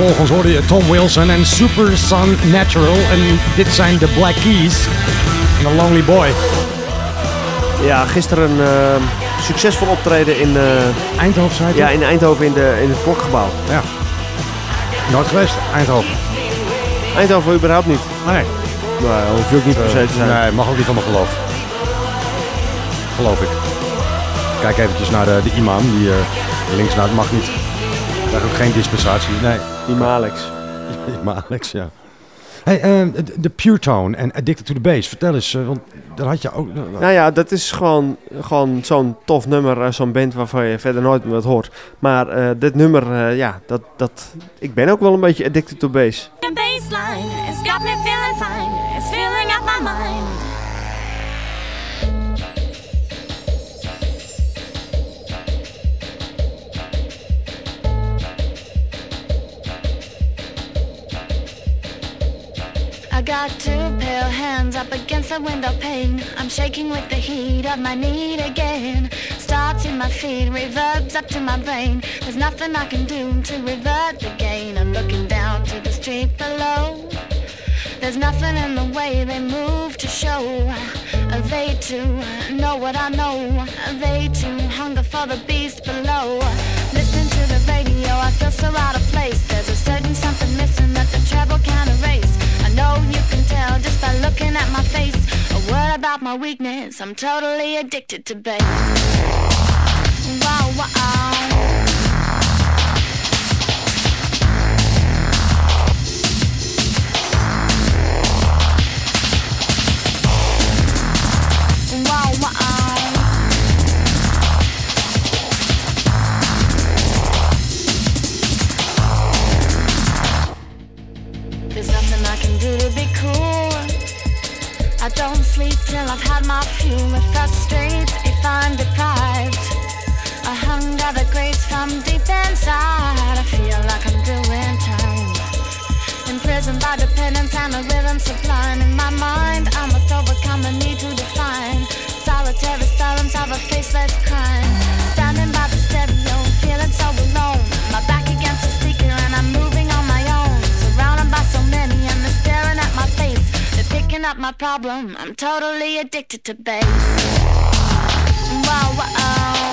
Achtereenvolgens hoorde je Tom Wilson en Super Sun Natural. En dit zijn de Black Keys en The Lonely Boy. Ja, gisteren een eh, succesvol optreden in... eh, Eindhoven, zei Ja, in Eindhoven in, de, in het klokgebouw. Ja. Nooit geweest, Eindhoven. Eindhoven überhaupt niet? Nee. Nou, hoef je ook niet per se te zijn. Nee, mag ook niet van mijn geloof. Geloof ik. Kijk eventjes naar de, de imam, die eh, links naar het mag niet. Krijg ook geen dispensatie. Nee. Imam Alex. Imam Alex, ja. Hey, eh, de- Pure Tone en Addicted to the Bass. Vertel eens, eh, want daar had je ook... Nou ja, dat is gewoon, gewoon zo'n tof nummer, eh, zo'n band waarvan je verder nooit meer wat hoort. Maar eh, dit nummer, eh, ja, dat, dat, ik ben ook wel een beetje addicted to bass. The baseline, it's got me feeling fine. It's filling up my mind. I got two pale hands up against the window pane. I'm shaking with the heat of my need again. Starts in my feet, reverbs up to my brain. There's nothing I can do to revert the gain. I'm looking down to the street below. There's nothing in the way they move to show. They too know what I know. They too hunger for the beast below. Listening to the radio, I feel so out of place. There's a certain something missing that the treble can't erase. Know you can tell just by looking at my face. A word about my weakness, I'm totally addicted to bass. Wow. Wow, sleep till I've had my fuel. It frustrates if I'm deprived. A hunger that grates from deep inside. I feel like I'm doing time. Imprisoned by dependence and a rhythm sublime in my mind. I must overcome the need to define. Solitary silence of a faceless crime. They're picking up my problem. I'm totally addicted to bass. Wow, wow.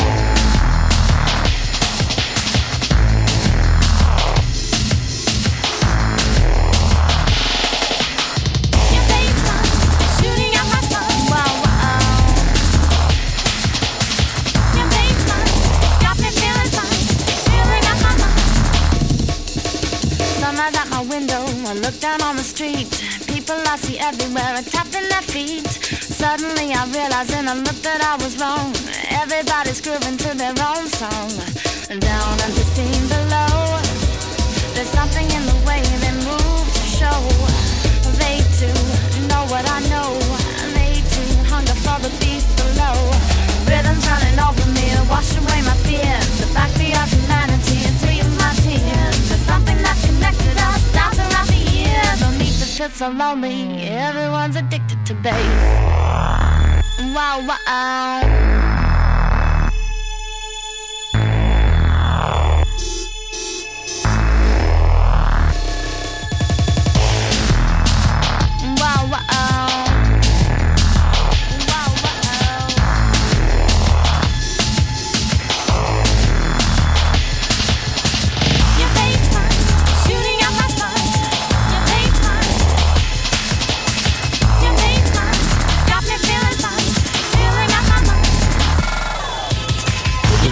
Shooting at my phone. Wow, wow. Your baseline got me feeling fine. Filling up my mind. Sunrise at my window, I look down on the street. People I see everywhere are tapping their feet. Suddenly I realize in a look that I was wrong. Everybody's grooving to their own song. Down at the scene below, there's something in the To so lonely. Everyone's addicted to bass. Wow. Wow,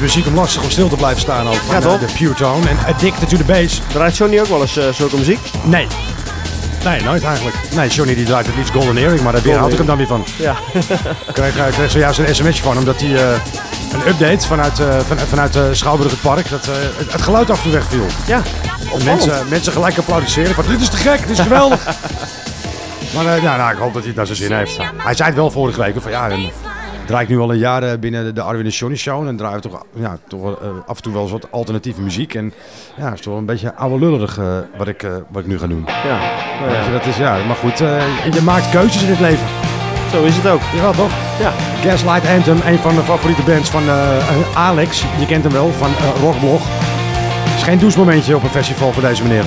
muziek om lastig om stil te blijven staan ook. Van, eh, toch? de Pure Tone en Addicted to the Bass. Draait Johnny ook wel eens eh, zulke muziek? Nee. Nee, nooit eigenlijk. Nee, Johnny die draait het liefst Golden Earring, maar daar Golden weerhoud ik hem dan weer van. Ja. Ik kreeg, ik kreeg zojuist een sms'je van hem dat hij eh, een update vanuit, eh, van, vanuit eh, Schouwburg het park, dat eh, het, het geluid af en toe wegviel. Ja, En mensen, mensen gelijk applaudisseren van dit is te gek, dit is geweldig. maar eh, ja, nou, ik hoop dat hij het naar zijn zin heeft. Hij zei het wel vorige week, van ja, dan draai ik nu al een jaar eh, binnen de, de Arwin en Johnny Show. En dan draaien we toch, ja, toch eh, af en toe wel eens wat alternatieve muziek. En ja, het is toch wel een beetje oude lullig eh, wat, ik, wat ik nu ga doen. Ja, nou ja. Dat is, ja, maar goed, eh, je maakt keuzes in het leven. Zo is het ook. Ja, toch? Ja. Gaslight Anthem, een van de favoriete bands van Alex. Je kent hem wel, van Rockblog. Het is geen douchemomentje op een festival voor deze meneer.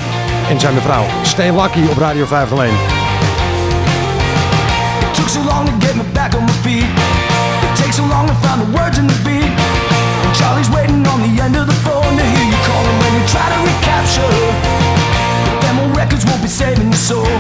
En zijn mevrouw. Stay Lucky op Radio 501. It took so long to get me back on my feet. Find the words in the beat. And Charlie's waiting on the end of the phone to hear you calling when you try to recapture. Them old records won't be saving your soul.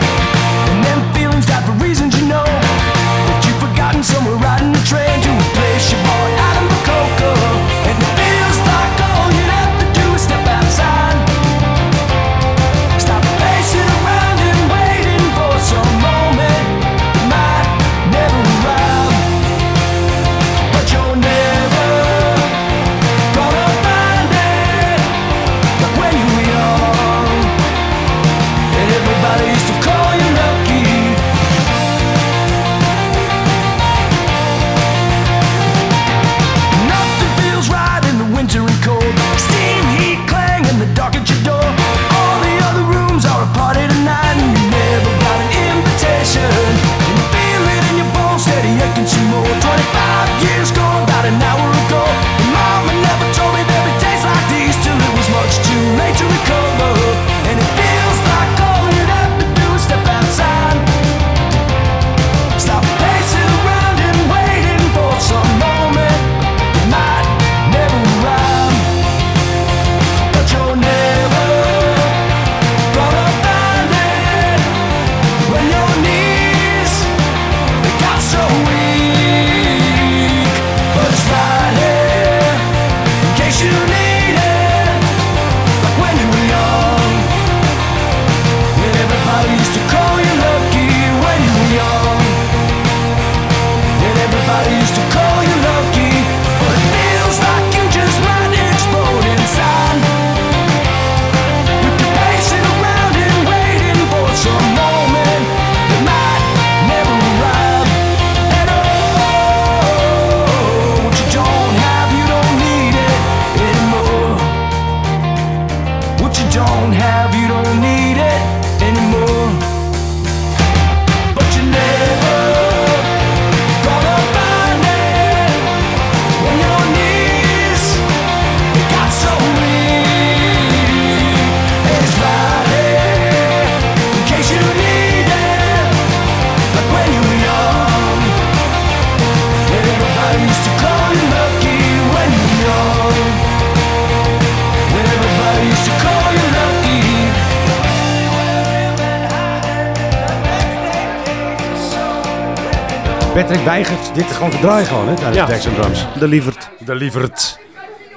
Patrick weigert dit gewoon te draaien gewoon, hè, tijdens Ja. de Dex Drums. De lieverd. De lieverd.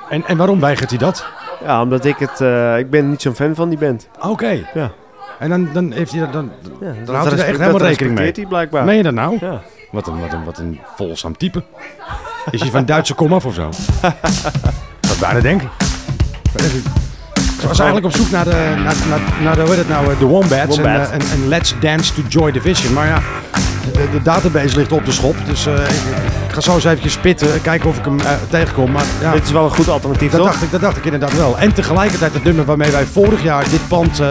En, en waarom weigert hij dat? Ja, omdat ik het... eh, ik ben niet zo'n fan van die band. Oké. Ja. En dan, dan heeft hij dat... Dan, dan dat houdt hij er echt helemaal dat rekening mee. hij blijkbaar. Meen je dat nou? Ja. Wat een, wat een, wat een volzaam type. Is hij van Duitse komaf of zo? Zou bijna denken. Ik was eigenlijk op zoek naar de, naar, naar, naar de, hoe heet het nou, eh, de Wombats en, Wombat. eh, en, en Let's Dance to Joy Division. Maar ja, de, de database ligt op de schop. Dus eh, ik, ik ga zo eens eventjes spitten, kijken of ik hem eh, tegenkom. Maar, ja, Dit is wel een goed alternatief, dat toch? dacht, ik, dat dacht ik inderdaad wel. En tegelijkertijd het nummer waarmee wij vorig jaar dit pand eh,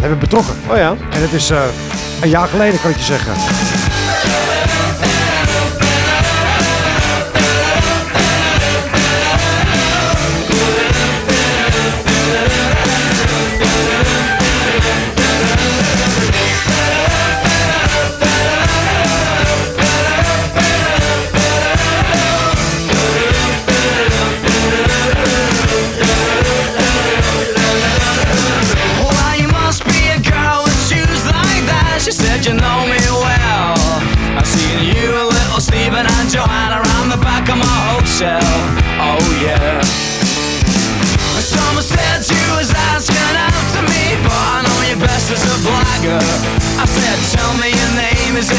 hebben betrokken. Oh ja? En het is een jaar geleden, kan ik je zeggen.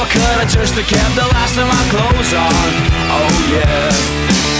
I could, I just kept the last of my clothes on. Oh yeah.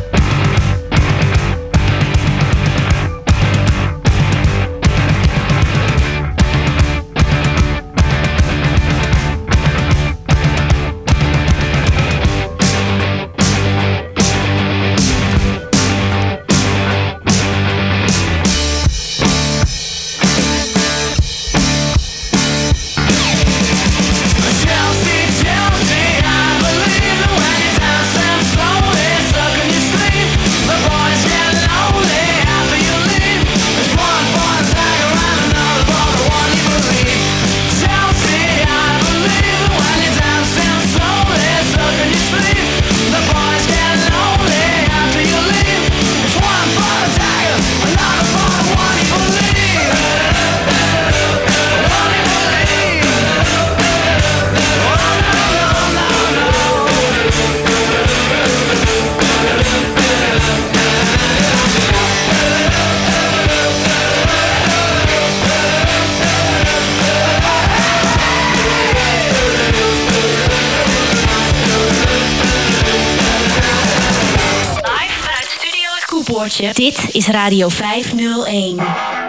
Dit is Radio 501.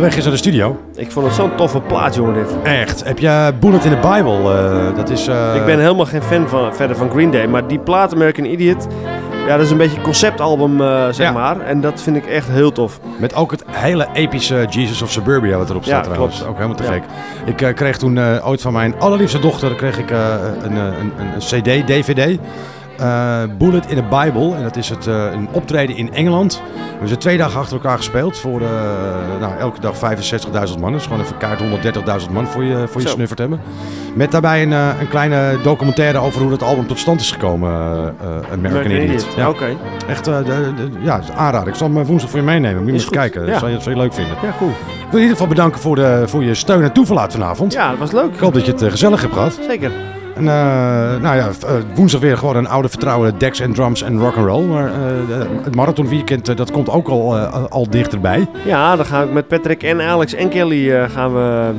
Weg is naar de studio. Ik vond het zo'n toffe plaat, jongen, dit. Echt. Heb je Bullet in the Bible? Eh, dat is. Eh, ik ben helemaal geen fan van, verder van Green Day. Maar die plaat American Idiot... Ja, dat is een beetje conceptalbum, eh, zeg maar. En dat vind ik echt heel tof. Met ook het hele epische Jesus of Suburbia wat erop staat ja, trouwens. Ook helemaal te gek. Ik kreeg toen ooit van mijn allerliefste dochter kreeg ik, een, een, een, cd, dvd. Bullet in the Bible. En dat is het, een optreden in Engeland. We hebben twee dagen achter elkaar gespeeld. Voor eh, nou, elke dag 65.000 man. Dus gewoon even kaart 130.000 man voor je, voor je Zo. snuffert hebben. Met daarbij een, eh, een kleine documentaire over hoe het album tot stand is gekomen. eh, American Idiot. Ja. Oké. Echt, de, de- ja, aanraden. Ik zal hem eh, woensdag voor je meenemen. Moet je eens kijken. Ja. Dat zal je, je leuk vinden. Ja, cool. Ik wil in ieder geval bedanken voor, de, voor je steun en toeverlaat vanavond. Ja, dat was leuk. Ik hoop dat je het gezellig hebt gehad. Zeker. En eh, nou ja, eh, woensdag weer gewoon een oude vertrouwde Dex en drums en rock'n'roll. Maar eh, het marathonweekend, dat komt ook al, al dichterbij. Ja, dan ga ik met Patrick en Alex en Kelly gaan we...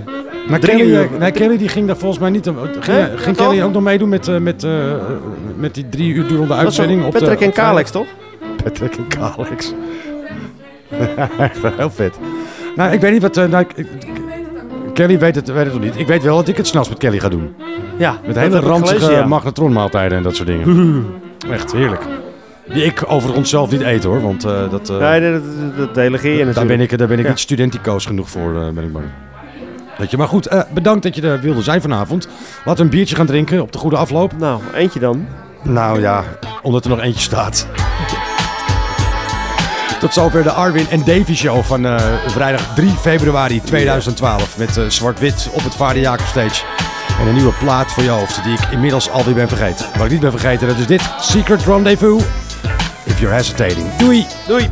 Maar drie Kelly, uur- nee, Kelly die ging daar volgens mij niet... Ging, ging? Kelly ook nog meedoen met, met, met die drie uur durende uitzending? op de- Patrick en Kalex, toch? Patrick en Kalex. Echt heel vet. Nou, ik weet niet wat... nou, ik- ik- Kelly weet het, weet het nog niet. Ik weet wel dat ik het s'nachts met Kelly ga doen. Ja, Met dat hele ranzige ja. magnetronmaaltijden en dat soort dingen. Echt heerlijk. Die ik overigens zelf niet eet hoor, want eh, dat... eh, Nee, dat, dat, dat delegeer je daar natuurlijk. ben ik, daar ben ik Ja. niet studenticoos genoeg voor, eh, ben ik bang. Weet je, maar goed, bedankt dat je er wilde zijn vanavond. Laten we een biertje gaan drinken op de goede afloop. Nou, eentje dan. Nou ja, omdat er nog eentje staat. Tot zover de Arwin en Davy show van eh, vrijdag 3 februari 2012. Met eh, zwart-wit op het Vader Jacob Stage. En een nieuwe plaat voor je hoofd die ik inmiddels alweer ben vergeten. Wat ik niet ben vergeten, dat is dit. Secret Rendezvous. If you're hesitating. Doei! Doei!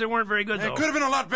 they weren't very good, though. Could have been a lot